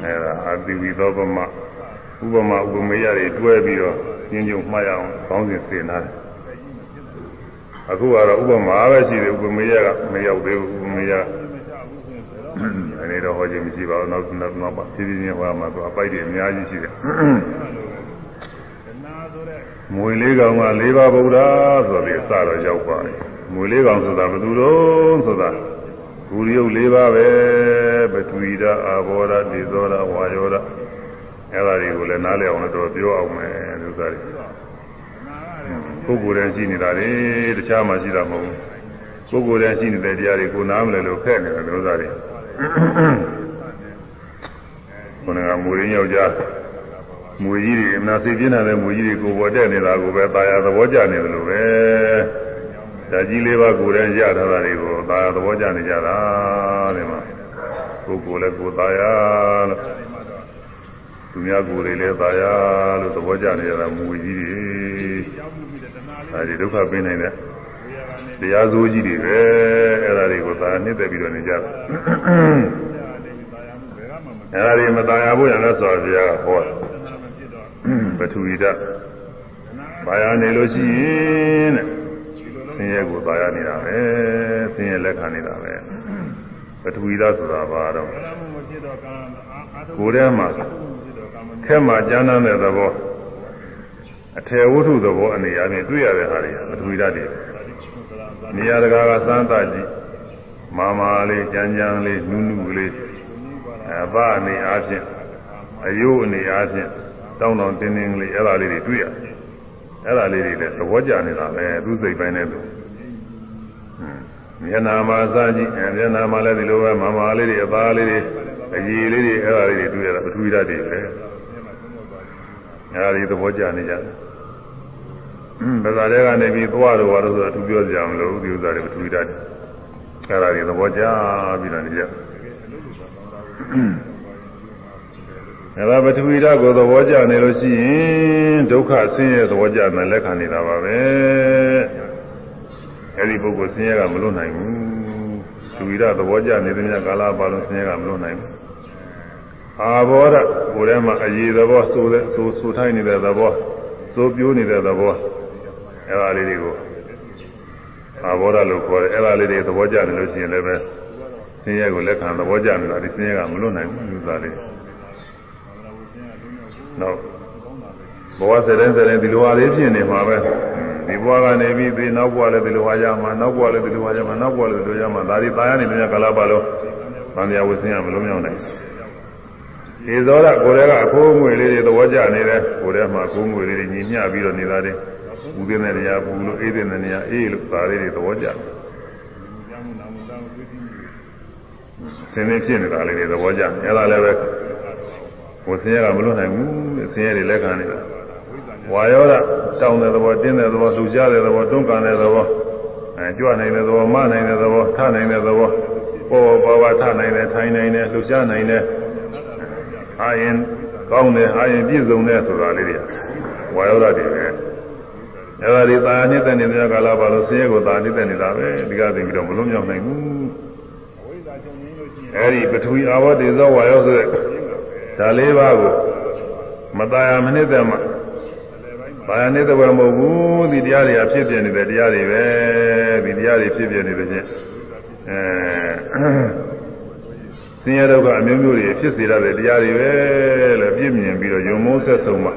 အဲဒါအတိဝိသောပမဥပမာဥပမေယတွေတွဲပြီးတော့ညင်ညုံမှားရအောင်ကောင်းစဉ်သင်ထားတယ်အခုကတော့ဥပမာပဲရှိတယ်ဥပမေယကမရောက်သေးဘူးဥပမေယအနေတော့ဟောခြင်းမရှိပါဘူးနောက်နောက်နောက်ပါဖြည်းဖြည်းချင်းဟောမှာသူအပိုက်တွေအများကြီးရှိတယ်မွေလေးကောင်က၄ပါးဗုဒ္ဓဆိုပြီးအစတော့ရောက်ပါတယ် မွေလေးကောင်ဆိုတာဘယ်သူတော့ဆိုတာဂူရုပ်၄ပါးပဲပထဝီဓာအာဘောဓာဒေဇောဓာဝါယောဓာအဲ့ဒါတွေကိုလည်းနားလည်အောင်လို့တော့ပြောအောင်မယ်သူစားတွေပုဂ္ဂိုလ်တည်းရှိနေတာလေတခြားမှရှိတာမဟုတ်ဘူးပုဂ္ဂိုလ်တည်းရှိနေတဲ့တရားတွေကိုနားမလည်လို့ဖက်နေတယ်သူစားတွေခုနကမူရင်းယောက်ျားမူကြီးတွေအနာစိတ်ပြင်းတဲ့မူကြီးတွေကိုပေါ်တက်နေတာကိုပဲตายရသဘောကျနေတယ်လို့ပဲ ဓာကြီးလေးပါးကိုယ်တည်းရထားတာတွေကိုသာသဘောကျနေကြတာတဲ့မှာကိုယ်ကိုယ်လည်းကိုယ်သာရလို့သူများကိုယ်တွေလည်းသာရလို့သဘောကျနေကြတာမူကြီးတွေအဲဒီဒုက္ခပေးနိုင်တဲ့တရားစိုးကြီးတွေပဲအဲဒါတွေကိုသာနှစ်သက်ပြီးတော့နေကြတာအဲဒါတွေမသာရဖို့ရလဲဆိုတော့ဘုရားဟောပထဝီဓာတ်ဘာယာနေလို့ရှိရင်တဲ့ ဆင်းရဲကိုဘာယာနေတာပဲဆင်းရဲလက်ခံနေတာပဲပထဝီဓာတ်ဆိုတာဘာတော့ဘယ်လိုမှမဖြစ်တော့ကံအာထုကိုယ်ထဲမှာဖြစ်တော့ကံမခက်မှကျမ်းမ်းတဲ့သဘောအထေဝတ္ထုသဘောအနေအချင်းတွေ့ရတဲ့ဟာတွေပထဝီဓာတ်တွေနေရာတကာကစမ်းသပ်ကြည့်မာမာလေးကြမ်းကြမ်းလေးနုနုလေးအဘအနေအားဖြင့်အယုအနေအားဖြင့်တောင်းတောင်းတင်းတင်းလေးအဲ့ဒါလေးတွေတွေ့ရ အဲ့ဒါလေးတွေလည်းသဘောကျနေတာပဲသူစိတ်ပိုင်းနဲ့သူမျက်နာမှာစားကြည့်အဲမျက်နာမှာလည်းဒီလိုပဲမာမာလေးတွေအသားလေးတွေအရည်လေးတွေအဲ့ဒါလေးတွေတွေ့ရတာပထဝီဓာတ်တွေပဲအဲ့ဒါတွေသဘောကျနေကြတယ်ဗဇာတွေကနေပြီးသွားတော့ဘာလို့ဆိုတော့သူပြောကြအောင်လို့ဒီဥစ္စာတွေပထဝီဓာတ်အဲ့ဒါတွေသဘောကျပြီးတော့နေကြအဲ့ ဒါပထဝီဓာတ်ကိုသဘောကျနေလို့ရှိရင်ဒုက္ခဆင်းရဲသဘောကျတယ်လက်ခံနေတာပါပဲအဲ့ဒီပုဂ္ဂိုလ်ဆင်းရဲကမလွတ်နိုင်ဘူးပထဝီဓာတ်သဘောကျနေတဲ့မြတ်ကာလပါလုံးဆင်းရဲကမလွတ်နိုင်ဘူးအာဘောဓကိုယ်ထဲမှာအရေးသဘောဆိုတဲ့ဆိုဆိုထိုင်းနေတဲ့သဘောဆိုပြိုးနေတဲ့သဘောအဲ့ဒါလေးတွေကိုအာဘောဓလို့ခေါ်တယ်အဲ့ဒါလေးတွေသဘောကျနေလို့ရှိရင်လည်းပဲဆင်းရဲကိုလက်ခံသဘောကျနေတာဒီဆင်းရဲကမလွတ်နိုင်ဘူးလူသားလေး နော်ဘဝစတဲ့စတဲ့ဒီလိုအားလေးဖြစ်နေမှာပဲဒီဘဝကနေပြီးသေနောက်ဘဝလည်းဒီလိုအားရမှာနောက်ဘဝလည်းဒီလိုအားရမှာနောက်ဘဝလည်းဒီလိုရမှာဒါဒီပါရနေမြတ်ကလာပါလို့မန္တရာဝဆင်းရမလုံးမြောက်နိုင်ဒီသောရကိုယ်တည်းကအခိုးငွေလေးတွေသဘောကျနေတယ်ကိုယ်တည်းမှာအခိုးငွေလေးတွေညီမျှပြီးတော့နေတာတယ်ဘူးတဲ့နေရာဘူးလို့အေးတဲ့နေရာအေးလို့ဒါလေးတွေသဘောကျသင်နေဖြစ်နေတာလေးတွေသဘောကျအဲ့ဒါလည်းပဲ ဝဆင်းရဲကမလွတ်နိုင်ဘူးဆင်းရဲတွေလက်ခံနေတာဝါယောဓတောင်းတဲ့သဘောတင်းတဲ့သဘောလှူရှားတဲ့သဘောတွန်းကန်တဲ့သဘောအဲကြွနိုင်တဲ့သဘောမနိုင်တဲ့သဘောထနိုင်တဲ့သဘောပေါ်ပေါ်ပါထနိုင်တယ်ထိုင်နိုင်တယ်လှူရှားနိုင်တယ်အာရင်ကောင်းတယ်အာရင်ပြည့်စုံတယ်ဆိုတာလေးတွေဝါယောဓတွေပဲအဲ့ဒါဒီသာနေတဲ့နေတဲ့ကာလပါလို့ဆင်းရဲကိုသာနေတဲ့နေတာပဲဒီကသိပြီးတော့မလွတ်မြောက်နိုင်ဘူးအဲ့ဒီပထဝီအာဝတ္တေသောဝါယောဆိုတဲ့ ဒါလေးပါးကိုမตายမနစ်တဲ့မှာဘာနေတဲ့ဘယ်မဟုတ်ဘူးဒီတရားတွေကဖြစ်ပြနေတဲ့တရားတွေပဲဒီတရားတွေဖြစ်ပြနေတဲ့ချင်းအဲဆင်းရဲဒုက္ခအမျိုးမျိုးတွေဖြစ်စေရတဲ့တရားတွေပဲလို့ပြည့်မြင်ပြီးတော့ယုံမိုးဆက်ဆုံးမှာ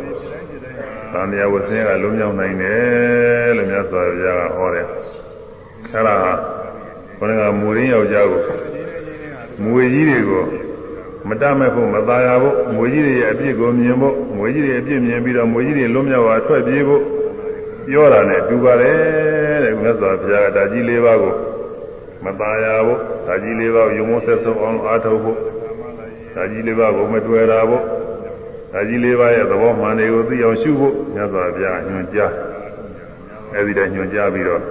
သံဃာဝဆင်းရဲကလုံးမြောက်နိုင်တယ်လို့မြတ်စွာဘုရားကဟောတယ်အဲဒါဘုရားကမူရင်းယောက်ျားကိုမွေကြီးတွေကို မတမဲ့ဖို့မသားရဖို့ငွေကြီးတွေရဲ့အပြစ်ကိုမြင်ဖို့ငွေကြီးတွေအပြစ်မြင်ပြီးတော့ငွေကြီးတွေလွတ်မြောက်သွားထွက်ပြေးဖို့ပြောတာနဲ့တူပါတယ်တဲ့မြတ်စွာဘုရားကဓာကြီး၄ပါးကိုမသားရဖို့ဓာကြီး၄ပါးကိုယုံမဆက်ဆုံးအောင်အားထုတ်ဖို့ဓာကြီး၄ပါးကိုမတွေ့တာဖို့ဓာကြီး၄ပါးရဲ့သဘောမှန်တွေကိုသိအောင်ရှုဖို့မြတ်စွာဘုရားညွှန်ကြားအဲဒီတည်းညွှန်ကြားပြီးတော့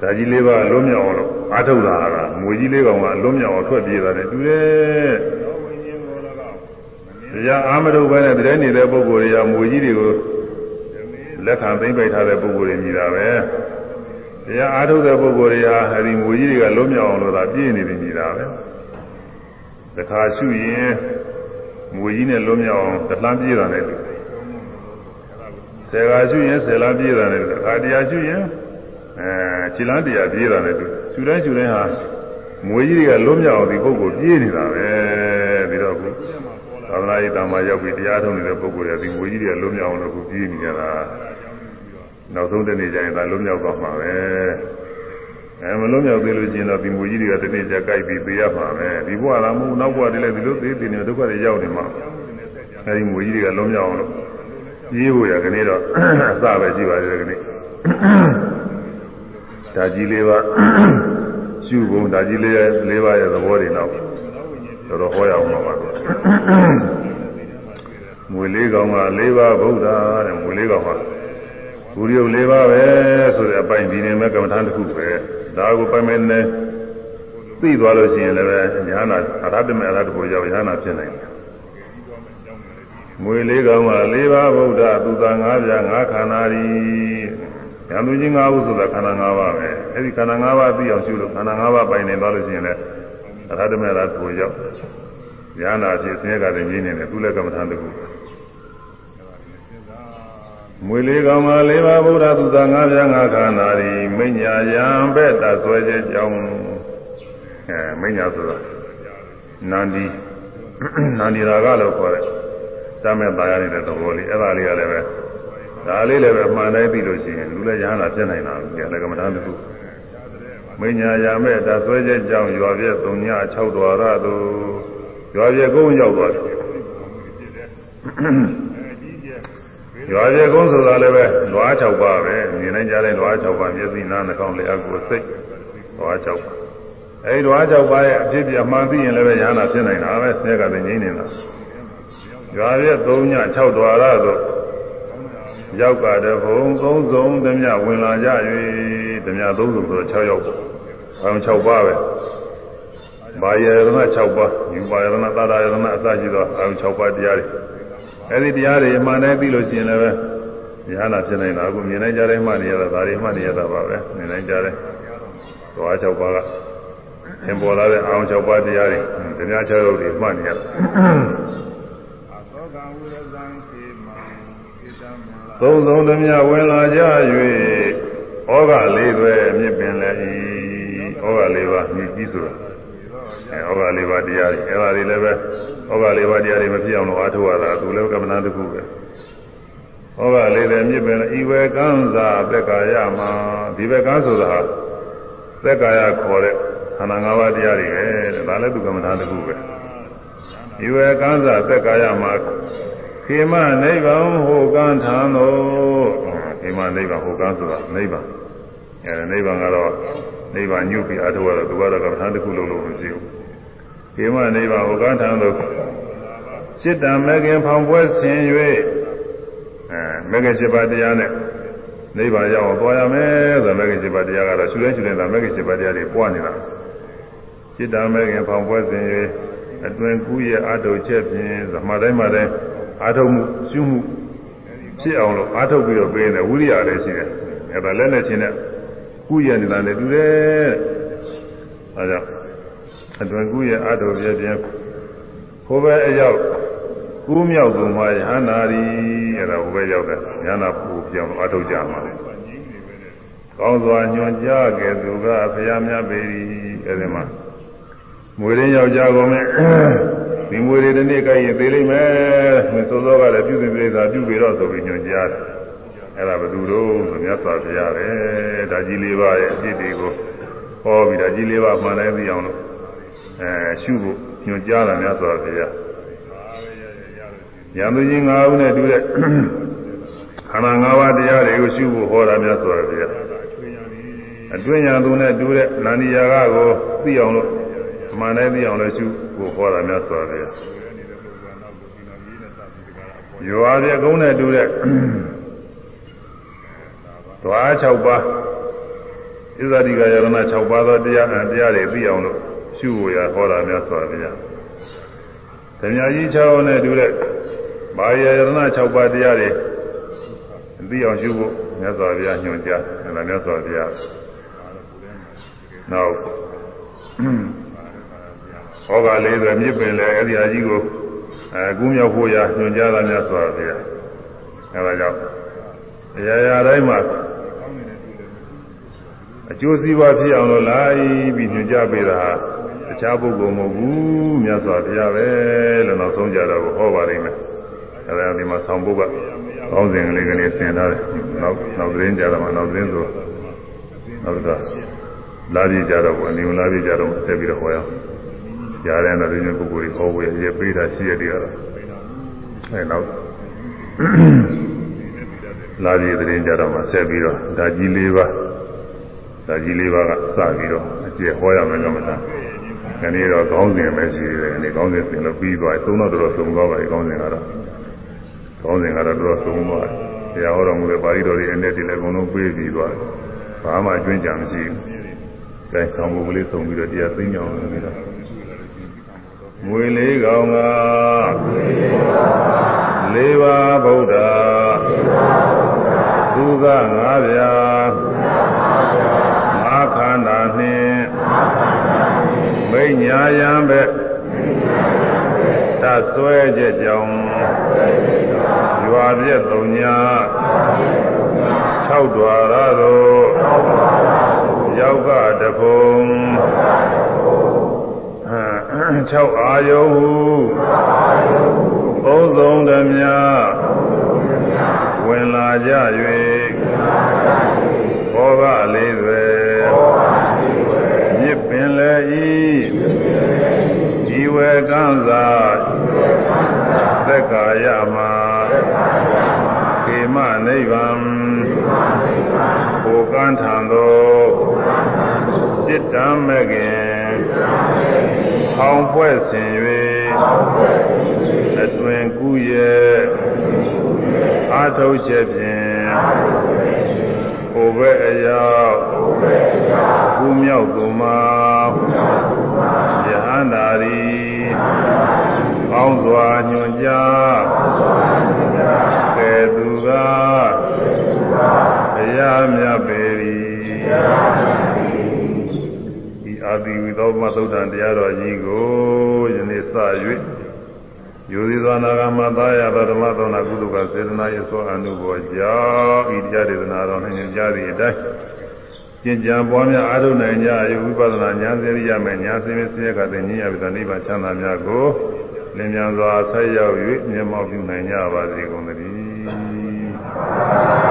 ဓာကြီးလေးပါလွတ်မြောက်အောင်အားထုတ်တာကငွေကြီးလေးကောင်ကလွတ်မြောက်အောင်ထွက်ပြေးတာနဲ့တူတယ် တရားအာမထုတ်ပဲနဲ့တည်းနေတဲ့ပုဂ္ဂိုလ်တွေကငွေကြီးတွေကိုလက်ခံသိမ့်ပိတ်ထားတဲ့ပုဂ္ဂိုလ်တွေညီတာပဲ။တရားအားထုတ်တဲ့ပုဂ္ဂိုလ်တွေဟာအဲဒီငွေကြီးတွေကလွတ်မြောက်အောင်လို့သာပြေးနေတယ်ညီတာပဲ။တခါရှုရင်ငွေကြီးနဲ့လွတ်မြောက်အောင်တလှမ်းပြေးတာနဲ့တူတယ်။ဆယ်ခါရှုရင်ဆယ်လမ်းပြေးတာနဲ့တူတယ်။အခါတရားရှုရင်အဲခြေလမ်းတရားပြေးတာနဲ့တူခြူတိုင်းခြူတိုင်းဟာမွေကြီးတွေကလွတ်မြောက်အောင်ဒီပုဂ္ဂိုလ်ပြေးနေတာပဲပြီးတော့ခု သာသနာ့ရေးတာမှာရောက်ပြီးတရားထုံးနေတဲ့ပုဂ္ဂိုလ်တွေဒီမွေကြီးတွေကလွတ်မြောက်အောင်လို့ခုပြေးနေကြတာနောက်ဆုံးတနေ့ကျရင်ဒါလွတ်မြောက်တော့မှာပဲအဲမလွတ်မြောက်သေးလို့ရှိရင်တော့ဒီမွေကြီးတွေကတနေ့ကျကြိုက်ပြီးပေးရမှာပဲဒီဘဝလားမဟုတ်နောက်ဘဝတည်းလည်းဒီလိုသေးသေးနေဒုက္ခတွေရောက်နေမှာအဲဒီမွေကြီးတွေကလွတ်မြောက်အောင်လို့ပြေးဖို့ရကနေတော့အစပဲရှိပါသေးတယ်ကနေဓာကြီးလေးပါရှုဖို့ဓာကြီးလေးလေးပါရဲ့သဘောတွေတော့ တော်တော်ဟောရအောင်ပါတော့မွေလေးကောင်ကလေးပါဗုဒ္ဓတဲ့မွေလေးကောင်ကဂုရုပ်လေးပါပဲဆိုတဲ့အပိုင်ဒီနေမဲ့ကမ္မထာတစ်ခုပဲဒါကိုပိုင်မဲ့နဲ့သိသွားလို့ရှိရင်လည်းညာနာအရဟတမေအရဟတဘုရားညာနာဖြစ်နိုင်တယ်မွေလေးကောင်ကလေးပါဗုဒ္ဓသူသာငါးပြားငါးခန္ဓာရီဉာဏ်သူကြီး၅ခုဆိုတာခန္ဓာ၅ပါးပဲအဲဒီခန္ဓာ၅ပါးသိအောင်ရှုလို့ခန္ဓာ၅ပါးပိုင်နေသွားလို့ရှိရင်လည်း အရဟတမေရကိုရောက်ဉာဏ်နာဖြစ်ဆင်းရဲကတည်းကငြင်းနေတယ်သူလည်းကမ္မထာတခုမွေလေးကောင်မှာလေးပါးဗုဒ္ဓသူသာငါးပြားငါးခန္ဓာရီမိညာယံဘက်တဆွဲခြင်းကြောင့်အဲမိညာဆိုတာနန္ဒီနန္ဒီရာဂလို့ခေါ်တယ်စမဲ့ပါရနေတဲ့သဘောလေးအဲ့ဒါလေးကလည်းပဲဒါလေးလည်းပဲမှန်တိုင်းသိလို့ရှိရင်လူလည်းရဟန္တာဖြစ်နိုင်တာလေကမ္မဋ္ဌာန်းတစ်ခု မိညာယံဘက်တဆွဲခြင်းကြောင့်ရွာပြည့်၃ည6တော်ရသို့ရွာပြည့်ကုန်းရောက်သွားတယ်ရွာပြေကုန်းဆိုတာလည်းပဲလွား6ပါးပဲမြင်နိုင်ကြတဲ့လွား6ပါးမျက်စိနားနှာခေါင်းလျှာကိုယ်စိတ်လွား6ပါးအဲဒီလွား6ပါးရဲ့အဖြစ်ပြမှန်သိရင်လည်းပဲရဟနာဖြစ်နိုင်တာပဲဆဲကလည်းငြိမ့်နေတာရွာပြေ3ည6ဒွါရသို့ ရောက်ကြတဲ့ဘုံသုံးစုံတမျှဝင်လာကြ၍တမျှသုံးစုံဆိုတော့6ရောက်အောင်6ပါးပဲဘာယရဏ6ပါးယူပါယရဏသာရယရဏအစရှိသောအောင်6ပါးတရားတွေအဲဒီတရားတွေမှန်တယ်ပြီးလို့ရှိရင်လည်းပဲဉာဏ်နာဖြစ်နေတာအခုမြင်နိုင်ကြတဲ့မှနေရတာဒါတွေမှနေရတာပါပဲမြင်နိုင်ကြတဲ့သွား၆ပါးကသင်ပေါ်လာတဲ့အောင်၆ပါးတရားတွေတရား၆ရုပ်တွေမှနေရတာ သုံးသုံးသမျှဝင်လာကြ၍ဩဃလေးတွေမြစ်ပင်လည်းဤဩဃလေးပါမြည်ကြီးဆိုတာအဲဩဃလေးပါတရားတွေအဲဒါတွေလည်းပဲဩဃလေးပါးတရားတွေမဖြစ်အောင်လို့အားထုတ်ရတာသူလည်းကမ္မနာတစ်ခုပဲဩဃလေးလည်းမြစ်ပင်ဤဝေကံသာသက်ကာယမှာဒီဘက်ကဆိုတာသက်ကာယခေါ်တဲ့ခန္ဓာ၅ပါးတရားတွေပဲဒါလည်းသူကမ္မနာတစ်ခုပဲဤဝေကံသာသက်ကာယမှာ ခေမနိဗ္ဗာန်ဟိုကံထံသို့ခေမနိဗ္ဗာန်ဟိုကံဆိုတာနိဗ္ဗာန်အဲနိဗ္ဗာန်ကတော့နိဗ္ဗာန်ညုပြီးအားထုတ်ရတော့သူကတော့ကမ္မထာတစ်ခုလုံးလို့မရှိဘူးခေမနိဗ္ဗာန်ဟိုကံထံသို့စိတ္တမဂ္ဂင်ဖောင်ပွဲဆင်၍အဲမဂ္ဂင်7ပါးတရားနဲ့နိဗ္ဗာန်ရောက်အောင်သွားရမယ်ဆိုမဂ္ဂင်7ပါးတရားကတော့ရှုလဲရှုနေတာမဂ္ဂင်7ပါးတရားတွေပွားနေတာစိတ္တမဂ္ဂင်ဖောင်ပွဲဆင်၍အတွင်ကူးရဲ့အာထုချက်ဖြင့်ဇမတိုင်းမှာတိုင်း အာထုမှုရှုမှုဖြစ်အောင်လို့အာထုပြီးတော့ပေးနေဝိရိယလည်းရှိတယ်အဲဒါလက်နဲ့ချင်းနဲ့ကူးရနေတာလည်းတူတယ်အဲဒါကြောင့်အတွင်ကူးရဲ့အာထုပြခြင်းဟိုဘက်အရောက်ကူးမြောက်သူမှာယဟနာရီအဲ့ဒါဟိုဘက်ရောက်တယ်ယဟနာပူပြောင်းအာထုကြမှာကောင်းစွာညွန်ကြားခဲ့သူကဖရာမြတ်ပေ၏အဲ့ဒီမှာ မွေရင်းယောက်ျားကုန်မဲ့ဒီမွေတွေဒီနေ့ကြိုက်ရင်သေးလိမ့်မယ်မစောစောကလည်းပြုပြင်ပြိသာပြုပြီးတော့ဆိုပြီးညွှန်ကြားတယ်အဲ့ဒါဘယ်သူတို့ဆိုမြတ်စွာဘုရားပဲဒါကြီးလေးပါရဲ့အဖြစ်တွေကိုဟောပြီးဒါကြီးလေးပါမှန်တိုင်းသိအောင်လို့အဲရှုဖို့ညွှန်ကြားတာမြတ်စွာဘုရားရံသူကြီး၅ဦးနဲ့တူတဲ့ခန္ဓာ၅ပါးတရားတွေကိုရှုဖို့ဟောတာမြတ်စွာဘုရားအတွင်းညာသူနဲ့တူတဲ့နန္ဒီယာကကိုသိအောင်လို့ မှန်တယ်သိအောင်လည်းရှုဖို့ဟောတာများစွာပဲရွာပြကုန်းနဲ့တူတဲ့ဓွား6ပါးဣဇာတိကယရဏ6ပါးသောတရားတရားတွေသိအောင်လို့ရှုဖို့ရဟောတာများစွာပဲဓမြကြီး6နဲ့တူတဲ့ဘာယရဏ6ပါးတရားတွေသိအောင်ရှုဖို့မြတ်စွာဘုရားညွှန်ကြားတယ်မြတ်စွာဘုရားနောက် ဟောကလေးဆိုမြစ်ပင်လေအဲ့ဒီအကြီးကိုအဲကူးမြောက်ဖို့ရညွှန်ကြားတာများစွာဗျာအဲဒါကြောင့်အရာရာတိုင်းမှာအကျိုးစီးပွားဖြစ်အောင်လို့လိုက်ပြီးညွှန်ကြားပေးတာတခြားပုဂ္ဂိုလ်မဟုတ်ဘူးမြတ်စွာဘုရားပဲလို့နောက်ဆုံးကြတော့ဟောပါလိမ့်မယ်အဲဒါဒီမှာဆောင်းပုဂ္ဂကောင်းစဉ်ကလေးကလေးဆင်ထားတယ်နောက်နောက်သတင်းကြတော့မှနောက်သတင်းဆိုနောက်တော့လာပြကြတော့ဘူးအနည်းလာပြကြတော့ဆက်ပြီးတော့ဟောရအောင် ကြားတဲ့တော့ဒီနေ့ပုဂ္ဂိုလ်တွေဟောဝယ်ရပေးတာရှိရတဲ့ကတော့အဲနောက်လာပြီးသတင်းကြတော့မှဆက်ပြီးတော့ဓာကြီး၄ပါးဓာကြီး၄ပါးကစပြီးတော့အကျေဟောရမယ်ကမှသာခဏလေးတော့ကောင်းစဉ်ပဲရှိတယ်ဒီကောင်းစဉ်စဉ်လို့ပြီးသွားသုံးတော့တော်သုံးသွားပါပြီကောင်းစဉ်ကတော့ကောင်းစဉ်ကတော့တော်သုံးသွားတယ်တရားဟောတော်မူတဲ့ပါဠိတော်တွေအနေနဲ့ဒီလည်းအကုန်လုံးပြေးပြီးသွားတယ်ဘာမှအကျွင့်ကြံမရှိဘူး။အဲဆောင်းဖို့ကလေးဆုံးပြီးတော့တရားသိညောင်းနေတော့ ငွေလေးကောင်ကလေးပါးဗုဒ္ဓသူကငါးပြာမခန္ဓာနှင့်မိညာယံပဲတဆွဲချက်ကြောင့်ရွာပြည့်သုံးညာ၆ဒွါရသောယောက်ကတဖုံ 6အာယုဟုသုံးဆုံးဓမြဝင်လာကြ၍ဘောဂလေးတွေမြစ်ပင်လေဤဤဝေကံသာသက်ကာယမှာခေမနိဗ္ဗာန်ကိုကန်းထံသောစိတ္တမက င်ဖောင်ဖွဲ့ဆင်၍အတွင်ကူးရဲ့အာထုတ်ချက်ဖြင့်ဟိုဘက်အရောက်ကူးမြောက်သူမှာယဟန္တာရီကောင်းစွာညွန်ကြားကဲသူကဘုရားမြတ်ပေရီဒီအာတိဝိ သောမသုဒ္ဓံတရားတော်ကြီးကိုယနေ့စ၍ယောဇီသောနာဂမသာယသောဓမ္မသောနာကုသကစေတနာယေသောအနုဘောကြောင့်ဤတရားဒေသနာတော်နှင့်ကြားသည့်အတိုင်းကျင့်ကြံပွားများအားထုတ်နိုင်ကြရဝိပဿနာဉာဏ်စေရိယမဲ့ဉာဏ်စင်စင်ရကတဲ့ဉာဏ်ရပြီတဲ့နိဗ္ဗာန်ချမ်းသာများကိုလင်းမြန်စွာဆက်ရောက်၍မြတ်မောက်ပြုနိုင်ကြပါစေကုန်သတည်း